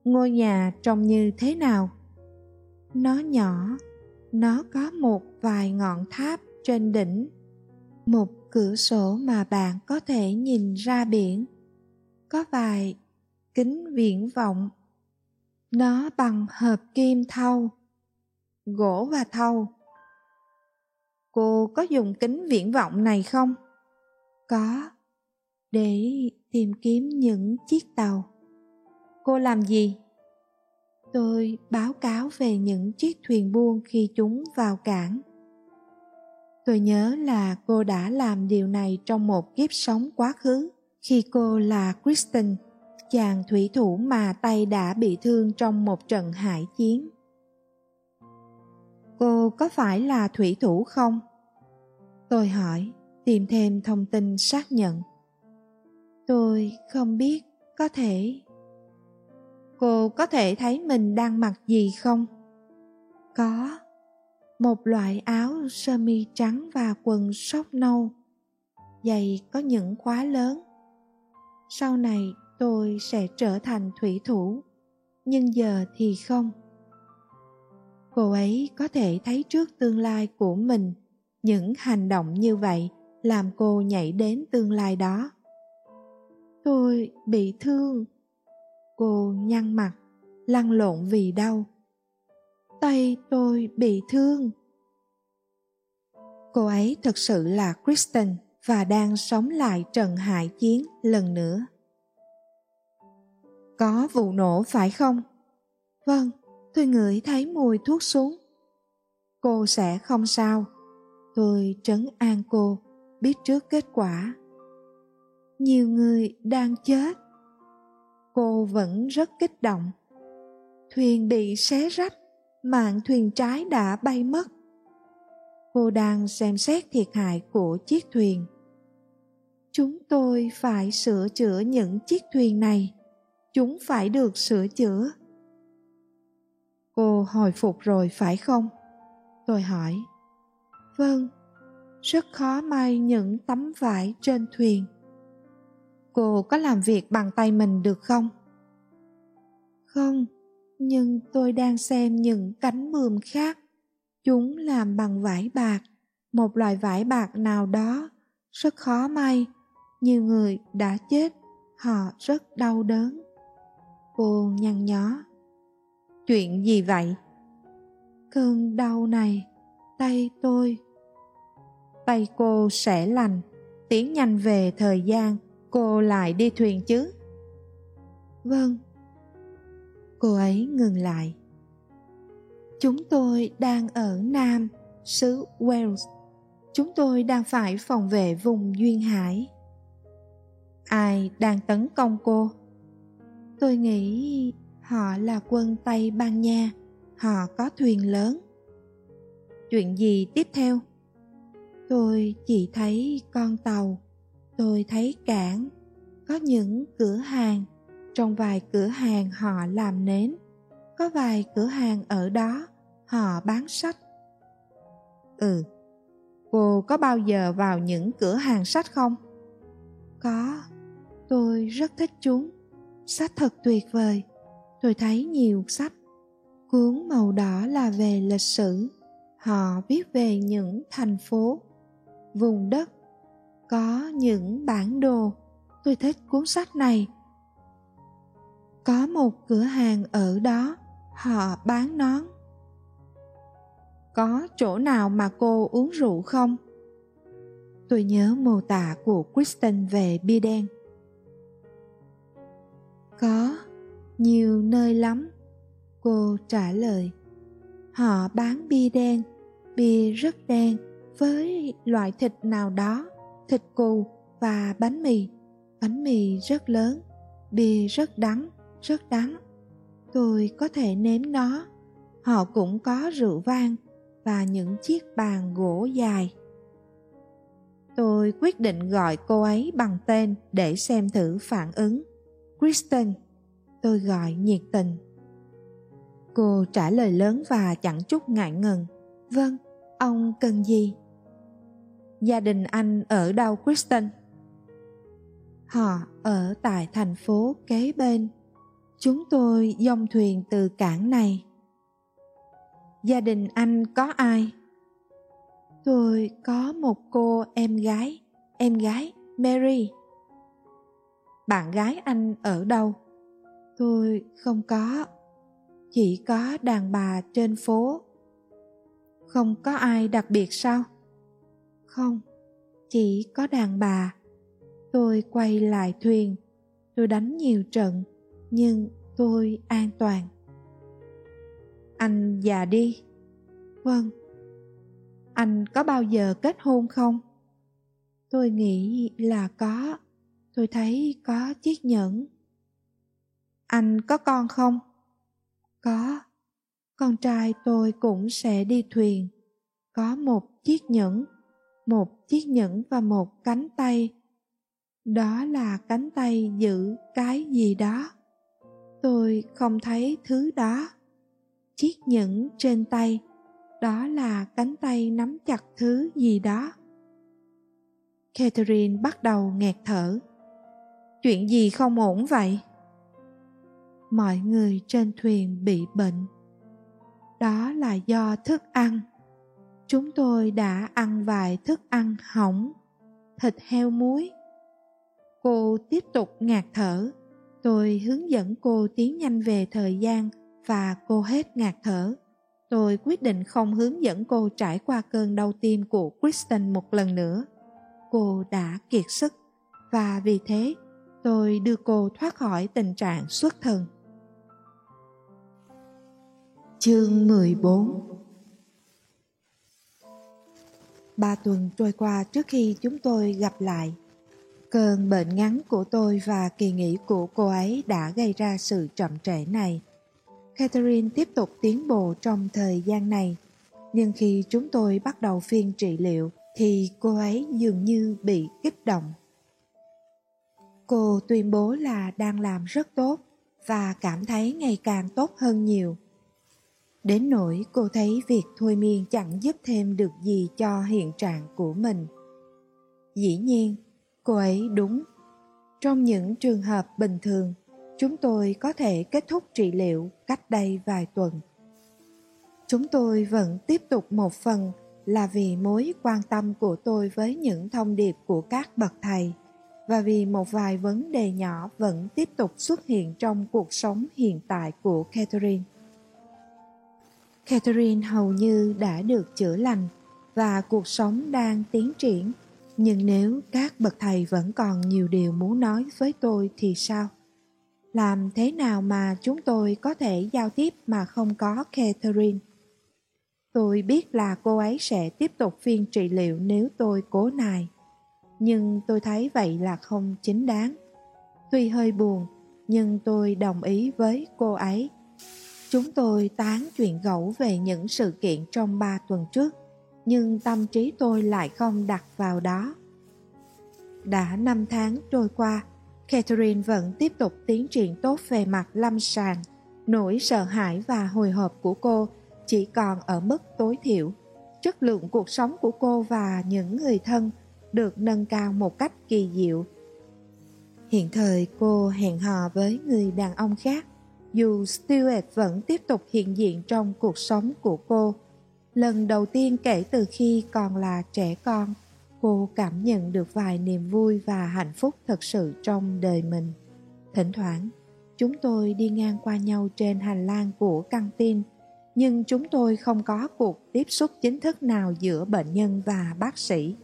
Ngôi nhà trông như thế nào? Nó nhỏ, nó có một vài ngọn tháp trên đỉnh, một cửa sổ mà bạn có thể nhìn ra biển. Có vài kính viễn vọng. Nó bằng hợp kim thau gỗ và thau. Cô có dùng kính viễn vọng này không? Có. Để tìm kiếm những chiếc tàu. Cô làm gì? Tôi báo cáo về những chiếc thuyền buôn khi chúng vào cảng. Tôi nhớ là cô đã làm điều này trong một kiếp sống quá khứ khi cô là kristen, chàng thủy thủ mà tay đã bị thương trong một trận hải chiến cô có phải là thủy thủ không? Tôi hỏi, tìm thêm thông tin xác nhận. Tôi không biết, có thể. Cô có thể thấy mình đang mặc gì không? Có. Một loại áo sơ mi trắng và quần sóc nâu. Giày có những khóa lớn. Sau này tôi sẽ trở thành thủy thủ, nhưng giờ thì không cô ấy có thể thấy trước tương lai của mình. Những hành động như vậy làm cô nhảy đến tương lai đó. Tôi bị thương. Cô nhăn mặt, lăn lộn vì đau. Tay tôi bị thương. Cô ấy thực sự là kristen và đang sống lại trận hải chiến lần nữa. Có vụ nổ phải không? Vâng tôi ngửi thấy mùi thuốc súng cô sẽ không sao. Tôi trấn an cô, biết trước kết quả. Nhiều người đang chết. Cô vẫn rất kích động. Thuyền bị xé rách mạng thuyền trái đã bay mất. Cô đang xem xét thiệt hại của chiếc thuyền. Chúng tôi phải sửa chữa những chiếc thuyền này. Chúng phải được sửa chữa cô hồi phục rồi phải không? Tôi hỏi. Vâng rất khó may những tấm vải trên thuyền. Cô có làm việc bằng tay mình được không? Không, nhưng tôi đang xem những cánh bườm khác. Chúng làm bằng vải bạc, một loại vải bạc nào đó. Rất khó may, nhiều người đã chết, họ rất đau đớn. Cô nhăn nhó chuyện gì vậy? Cơn đau này tay tôi. Tay cô sẽ lành tiến nhanh về thời gian cô lại đi thuyền chứ? Vâng. Cô ấy ngừng lại. Chúng tôi đang ở nam xứ wales. Chúng tôi đang phải phòng vệ vùng duyên hải. Ai đang tấn công cô? Tôi nghĩ họ là quân tây ban nha. Họ có thuyền lớn. Chuyện gì tiếp theo? Tôi chỉ thấy con tàu. Tôi thấy cảng. Có những cửa hàng. Trong vài cửa hàng họ làm nến. Có vài cửa hàng ở đó họ bán sách. Ừ cô có bao giờ vào những cửa hàng sách không? Có. Tôi rất thích chúng. Sách thật tuyệt vời tôi thấy nhiều sách cuốn màu đỏ là về lịch sử. Họ viết về những thành phố, vùng đất, có những bản đồ. Tôi thích cuốn sách này. Có một cửa hàng ở đó, họ bán nón. Có chỗ nào mà cô uống rượu không? Tôi nhớ mô tả của kristen về bia đen. Có nhiều nơi lắm. Cô trả lời, họ bán bia đen, bia rất đen với loại thịt nào đó, thịt cù và bánh mì. Bánh mì rất lớn, bia rất đắng rất đắng. Tôi có thể nếm nó. Họ cũng có rượu vang và những chiếc bàn gỗ dài. Tôi quyết định gọi cô ấy bằng tên để xem thử phản ứng. Kristen tôi gọi nhiệt tình cô trả lời lớn và chẳng chút ngại ngần vâng ông cần gì Gia đình anh ở đâu Kristen? Họ ở tại thành phố kế bên. Chúng tôi dông thuyền từ cảng này. Gia đình anh có ai? Tôi có một cô em gái, em gái Mary. Bạn gái anh ở đâu? Tôi không có. Chỉ có đàn bà trên phố. Không có ai đặc biệt sao? Không, chỉ có đàn bà. Tôi quay lại thuyền. Tôi đánh nhiều trận, nhưng tôi an toàn. Anh già đi. Vâng. Anh có bao giờ kết hôn không? Tôi nghĩ là có. Tôi thấy có chiếc nhẫn. Anh có con không? Có. Con trai tôi cũng sẽ đi thuyền. Có một chiếc nhẫn, một chiếc nhẫn và một cánh tay. Đó là cánh tay giữ cái gì đó. Tôi không thấy thứ đó. Chiếc nhẫn trên tay, đó là cánh tay nắm chặt thứ gì đó. Catherine bắt đầu nghẹt thở. Chuyện gì không ổn vậy? Mọi người trên thuyền bị bệnh. Đó là do thức ăn. Chúng tôi đã ăn vài thức ăn hỏng, thịt heo muối. Cô tiếp tục ngạt thở. Tôi hướng dẫn cô tiến nhanh về thời gian và cô hết ngạt thở. Tôi quyết định không hướng dẫn cô trải qua cơn đau tim của Kristen một lần nữa. Cô đã kiệt sức và vì thế tôi đưa cô thoát khỏi tình trạng xuất thần. Chương 14 Ba tuần trôi qua trước khi chúng tôi gặp lại. Cơn bệnh ngắn của tôi và kỳ nghỉ của cô ấy đã gây ra sự chậm trễ này. Catherine tiếp tục tiến bộ trong thời gian này, nhưng khi chúng tôi bắt đầu phiên trị liệu thì cô ấy dường như bị kích động. Cô tuyên bố là đang làm rất tốt và cảm thấy ngày càng tốt hơn nhiều. Đến nỗi cô thấy việc thôi miên chẳng giúp thêm được gì cho hiện trạng của mình. Dĩ nhiên, cô ấy đúng. Trong những trường hợp bình thường, chúng tôi có thể kết thúc trị liệu cách đây vài tuần. Chúng tôi vẫn tiếp tục một phần là vì mối quan tâm của tôi với những thông điệp của các bậc thầy và vì một vài vấn đề nhỏ vẫn tiếp tục xuất hiện trong cuộc sống hiện tại của Catherine. Catherine hầu như đã được chữa lành và cuộc sống đang tiến triển. Nhưng nếu các bậc thầy vẫn còn nhiều điều muốn nói với tôi thì sao? Làm thế nào mà chúng tôi có thể giao tiếp mà không có Catherine? Tôi biết là cô ấy sẽ tiếp tục phiên trị liệu nếu tôi cố nài. Nhưng tôi thấy vậy là không chính đáng. Tuy hơi buồn, nhưng tôi đồng ý với cô ấy Chúng tôi tán chuyện gẫu về những sự kiện trong ba tuần trước, nhưng tâm trí tôi lại không đặt vào đó. Đã năm tháng trôi qua, Catherine vẫn tiếp tục tiến triển tốt về mặt lâm sàng. Nỗi sợ hãi và hồi hộp của cô chỉ còn ở mức tối thiểu. Chất lượng cuộc sống của cô và những người thân được nâng cao một cách kỳ diệu. Hiện thời cô hẹn hò với người đàn ông khác dù Stewart vẫn tiếp tục hiện diện trong cuộc sống của cô. Lần đầu tiên kể từ khi còn là trẻ con, cô cảm nhận được vài niềm vui và hạnh phúc thật sự trong đời mình. Thỉnh thoảng, chúng tôi đi ngang qua nhau trên hành lang của căng tin, nhưng chúng tôi không có cuộc tiếp xúc chính thức nào giữa bệnh nhân và bác sĩ.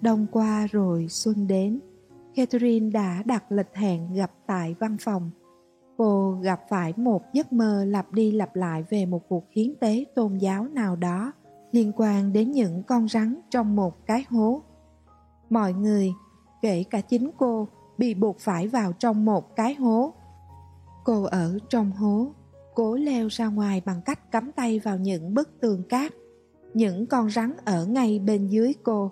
Đông qua rồi xuân đến, Catherine đã đặt lịch hẹn gặp tại văn phòng Cô gặp phải một giấc mơ lặp đi lặp lại về một cuộc hiến tế tôn giáo nào đó liên quan đến những con rắn trong một cái hố. Mọi người, kể cả chính cô, bị buộc phải vào trong một cái hố. Cô ở trong hố, cố leo ra ngoài bằng cách cắm tay vào những bức tường cát. Những con rắn ở ngay bên dưới cô.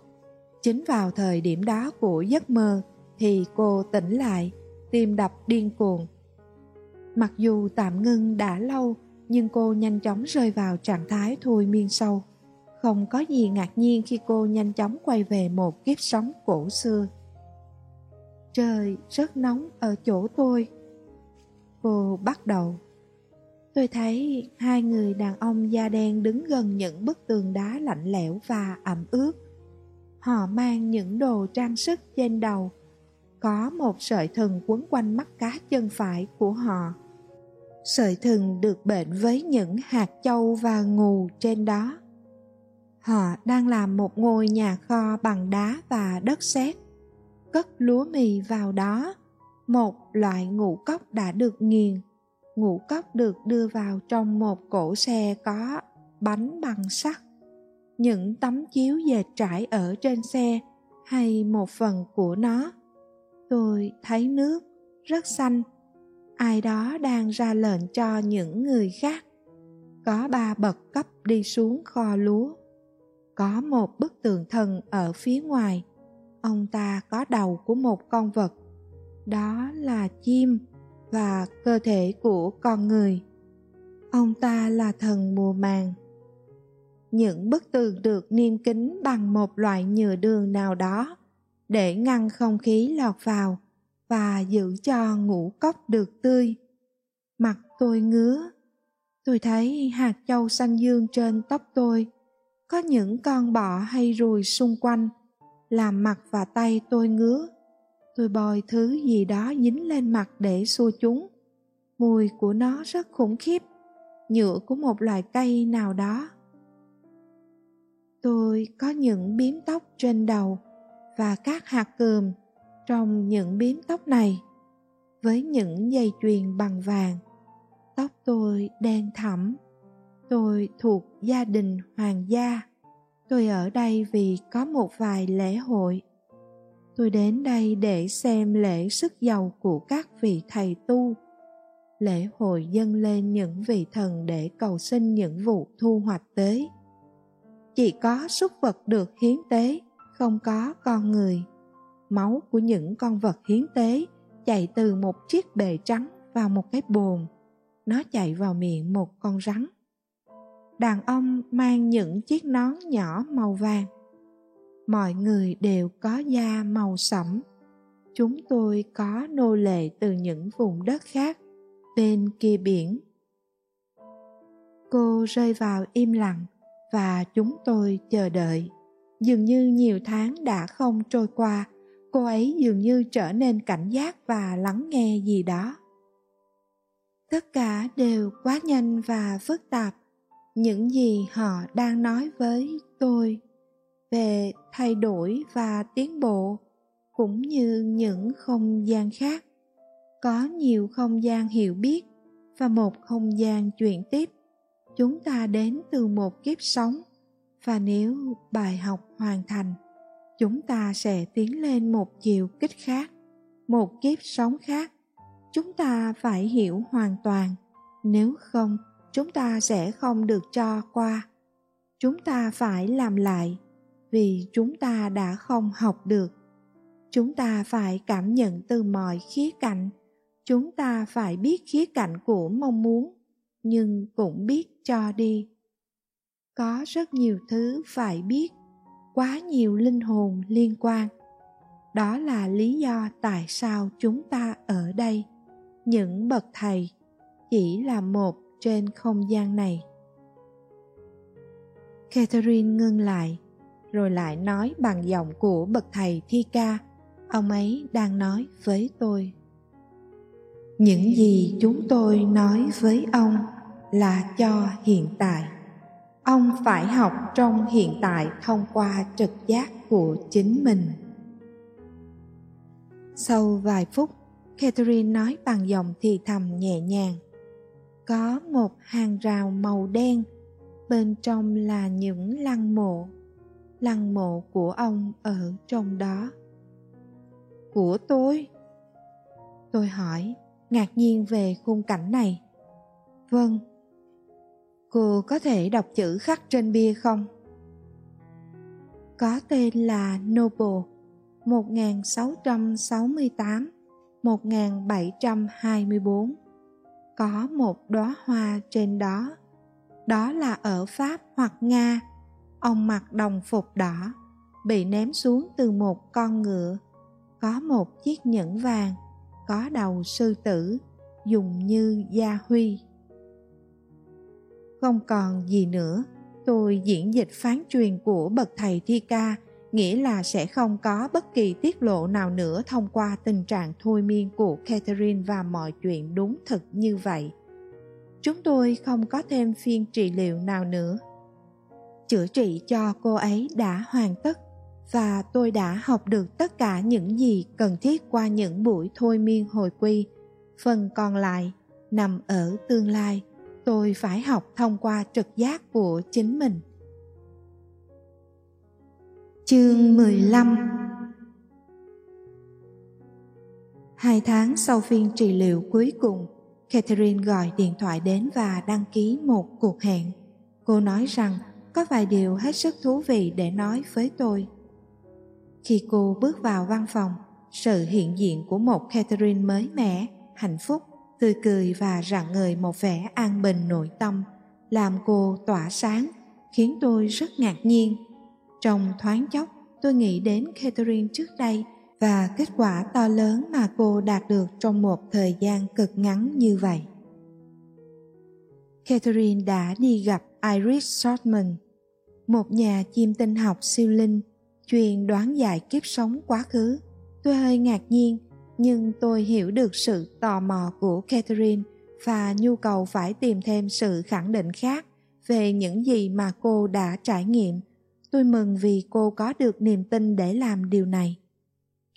Chính vào thời điểm đó của giấc mơ thì cô tỉnh lại, tim đập điên cuồng Mặc dù tạm ngưng đã lâu, nhưng cô nhanh chóng rơi vào trạng thái thôi miên sâu. không có gì ngạc nhiên khi cô nhanh chóng quay về một kiếp sống cổ xưa. Trời rất nóng ở chỗ tôi. Cô bắt đầu. Tôi thấy hai người đàn ông da đen đứng gần những bức tường đá lạnh lẽo và ẩm ướt. Họ mang những đồ trang sức trên đầu. Có một sợi thừng quấn quanh mắt cá chân phải của họ. Sợi thừng được bệnh với những hạt châu và ngù trên đó. Họ đang làm một ngôi nhà kho bằng đá và đất sét, cất lúa mì vào đó. Một loại ngũ cốc đã được nghiền. Ngũ cốc được đưa vào trong một cổ xe có bánh bằng sắt. Những tấm chiếu dệt trải ở trên xe hay một phần của nó. Tôi thấy nước rất xanh. Ai đó đang ra lệnh cho những người khác. Có ba bậc cấp đi xuống kho lúa. Có một bức tượng thần ở phía ngoài. Ông ta có đầu của một con vật. Đó là chim và cơ thể của con người. Ông ta là thần mùa màng. Những bức tường được niêm kính bằng một loại nhựa đường nào đó để ngăn không khí lọt vào và giữ cho ngũ cốc được tươi. Mặt tôi ngứa. Tôi thấy hạt châu xanh dương trên tóc tôi. Có những con bọ hay ruồi xung quanh, làm mặt và tay tôi ngứa. Tôi bòi thứ gì đó dính lên mặt để xua chúng. Mùi của nó rất khủng khiếp, nhựa của một loài cây nào đó. Tôi có những biếm tóc trên đầu và các hạt cườm trong những biếm tóc này, với những dây chuyền bằng vàng. Tóc tôi đen thẳm tôi thuộc gia đình hoàng gia. Tôi ở đây vì có một vài lễ hội. Tôi đến đây để xem lễ sức giàu của các vị thầy tu. Lễ hội dâng lên những vị thần để cầu xin những vụ thu hoạch tế chỉ có súc vật được hiến tế, không có con người máu của những con vật hiến tế chạy từ một chiếc bề trắng vào một cái bồn. Nó chạy vào miệng một con rắn. Đàn ông mang những chiếc nón nhỏ màu vàng. Mọi người đều có da màu sẫm. Chúng tôi có nô lệ từ những vùng đất khác, bên kia biển. Cô rơi vào im lặng và chúng tôi chờ đợi. Dường như nhiều tháng đã không trôi qua cô ấy dường như trở nên cảnh giác và lắng nghe gì đó. Tất cả đều quá nhanh và phức tạp. Những gì họ đang nói với tôi về thay đổi và tiến bộ, cũng như những không gian khác. Có nhiều không gian hiểu biết và một không gian chuyển tiếp. Chúng ta đến từ một kiếp sống, và nếu bài học hoàn thành chúng ta sẽ tiến lên một chiều kích khác, một kiếp sống khác. Chúng ta phải hiểu hoàn toàn, nếu không, chúng ta sẽ không được cho qua. Chúng ta phải làm lại, vì chúng ta đã không học được. Chúng ta phải cảm nhận từ mọi khía cạnh. Chúng ta phải biết khía cạnh của mong muốn, nhưng cũng biết cho đi. Có rất nhiều thứ phải biết quá nhiều linh hồn liên quan. Đó là lý do tại sao chúng ta ở đây. Những bậc thầy chỉ là một trên không gian này. Catherine ngưng lại, rồi lại nói bằng giọng của bậc thầy thi ca. Ông ấy đang nói với tôi. Những gì chúng tôi nói với ông là cho hiện tại ông phải học trong hiện tại thông qua trực giác của chính mình. Sau vài phút, catherine nói bằng giọng thì thầm nhẹ nhàng. Có một hàng rào màu đen, bên trong là những lăng mộ. Lăng mộ của ông ở trong đó. Của tôi? Tôi hỏi, ngạc nhiên về khung cảnh này. Vâng cô có thể đọc chữ khắc trên bia không? Có tên là Noble 1668 1724 có một đóa hoa trên đó. Đó là ở pháp hoặc nga. Ông mặc đồng phục đỏ, bị ném xuống từ một con ngựa. Có một chiếc nhẫn vàng, có đầu sư tử, dùng như gia huy không còn gì nữa tôi diễn dịch phán truyền của bậc thầy thi ca nghĩa là sẽ không có bất kỳ tiết lộ nào nữa thông qua tình trạng thôi miên của Catherine và mọi chuyện đúng thực như vậy. Chúng tôi không có thêm phiên trị liệu nào nữa. Chữa trị cho cô ấy đã hoàn tất và tôi đã học được tất cả những gì cần thiết qua những buổi thôi miên hồi quy. Phần còn lại nằm ở tương lai, tôi phải học thông qua trực giác của chính mình. Chương 15 Hai tháng sau phiên trị liệu cuối cùng, Catherine gọi điện thoại đến và đăng ký một cuộc hẹn. Cô nói rằng có vài điều hết sức thú vị để nói với tôi. Khi cô bước vào văn phòng, sự hiện diện của một Catherine mới mẻ, hạnh phúc, tươi cười và rạng ngời một vẻ an bình nội tâm, làm cô tỏa sáng, khiến tôi rất ngạc nhiên trong thoáng chốc, tôi nghĩ đến Catherine trước đây và kết quả to lớn mà cô đạt được trong một thời gian cực ngắn như vậy. Catherine đã đi gặp Iris Shortman, một nhà chiêm tinh học siêu linh chuyên đoán giải kiếp sống quá khứ. Tôi hơi ngạc nhiên, nhưng tôi hiểu được sự tò mò của Catherine và nhu cầu phải tìm thêm sự khẳng định khác về những gì mà cô đã trải nghiệm Tôi mừng vì cô có được niềm tin để làm điều này.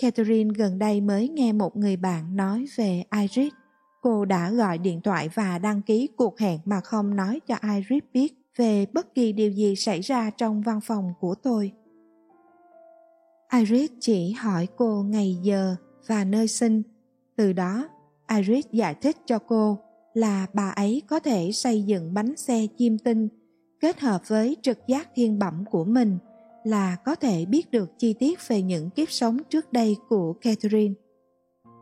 Catherine gần đây mới nghe một người bạn nói về Iris. Cô đã gọi điện thoại và đăng ký cuộc hẹn mà không nói cho Iris biết về bất kỳ điều gì xảy ra trong văn phòng của tôi. Iris chỉ hỏi cô ngày giờ và nơi sinh. Từ đó, Iris giải thích cho cô là bà ấy có thể xây dựng bánh xe chim tinh kết hợp với trực giác thiên bẩm của mình là có thể biết được chi tiết về những kiếp sống trước đây của Catherine.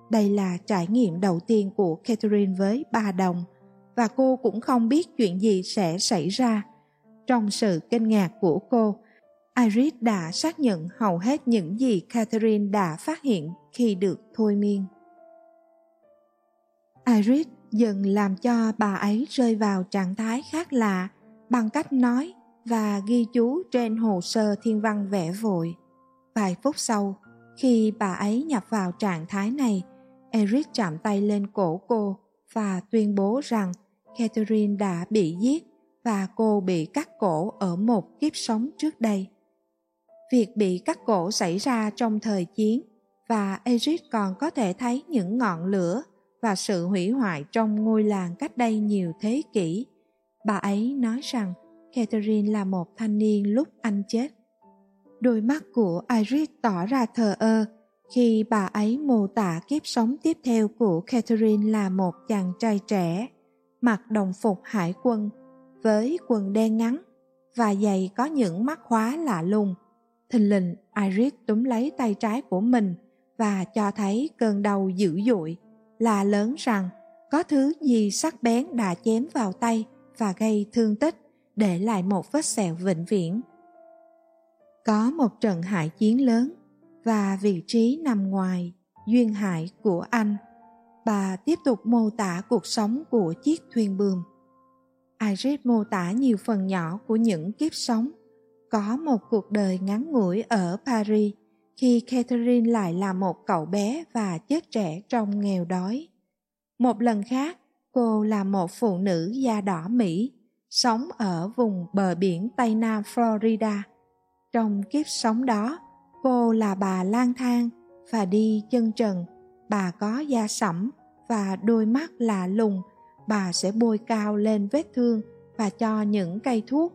Đây là trải nghiệm đầu tiên của Catherine với bà đồng và cô cũng không biết chuyện gì sẽ xảy ra. Trong sự kinh ngạc của cô, Iris đã xác nhận hầu hết những gì Catherine đã phát hiện khi được thôi miên. Iris dần làm cho bà ấy rơi vào trạng thái khác lạ bằng cách nói và ghi chú trên hồ sơ thiên văn vẽ vội. Vài phút sau, khi bà ấy nhập vào trạng thái này, Eric chạm tay lên cổ cô và tuyên bố rằng Catherine đã bị giết và cô bị cắt cổ ở một kiếp sống trước đây. Việc bị cắt cổ xảy ra trong thời chiến và Eric còn có thể thấy những ngọn lửa và sự hủy hoại trong ngôi làng cách đây nhiều thế kỷ Bà ấy nói rằng Catherine là một thanh niên lúc anh chết. Đôi mắt của Iris tỏ ra thờ ơ khi bà ấy mô tả kiếp sống tiếp theo của Catherine là một chàng trai trẻ, mặc đồng phục hải quân, với quần đen ngắn và giày có những mắt khóa lạ lùng. Thình lình, Iris túm lấy tay trái của mình và cho thấy cơn đau dữ dội, là lớn rằng có thứ gì sắc bén đã chém vào tay và gây thương tích, để lại một vết sẹo vĩnh viễn. Có một trận hải chiến lớn và vị trí nằm ngoài duyên hải của anh. Bà tiếp tục mô tả cuộc sống của chiếc thuyền buồm. Iris mô tả nhiều phần nhỏ của những kiếp sống. Có một cuộc đời ngắn ngủi ở Paris khi Catherine lại là một cậu bé và chết trẻ trong nghèo đói. Một lần khác, Cô là một phụ nữ da đỏ Mỹ, sống ở vùng bờ biển Tây Nam Florida. Trong kiếp sống đó, cô là bà lang thang và đi chân trần. Bà có da sẫm và đôi mắt lạ lùng. Bà sẽ bôi cao lên vết thương và cho những cây thuốc.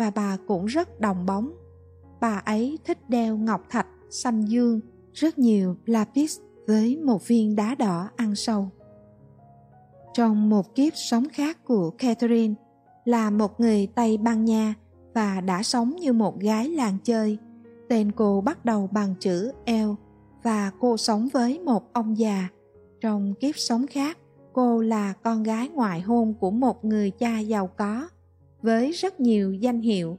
Và bà cũng rất đồng bóng. Bà ấy thích đeo ngọc thạch xanh dương, rất nhiều lapis với một viên đá đỏ ăn sâu. Trong một kiếp sống khác của Catherine là một người Tây Ban Nha và đã sống như một gái làng chơi. Tên cô bắt đầu bằng chữ L và cô sống với một ông già. Trong kiếp sống khác, cô là con gái ngoại hôn của một người cha giàu có với rất nhiều danh hiệu.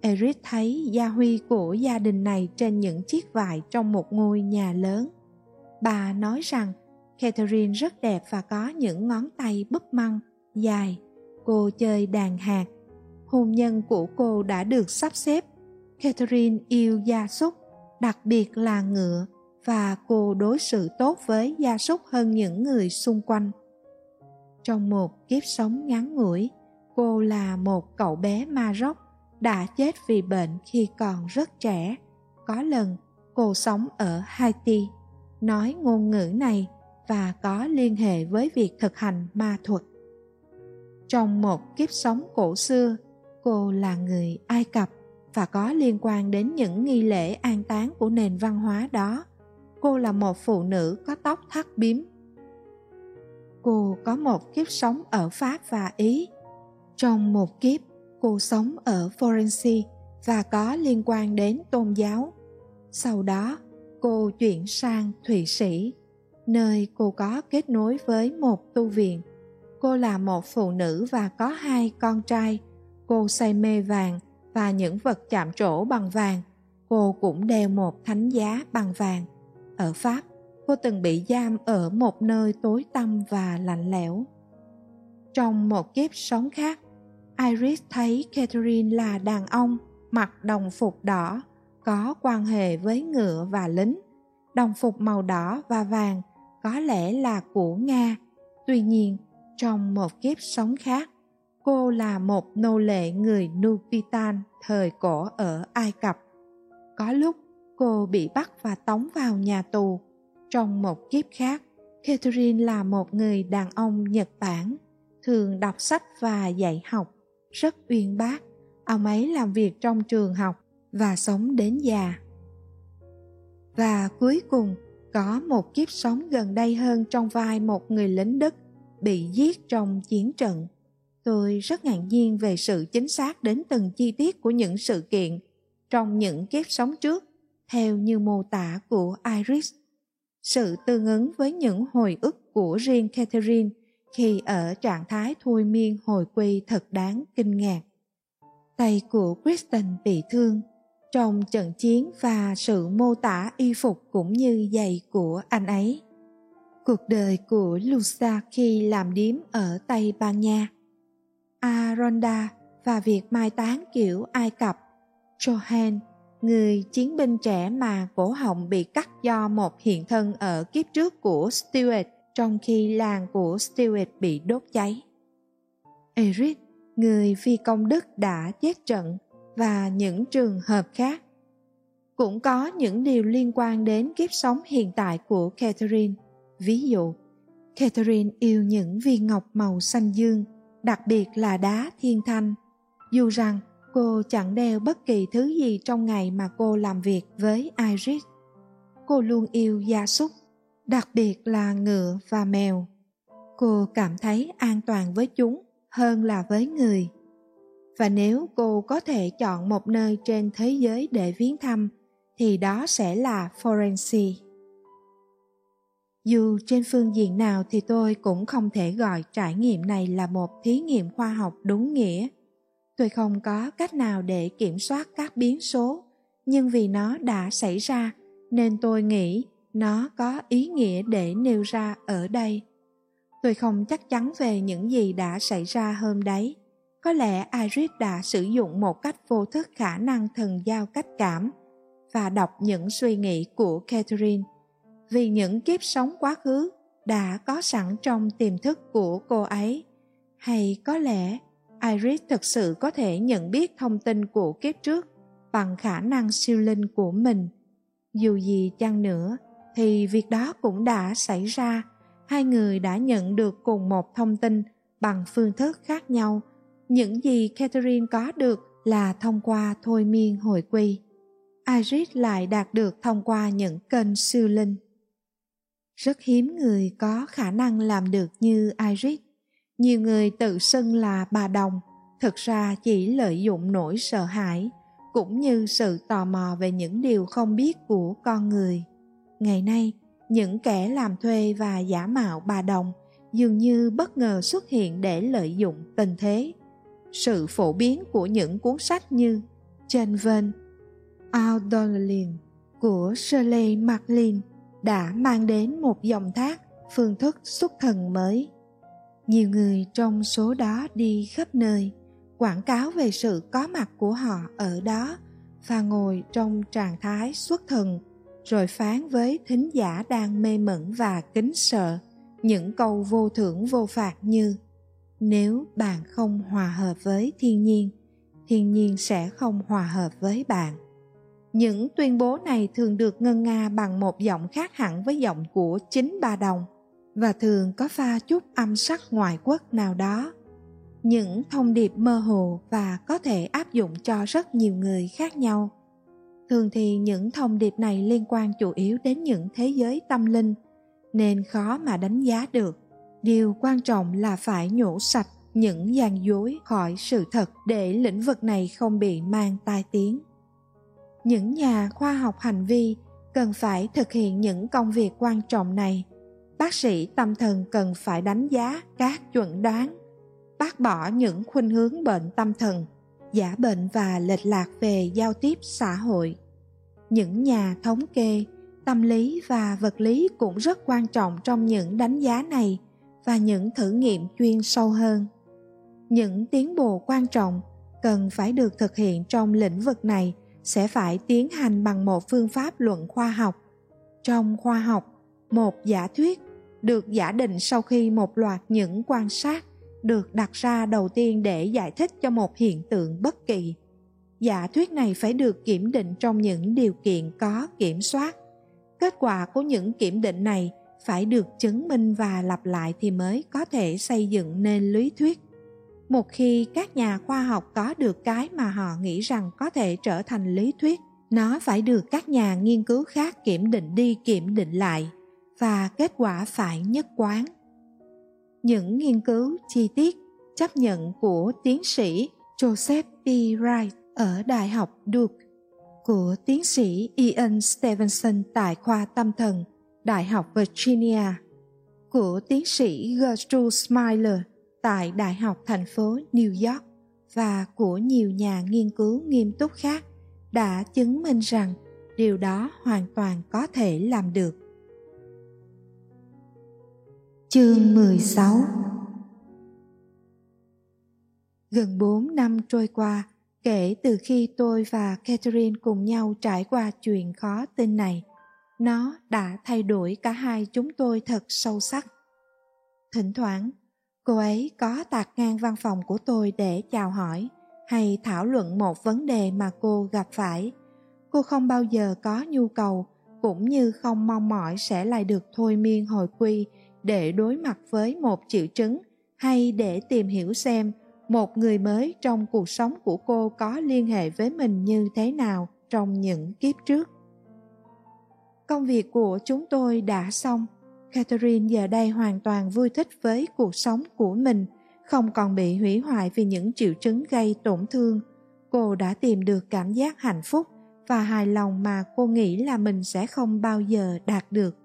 Eric thấy gia huy của gia đình này trên những chiếc vải trong một ngôi nhà lớn. Bà nói rằng Catherine rất đẹp và có những ngón tay búp măng, dài. Cô chơi đàn hạt. Hôn nhân của cô đã được sắp xếp. Catherine yêu gia súc, đặc biệt là ngựa, và cô đối xử tốt với gia súc hơn những người xung quanh. Trong một kiếp sống ngắn ngủi, cô là một cậu bé Maroc đã chết vì bệnh khi còn rất trẻ. Có lần cô sống ở Haiti, nói ngôn ngữ này và có liên hệ với việc thực hành ma thuật. Trong một kiếp sống cổ xưa, cô là người Ai Cập và có liên quan đến những nghi lễ an táng của nền văn hóa đó. Cô là một phụ nữ có tóc thắt bím. Cô có một kiếp sống ở Pháp và Ý. Trong một kiếp, cô sống ở Florence và có liên quan đến tôn giáo. Sau đó, cô chuyển sang Thụy Sĩ, nơi cô có kết nối với một tu viện. Cô là một phụ nữ và có hai con trai. Cô say mê vàng và những vật chạm trổ bằng vàng. Cô cũng đeo một thánh giá bằng vàng. Ở Pháp, cô từng bị giam ở một nơi tối tăm và lạnh lẽo. Trong một kiếp sống khác, Iris thấy Catherine là đàn ông mặc đồng phục đỏ, có quan hệ với ngựa và lính. Đồng phục màu đỏ và vàng có lẽ là của Nga. Tuy nhiên, trong một kiếp sống khác, cô là một nô lệ người Nupitan thời cổ ở Ai Cập. Có lúc cô bị bắt và tống vào nhà tù. Trong một kiếp khác, Catherine là một người đàn ông Nhật Bản, thường đọc sách và dạy học rất uyên bác. Ông ấy làm việc trong trường học và sống đến già. Và cuối cùng, có một kiếp sống gần đây hơn trong vai một người lính Đức bị giết trong chiến trận. Tôi rất ngạc nhiên về sự chính xác đến từng chi tiết của những sự kiện trong những kiếp sống trước, theo như mô tả của Iris. Sự tương ứng với những hồi ức của riêng Catherine khi ở trạng thái thôi miên hồi quy thật đáng kinh ngạc. Tay của Kristen bị thương trong trận chiến và sự mô tả y phục cũng như giày của anh ấy. Cuộc đời của Lusa khi làm điếm ở Tây Ban Nha. Aronda và việc mai táng kiểu Ai Cập. Johan, người chiến binh trẻ mà cổ họng bị cắt do một hiện thân ở kiếp trước của Stuart trong khi làng của Stewart bị đốt cháy. Eric, người phi công Đức đã chết trận và những trường hợp khác. Cũng có những điều liên quan đến kiếp sống hiện tại của Catherine. Ví dụ, Catherine yêu những viên ngọc màu xanh dương, đặc biệt là đá thiên thanh. Dù rằng cô chẳng đeo bất kỳ thứ gì trong ngày mà cô làm việc với Iris. Cô luôn yêu gia súc đặc biệt là ngựa và mèo. Cô cảm thấy an toàn với chúng hơn là với người. Và nếu cô có thể chọn một nơi trên thế giới để viếng thăm, thì đó sẽ là Forensi. Dù trên phương diện nào thì tôi cũng không thể gọi trải nghiệm này là một thí nghiệm khoa học đúng nghĩa. Tôi không có cách nào để kiểm soát các biến số, nhưng vì nó đã xảy ra nên tôi nghĩ nó có ý nghĩa để nêu ra ở đây. Tôi không chắc chắn về những gì đã xảy ra hôm đấy. Có lẽ iris đã sử dụng một cách vô thức khả năng thần giao cách cảm và đọc những suy nghĩ của catherine. Vì những kiếp sống quá khứ đã có sẵn trong tiềm thức của cô ấy. Hay có lẽ iris thực sự có thể nhận biết thông tin của kiếp trước bằng khả năng siêu linh của mình. Dù gì chăng nữa thì việc đó cũng đã xảy ra. Hai người đã nhận được cùng một thông tin bằng phương thức khác nhau. Những gì catherine có được là thông qua thôi miên hồi quy. Iris lại đạt được thông qua những kênh siêu linh. Rất hiếm người có khả năng làm được như iris. Nhiều người tự xưng là bà đồng, thực ra chỉ lợi dụng nỗi sợ hãi, cũng như sự tò mò về những điều không biết của con người. Ngày nay, những kẻ làm thuê và giả mạo bà đồng dường như bất ngờ xuất hiện để lợi dụng tình thế. Sự phổ biến của những cuốn sách như trên vên Aldolin của Shirley MacLaine đã mang đến một dòng thác phương thức xuất thần mới. Nhiều người trong số đó đi khắp nơi, quảng cáo về sự có mặt của họ ở đó và ngồi trong trạng thái xuất thần, rồi phán với thính giả đang mê mẩn và kính sợ những câu vô thưởng vô phạt như, nếu bạn không hòa hợp với thiên nhiên thiên nhiên sẽ không hòa hợp với bạn. Những tuyên bố này thường được ngân nga bằng một giọng khác hẳn với giọng của chính bà đồng và thường có pha chút âm sắc ngoại quốc nào đó. Những thông điệp mơ hồ và có thể áp dụng cho rất nhiều người khác nhau thường thì những thông điệp này liên quan chủ yếu đến những thế giới tâm linh, nên khó mà đánh giá được. Điều quan trọng là phải nhổ sạch những gian dối khỏi sự thật để lĩnh vực này không bị mang tai tiếng. Những nhà khoa học hành vi cần phải thực hiện những công việc quan trọng này. Bác sĩ tâm thần cần phải đánh giá các chuẩn đoán, bác bỏ những khuynh hướng bệnh tâm thần giả bệnh và lệch lạc về giao tiếp xã hội. Những nhà thống kê, tâm lý và vật lý cũng rất quan trọng trong những đánh giá này và những thử nghiệm chuyên sâu hơn. Những tiến bộ quan trọng cần phải được thực hiện trong lĩnh vực này sẽ phải tiến hành bằng một phương pháp luận khoa học. Trong khoa học, một giả thuyết được giả định sau khi một loạt những quan sát được đặt ra đầu tiên để giải thích cho một hiện tượng bất kỳ. Giả thuyết này phải được kiểm định trong những điều kiện có kiểm soát. Kết quả của những kiểm định này phải được chứng minh và lặp lại thì mới có thể xây dựng nên lý thuyết. Một khi các nhà khoa học có được cái mà họ nghĩ rằng có thể trở thành lý thuyết, nó phải được các nhà nghiên cứu khác kiểm định đi kiểm định lại, và kết quả phải nhất quán những nghiên cứu chi tiết, chấp nhận của tiến sĩ joseph p wright ở đại học duke, của tiến sĩ ian stevenson tại khoa tâm thần đại học virginia, của tiến sĩ gertrude smiler tại Đại học thành phố New York và của nhiều nhà nghiên cứu nghiêm túc khác đã chứng minh rằng điều đó hoàn toàn có thể làm được. Chương 16 Gần 4 năm trôi qua, kể từ khi tôi và Catherine cùng nhau trải qua chuyện khó tin này, nó đã thay đổi cả hai chúng tôi thật sâu sắc. Thỉnh thoảng, Cô ấy có tạt ngang văn phòng của tôi để chào hỏi hay thảo luận một vấn đề mà cô gặp phải. Cô không bao giờ có nhu cầu cũng như không mong mỏi sẽ lại được thôi miên hồi quy để đối mặt với một triệu chứng hay để tìm hiểu xem một người mới trong cuộc sống của cô có liên hệ với mình như thế nào trong những kiếp trước. Công việc của chúng tôi đã xong Catherine giờ đây hoàn toàn vui thích với cuộc sống của mình, không còn bị hủy hoại vì những triệu chứng gây tổn thương. Cô đã tìm được cảm giác hạnh phúc và hài lòng mà cô nghĩ là mình sẽ không bao giờ đạt được.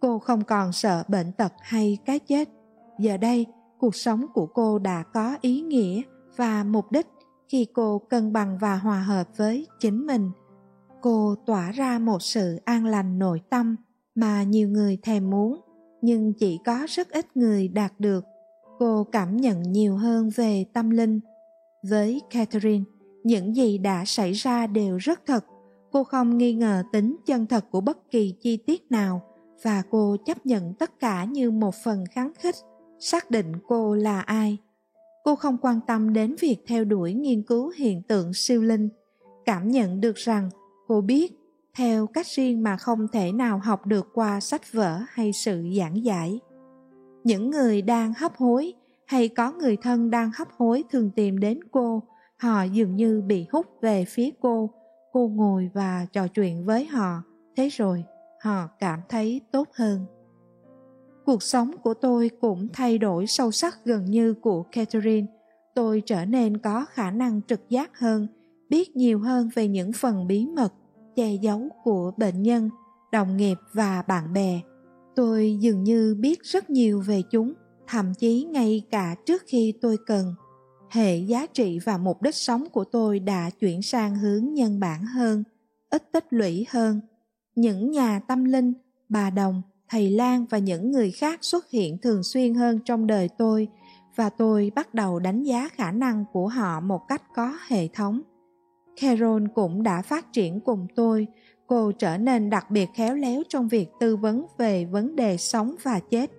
Cô không còn sợ bệnh tật hay cái chết. Giờ đây, cuộc sống của cô đã có ý nghĩa và mục đích khi cô cân bằng và hòa hợp với chính mình. Cô tỏa ra một sự an lành nội tâm mà nhiều người thèm muốn nhưng chỉ có rất ít người đạt được cô cảm nhận nhiều hơn về tâm linh với catherine những gì đã xảy ra đều rất thật cô không nghi ngờ tính chân thật của bất kỳ chi tiết nào và cô chấp nhận tất cả như một phần kháng khích, xác định cô là ai. Cô không quan tâm đến việc theo đuổi nghiên cứu hiện tượng siêu linh, cảm nhận được rằng cô biết, theo cách riêng mà không thể nào học được qua sách vở hay sự giảng giải. Những người đang hấp hối hay có người thân đang hấp hối thường tìm đến cô, họ dường như bị hút về phía cô. Cô ngồi và trò chuyện với họ. Thế rồi họ cảm thấy tốt hơn. Cuộc sống của tôi cũng thay đổi sâu sắc gần như của catherine. Tôi trở nên có khả năng trực giác hơn biết nhiều hơn về những phần bí mật che giấu của bệnh nhân đồng nghiệp và bạn bè. Tôi dường như biết rất nhiều về chúng thậm chí ngay cả trước khi tôi cần. Hệ giá trị và mục đích sống của tôi đã chuyển sang hướng nhân bản hơn, ít tích lũy hơn. Những nhà tâm linh, bà đồng, thầy Lan và những người khác xuất hiện thường xuyên hơn trong đời tôi và tôi bắt đầu đánh giá khả năng của họ một cách có hệ thống. Carol cũng đã phát triển cùng tôi, cô trở nên đặc biệt khéo léo trong việc tư vấn về vấn đề sống và chết.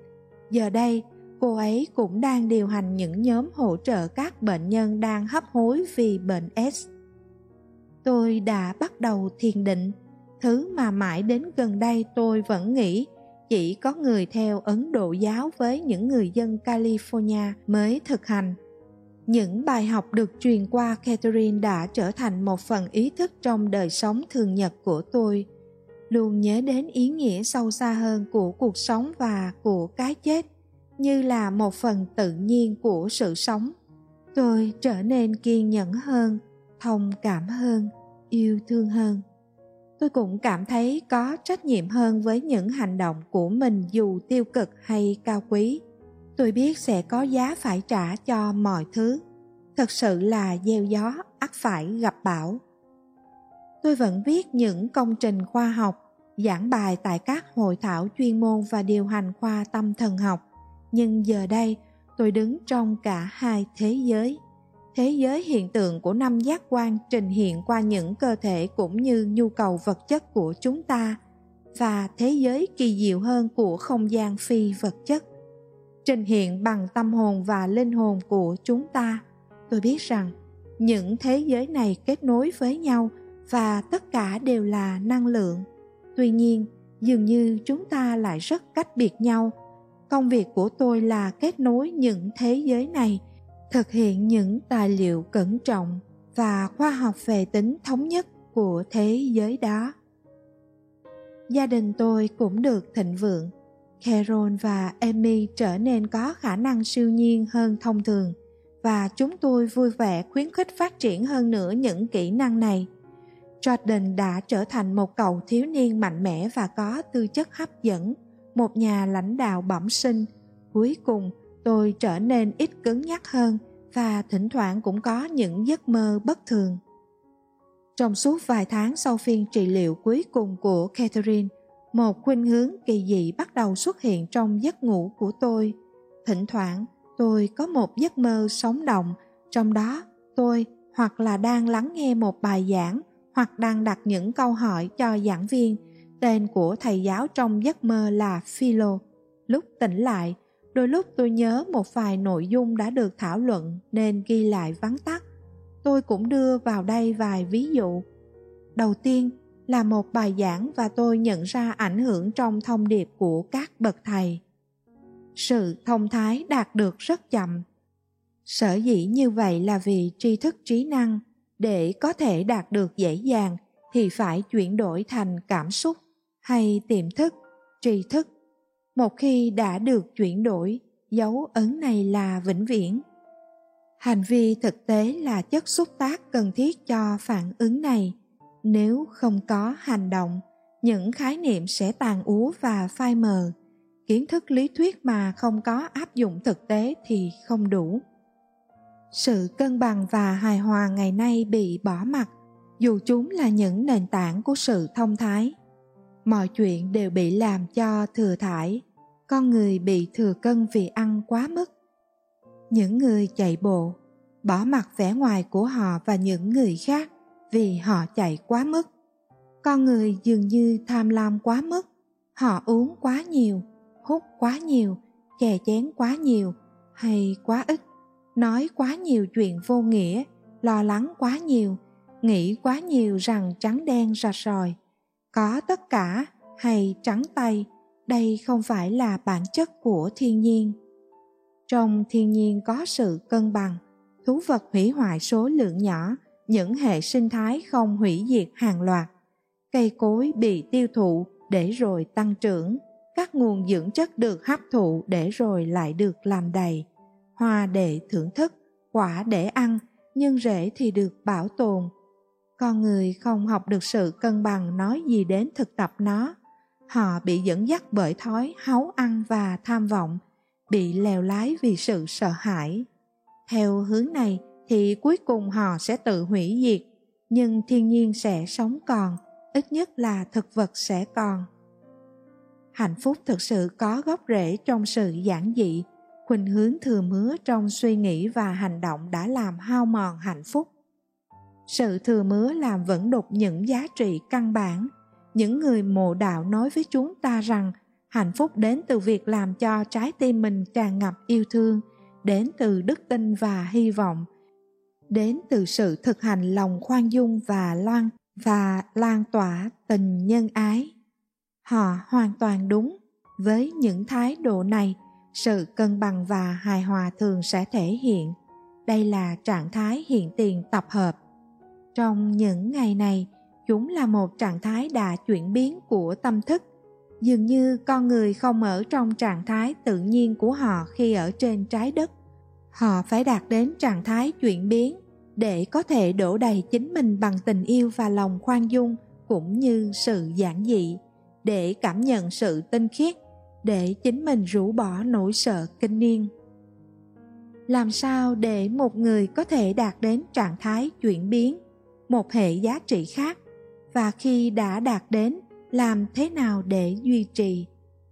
Giờ đây, cô ấy cũng đang điều hành những nhóm hỗ trợ các bệnh nhân đang hấp hối vì bệnh S. Tôi đã bắt đầu thiền định, thứ mà mãi đến gần đây tôi vẫn nghĩ chỉ có người theo Ấn Độ giáo với những người dân California mới thực hành. Những bài học được truyền qua Catherine đã trở thành một phần ý thức trong đời sống thường nhật của tôi. Luôn nhớ đến ý nghĩa sâu xa hơn của cuộc sống và của cái chết, như là một phần tự nhiên của sự sống. Tôi trở nên kiên nhẫn hơn, thông cảm hơn, yêu thương hơn tôi cũng cảm thấy có trách nhiệm hơn với những hành động của mình dù tiêu cực hay cao quý. Tôi biết sẽ có giá phải trả cho mọi thứ. Thật sự là gieo gió, ắt phải gặp bão. Tôi vẫn viết những công trình khoa học, giảng bài tại các hội thảo chuyên môn và điều hành khoa tâm thần học. Nhưng giờ đây, tôi đứng trong cả hai thế giới thế giới hiện tượng của năm giác quan trình hiện qua những cơ thể cũng như nhu cầu vật chất của chúng ta, và thế giới kỳ diệu hơn của không gian phi vật chất. Trình hiện bằng tâm hồn và linh hồn của chúng ta. Tôi biết rằng, những thế giới này kết nối với nhau và tất cả đều là năng lượng. Tuy nhiên, dường như chúng ta lại rất cách biệt nhau. Công việc của tôi là kết nối những thế giới này thực hiện những tài liệu cẩn trọng và khoa học về tính thống nhất của thế giới đó. Gia đình tôi cũng được thịnh vượng. Carol và emmy trở nên có khả năng siêu nhiên hơn thông thường và chúng tôi vui vẻ khuyến khích phát triển hơn nữa những kỹ năng này. Jordan đã trở thành một cậu thiếu niên mạnh mẽ và có tư chất hấp dẫn, một nhà lãnh đạo bẩm sinh. Cuối cùng tôi trở nên ít cứng nhắc hơn và thỉnh thoảng cũng có những giấc mơ bất thường. Trong suốt vài tháng sau phiên trị liệu cuối cùng của Catherine, một khuynh hướng kỳ dị bắt đầu xuất hiện trong giấc ngủ của tôi. Thỉnh thoảng, tôi có một giấc mơ sống động, trong đó tôi hoặc là đang lắng nghe một bài giảng hoặc đang đặt những câu hỏi cho giảng viên. Tên của thầy giáo trong giấc mơ là Philo. Lúc tỉnh lại, Đôi lúc tôi nhớ một vài nội dung đã được thảo luận nên ghi lại vắn tắt. Tôi cũng đưa vào đây vài ví dụ. Đầu tiên là một bài giảng và tôi nhận ra ảnh hưởng trong thông điệp của các bậc thầy. Sự thông thái đạt được rất chậm. Sở dĩ như vậy là vì tri thức trí năng để có thể đạt được dễ dàng thì phải chuyển đổi thành cảm xúc hay tiềm thức, tri thức một khi đã được chuyển đổi, dấu ấn này là vĩnh viễn. Hành vi thực tế là chất xúc tác cần thiết cho phản ứng này. Nếu không có hành động, những khái niệm sẽ tàn úa và phai mờ. Kiến thức lý thuyết mà không có áp dụng thực tế thì không đủ. Sự cân bằng và hài hòa ngày nay bị bỏ mặt dù chúng là những nền tảng của sự thông thái. Mọi chuyện đều bị làm cho thừa thải con người bị thừa cân vì ăn quá mức. Những người chạy bộ, bỏ mặc vẻ ngoài của họ và những người khác vì họ chạy quá mức. Con người dường như tham lam quá mức. Họ uống quá nhiều, hút quá nhiều, chè chén quá nhiều hay quá ít, nói quá nhiều chuyện vô nghĩa, lo lắng quá nhiều, nghĩ quá nhiều rằng trắng đen rạch ròi có tất cả hay trắng tay đây không phải là bản chất của thiên nhiên. Trong thiên nhiên có sự cân bằng, thú vật hủy hoại số lượng nhỏ, những hệ sinh thái không hủy diệt hàng loạt, cây cối bị tiêu thụ để rồi tăng trưởng, các nguồn dưỡng chất được hấp thụ để rồi lại được làm đầy, hoa để thưởng thức, quả để ăn, nhưng rễ thì được bảo tồn. Con người không học được sự cân bằng nói gì đến thực tập nó. Họ bị dẫn dắt bởi thói háu ăn và tham vọng, bị lèo lái vì sự sợ hãi. theo hướng này thì cuối cùng họ sẽ tự hủy diệt nhưng thiên nhiên sẽ sống còn ít nhất là thực vật sẽ còn hạnh phúc thực sự có gốc rễ trong sự giản dị khuynh hướng thừa mứa trong suy nghĩ và hành động đã làm hao mòn hạnh phúc sự thừa mứa làm vẫn đục những giá trị căn bản những người mộ đạo nói với chúng ta rằng, hạnh phúc đến từ việc làm cho trái tim mình tràn ngập yêu thương, đến từ đức tin và hy vọng, đến từ sự thực hành lòng khoan dung và loan và lan tỏa tình nhân ái. Họ hoàn toàn đúng. Với những thái độ này, sự cân bằng và hài hòa thường sẽ thể hiện. Đây là trạng thái hiện tiền tập hợp. Trong những ngày này chúng là một trạng thái đã chuyển biến của tâm thức. Dường như con người không ở trong trạng thái tự nhiên của họ khi ở trên trái đất. Họ phải đạt đến trạng thái chuyển biến để có thể đổ đầy chính mình bằng tình yêu và lòng khoan dung cũng như sự giản dị để cảm nhận sự tinh khiết để chính mình rũ bỏ nỗi sợ kinh niên. Làm sao để một người có thể đạt đến trạng thái chuyển biến, một hệ giá trị khác? Và khi đã đạt đến, làm thế nào để duy trì?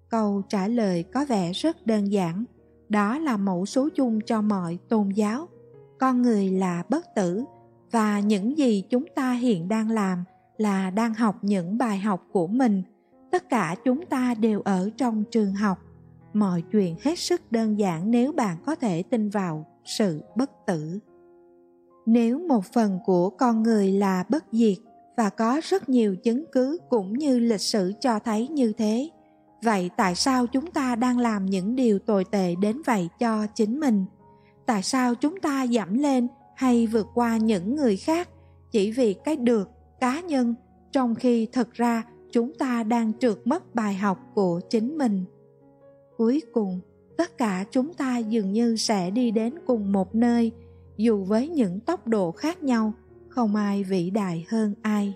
Câu trả lời có vẻ rất đơn giản. Đó là mẫu số chung cho mọi tôn giáo. Con người là bất tử, và những gì chúng ta hiện đang làm là đang học những bài học của mình. Tất cả chúng ta đều ở trong trường học. Mọi chuyện hết sức đơn giản nếu bạn có thể tin vào sự bất tử. Nếu một phần của con người là bất diệt và có rất nhiều chứng cứ cũng như lịch sử cho thấy như thế. Vậy tại sao chúng ta đang làm những điều tồi tệ đến vậy cho chính mình? Tại sao chúng ta giảm lên hay vượt qua những người khác chỉ vì cái được cá nhân, trong khi thực ra chúng ta đang trượt mất bài học của chính mình? Cuối cùng, tất cả chúng ta dường như sẽ đi đến cùng một nơi, dù với những tốc độ khác nhau không ai vĩ đại hơn ai.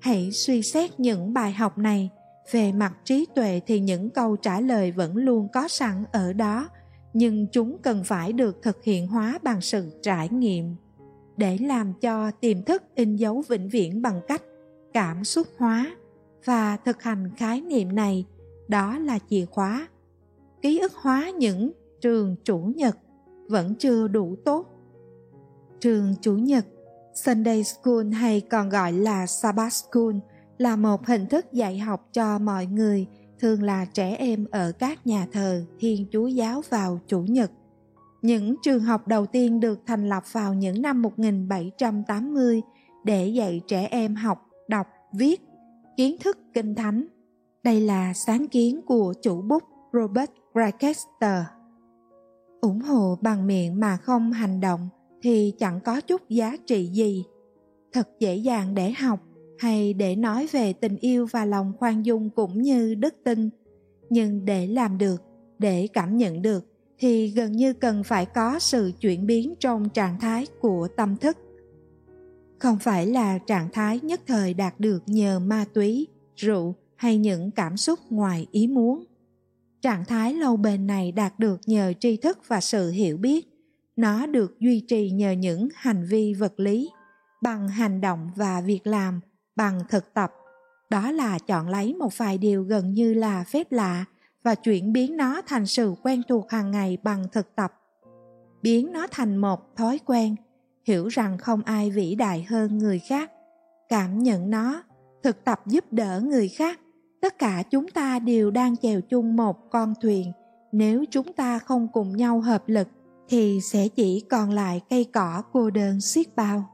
Hãy suy xét những bài học này. Về mặt trí tuệ thì những câu trả lời vẫn luôn có sẵn ở đó, nhưng chúng cần phải được thực hiện hóa bằng sự trải nghiệm. Để làm cho tiềm thức in dấu vĩnh viễn bằng cách cảm xúc hóa và thực hành khái niệm này, đó là chìa khóa. Ký ức hóa những trường chủ nhật vẫn chưa đủ tốt. Trường chủ nhật sunday school hay còn gọi là sabbath school là một hình thức dạy học cho mọi người thường là trẻ em ở các nhà thờ Thiên Chúa giáo vào Chủ nhật. Những trường học đầu tiên được thành lập vào những năm 1780 để dạy trẻ em học, đọc, viết, kiến thức kinh thánh. Đây là sáng kiến của chủ bút Robert Greichester. ủng hộ bằng miệng mà không hành động thì chẳng có chút giá trị gì. Thật dễ dàng để học hay để nói về tình yêu và lòng khoan dung cũng như đức tin. Nhưng để làm được, để cảm nhận được thì gần như cần phải có sự chuyển biến trong trạng thái của tâm thức. Không phải là trạng thái nhất thời đạt được nhờ ma túy, rượu hay những cảm xúc ngoài ý muốn. Trạng thái lâu bền này đạt được nhờ tri thức và sự hiểu biết nó được duy trì nhờ những hành vi vật lý, bằng hành động và việc làm, bằng thực tập. Đó là chọn lấy một vài điều gần như là phép lạ và chuyển biến nó thành sự quen thuộc hàng ngày bằng thực tập. Biến nó thành một thói quen, hiểu rằng không ai vĩ đại hơn người khác. Cảm nhận nó, thực tập giúp đỡ người khác. Tất cả chúng ta đều đang chèo chung một con thuyền. Nếu chúng ta không cùng nhau hợp lực thì sẽ chỉ còn lại cây cỏ cô đơn xiết bao.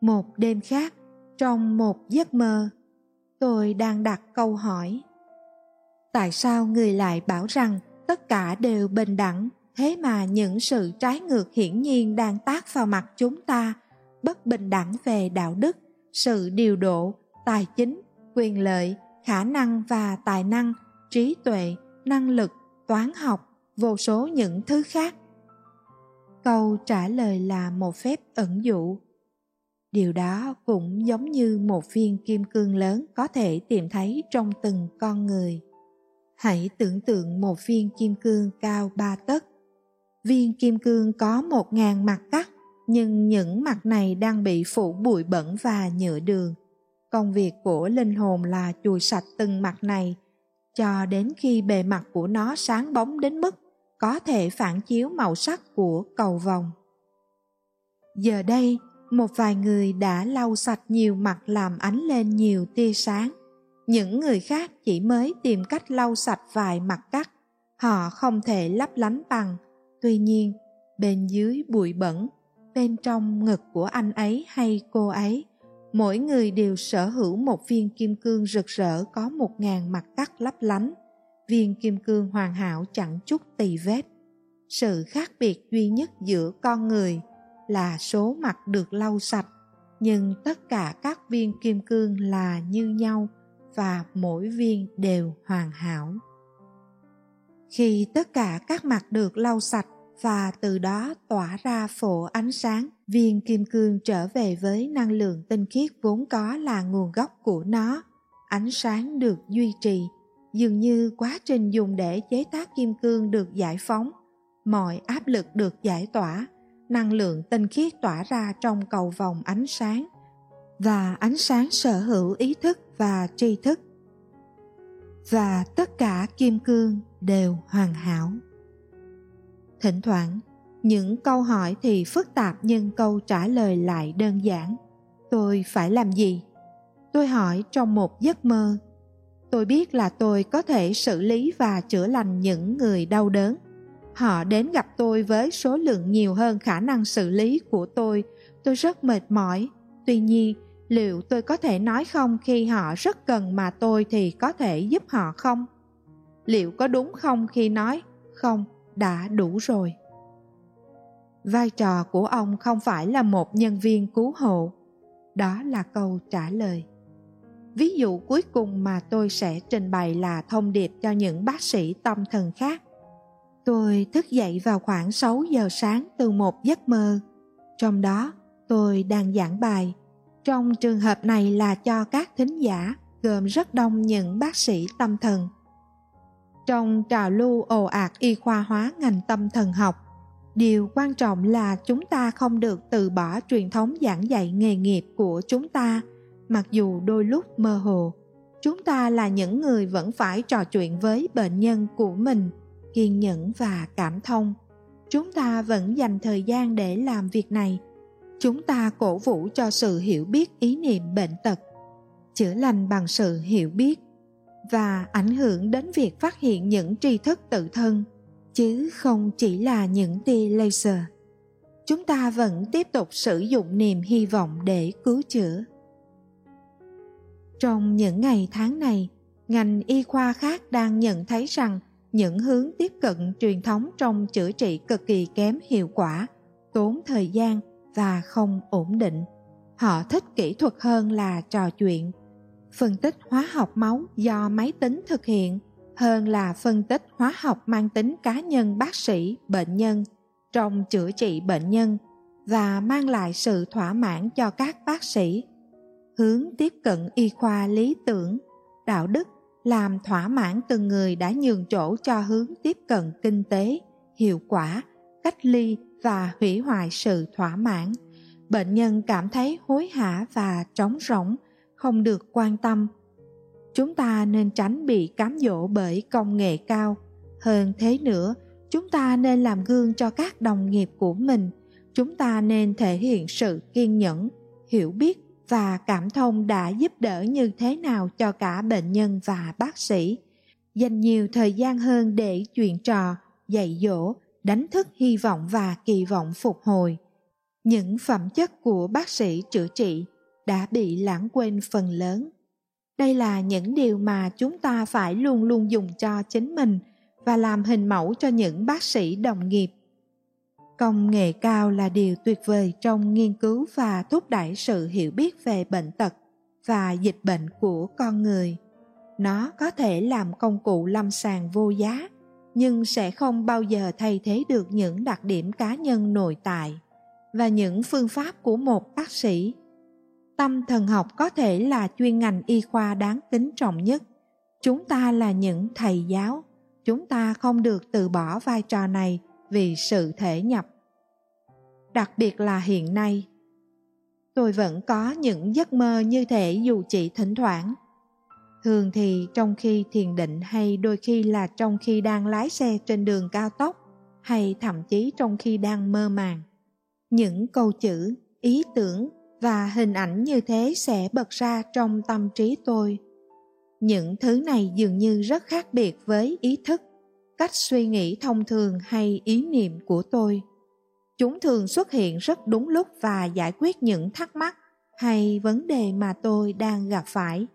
Một đêm khác, trong một giấc mơ, tôi đang đặt câu hỏi. Tại sao người lại bảo rằng tất cả đều bình đẳng, thế mà những sự trái ngược hiển nhiên đang tác vào mặt chúng ta, bất bình đẳng về đạo đức, sự điều độ, tài chính, quyền lợi, khả năng và tài năng, trí tuệ, năng lực, toán học vô số những thứ khác. Câu trả lời là một phép ẩn dụ. Điều đó cũng giống như một viên kim cương lớn có thể tìm thấy trong từng con người. Hãy tưởng tượng một viên kim cương cao ba tấc. Viên kim cương có một ngàn mặt cắt, nhưng những mặt này đang bị phủ bụi bẩn và nhựa đường. Công việc của linh hồn là chùi sạch từng mặt này, cho đến khi bề mặt của nó sáng bóng đến mức có thể phản chiếu màu sắc của cầu vồng. Giờ đây, một vài người đã lau sạch nhiều mặt làm ánh lên nhiều tia sáng. Những người khác chỉ mới tìm cách lau sạch vài mặt cắt. Họ không thể lấp lánh bằng. Tuy nhiên, bên dưới bụi bẩn, bên trong ngực của anh ấy hay cô ấy, mỗi người đều sở hữu một viên kim cương rực rỡ có một ngàn mặt cắt lấp lánh viên kim cương hoàn hảo chẳng chút tì vết. Sự khác biệt duy nhất giữa con người là số mặt được lau sạch, nhưng tất cả các viên kim cương là như nhau và mỗi viên đều hoàn hảo. Khi tất cả các mặt được lau sạch và từ đó tỏa ra phổ ánh sáng, viên kim cương trở về với năng lượng tinh khiết vốn có là nguồn gốc của nó. Ánh sáng được duy trì dường như quá trình dùng để chế tác kim cương được giải phóng, mọi áp lực được giải tỏa, năng lượng tinh khiết tỏa ra trong cầu vòng ánh sáng và ánh sáng sở hữu ý thức và tri thức. Và tất cả kim cương đều hoàn hảo. Thỉnh thoảng, những câu hỏi thì phức tạp nhưng câu trả lời lại đơn giản. Tôi phải làm gì? Tôi hỏi trong một giấc mơ tôi biết là tôi có thể xử lý và chữa lành những người đau đớn. Họ đến gặp tôi với số lượng nhiều hơn khả năng xử lý của tôi. Tôi rất mệt mỏi. Tuy nhiên, liệu tôi có thể nói không khi họ rất cần mà tôi thì có thể giúp họ không? Liệu có đúng không khi nói, không, đã đủ rồi. Vai trò của ông không phải là một nhân viên cứu hộ. Đó là câu trả lời ví dụ cuối cùng mà tôi sẽ trình bày là thông điệp cho những bác sĩ tâm thần khác. Tôi thức dậy vào khoảng 6 giờ sáng từ một giấc mơ. Trong đó, tôi đang giảng bài. Trong trường hợp này là cho các thính giả, gồm rất đông những bác sĩ tâm thần. Trong trào lưu ồ ạt y khoa hóa ngành tâm thần học, điều quan trọng là chúng ta không được từ bỏ truyền thống giảng dạy nghề nghiệp của chúng ta mặc dù đôi lúc mơ hồ, chúng ta là những người vẫn phải trò chuyện với bệnh nhân của mình, kiên nhẫn và cảm thông. Chúng ta vẫn dành thời gian để làm việc này. Chúng ta cổ vũ cho sự hiểu biết ý niệm bệnh tật, chữa lành bằng sự hiểu biết và ảnh hưởng đến việc phát hiện những tri thức tự thân, chứ không chỉ là những tia laser. Chúng ta vẫn tiếp tục sử dụng niềm hy vọng để cứu chữa trong những ngày tháng này, ngành y khoa khác đang nhận thấy rằng những hướng tiếp cận truyền thống trong chữa trị cực kỳ kém hiệu quả, tốn thời gian và không ổn định. Họ thích kỹ thuật hơn là trò chuyện, phân tích hóa học máu do máy tính thực hiện hơn là phân tích hóa học mang tính cá nhân bác sĩ, bệnh nhân trong chữa trị bệnh nhân và mang lại sự thỏa mãn cho các bác sĩ hướng tiếp cận y khoa lý tưởng, đạo đức, làm thỏa mãn từng người đã nhường chỗ cho hướng tiếp cận kinh tế, hiệu quả, cách ly và hủy hoại sự thỏa mãn. Bệnh nhân cảm thấy hối hả và trống rỗng, không được quan tâm. Chúng ta nên tránh bị cám dỗ bởi công nghệ cao. Hơn thế nữa, chúng ta nên làm gương cho các đồng nghiệp của mình. Chúng ta nên thể hiện sự kiên nhẫn, hiểu biết và cảm thông đã giúp đỡ như thế nào cho cả bệnh nhân và bác sĩ. Dành nhiều thời gian hơn để chuyện trò, dạy dỗ, đánh thức hy vọng và kỳ vọng phục hồi. Những phẩm chất của bác sĩ chữa trị đã bị lãng quên phần lớn. Đây là những điều mà chúng ta phải luôn luôn dùng cho chính mình và làm hình mẫu cho những bác sĩ đồng nghiệp công nghệ cao là điều tuyệt vời trong nghiên cứu và thúc đẩy sự hiểu biết về bệnh tật và dịch bệnh của con người. Nó có thể làm công cụ lâm sàng vô giá, nhưng sẽ không bao giờ thay thế được những đặc điểm cá nhân nội tại và những phương pháp của một bác sĩ. Tâm thần học có thể là chuyên ngành y khoa đáng kính trọng nhất. Chúng ta là những thầy giáo, chúng ta không được từ bỏ vai trò này vì sự thể nhập. Đặc biệt là hiện nay, tôi vẫn có những giấc mơ như thể dù chỉ thỉnh thoảng. Thường thì trong khi thiền định hay đôi khi là trong khi đang lái xe trên đường cao tốc hay thậm chí trong khi đang mơ màng. Những câu chữ, ý tưởng và hình ảnh như thế sẽ bật ra trong tâm trí tôi. Những thứ này dường như rất khác biệt với ý thức cách suy nghĩ thông thường hay ý niệm của tôi. Chúng thường xuất hiện rất đúng lúc và giải quyết những thắc mắc hay vấn đề mà tôi đang gặp phải.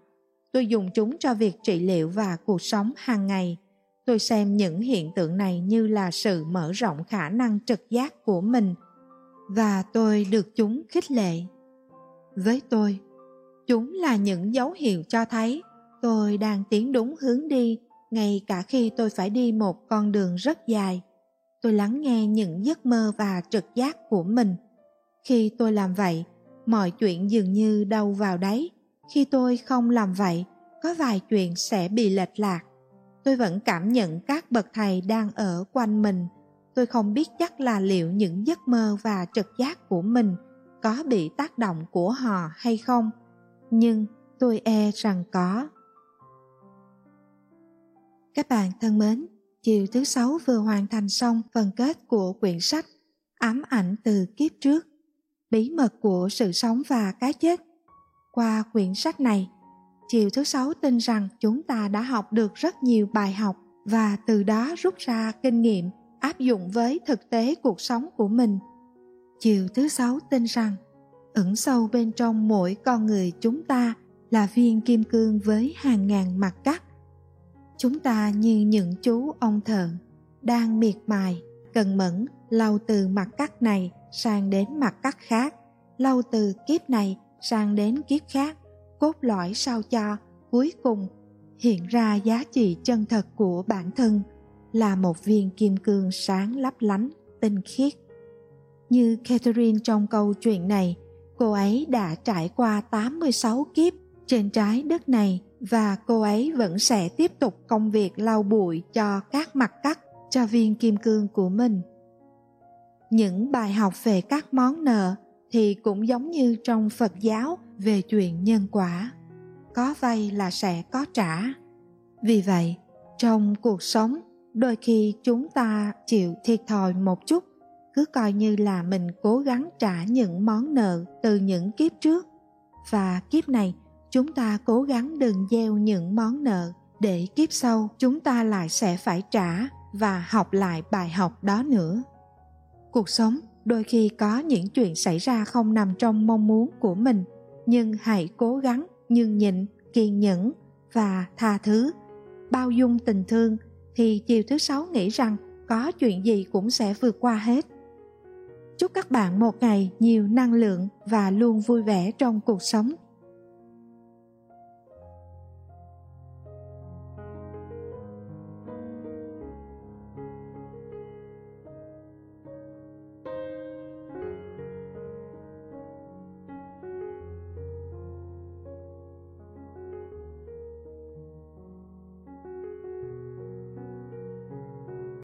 Tôi dùng chúng cho việc trị liệu và cuộc sống hàng ngày. Tôi xem những hiện tượng này như là sự mở rộng khả năng trực giác của mình và tôi được chúng khích lệ. Với tôi, chúng là những dấu hiệu cho thấy tôi đang tiến đúng hướng đi ngay cả khi tôi phải đi một con đường rất dài, tôi lắng nghe những giấc mơ và trực giác của mình. Khi tôi làm vậy, mọi chuyện dường như đâu vào đấy khi tôi không làm vậy, có vài chuyện sẽ bị lệch lạc. Tôi vẫn cảm nhận các bậc thầy đang ở quanh mình. Tôi không biết chắc là liệu những giấc mơ và trực giác của mình có bị tác động của họ hay không, nhưng tôi e rằng có các bạn thân mến, chiều thứ sáu vừa hoàn thành xong phần kết của quyển sách ám ảnh từ kiếp trước, bí mật của sự sống và cái chết. Qua quyển sách này, chiều thứ sáu tin rằng chúng ta đã học được rất nhiều bài học và từ đó rút ra kinh nghiệm áp dụng với thực tế cuộc sống của mình. Chiều thứ sáu tin rằng, ẩn sâu bên trong mỗi con người chúng ta là viên kim cương với hàng ngàn mặt cắt chúng ta như những chú ông thợ đang miệt mài, cần mẫn, lau từ mặt cắt này sang đến mặt cắt khác, lau từ kiếp này sang đến kiếp khác, cốt lõi sao cho cuối cùng hiện ra giá trị chân thật của bản thân là một viên kim cương sáng lấp lánh, tinh khiết. Như Catherine trong câu chuyện này, cô ấy đã trải qua 86 kiếp trên trái đất này và cô ấy vẫn sẽ tiếp tục công việc lau bụi cho các mặt cắt cho viên kim cương của mình. Những bài học về các món nợ thì cũng giống như trong Phật giáo về chuyện nhân quả. Có vay là sẽ có trả. Vì vậy, trong cuộc sống, đôi khi chúng ta chịu thiệt thòi một chút, cứ coi như là mình cố gắng trả những món nợ từ những kiếp trước. Và kiếp này, chúng ta cố gắng đừng gieo những món nợ, để kiếp sau chúng ta lại sẽ phải trả và học lại bài học đó nữa. Cuộc sống đôi khi có những chuyện xảy ra không nằm trong mong muốn của mình, nhưng hãy cố gắng nhường nhịn, kiên nhẫn và tha thứ. Bao dung tình thương thì chiều thứ sáu nghĩ rằng có chuyện gì cũng sẽ vượt qua hết. Chúc các bạn một ngày nhiều năng lượng và luôn vui vẻ trong cuộc sống.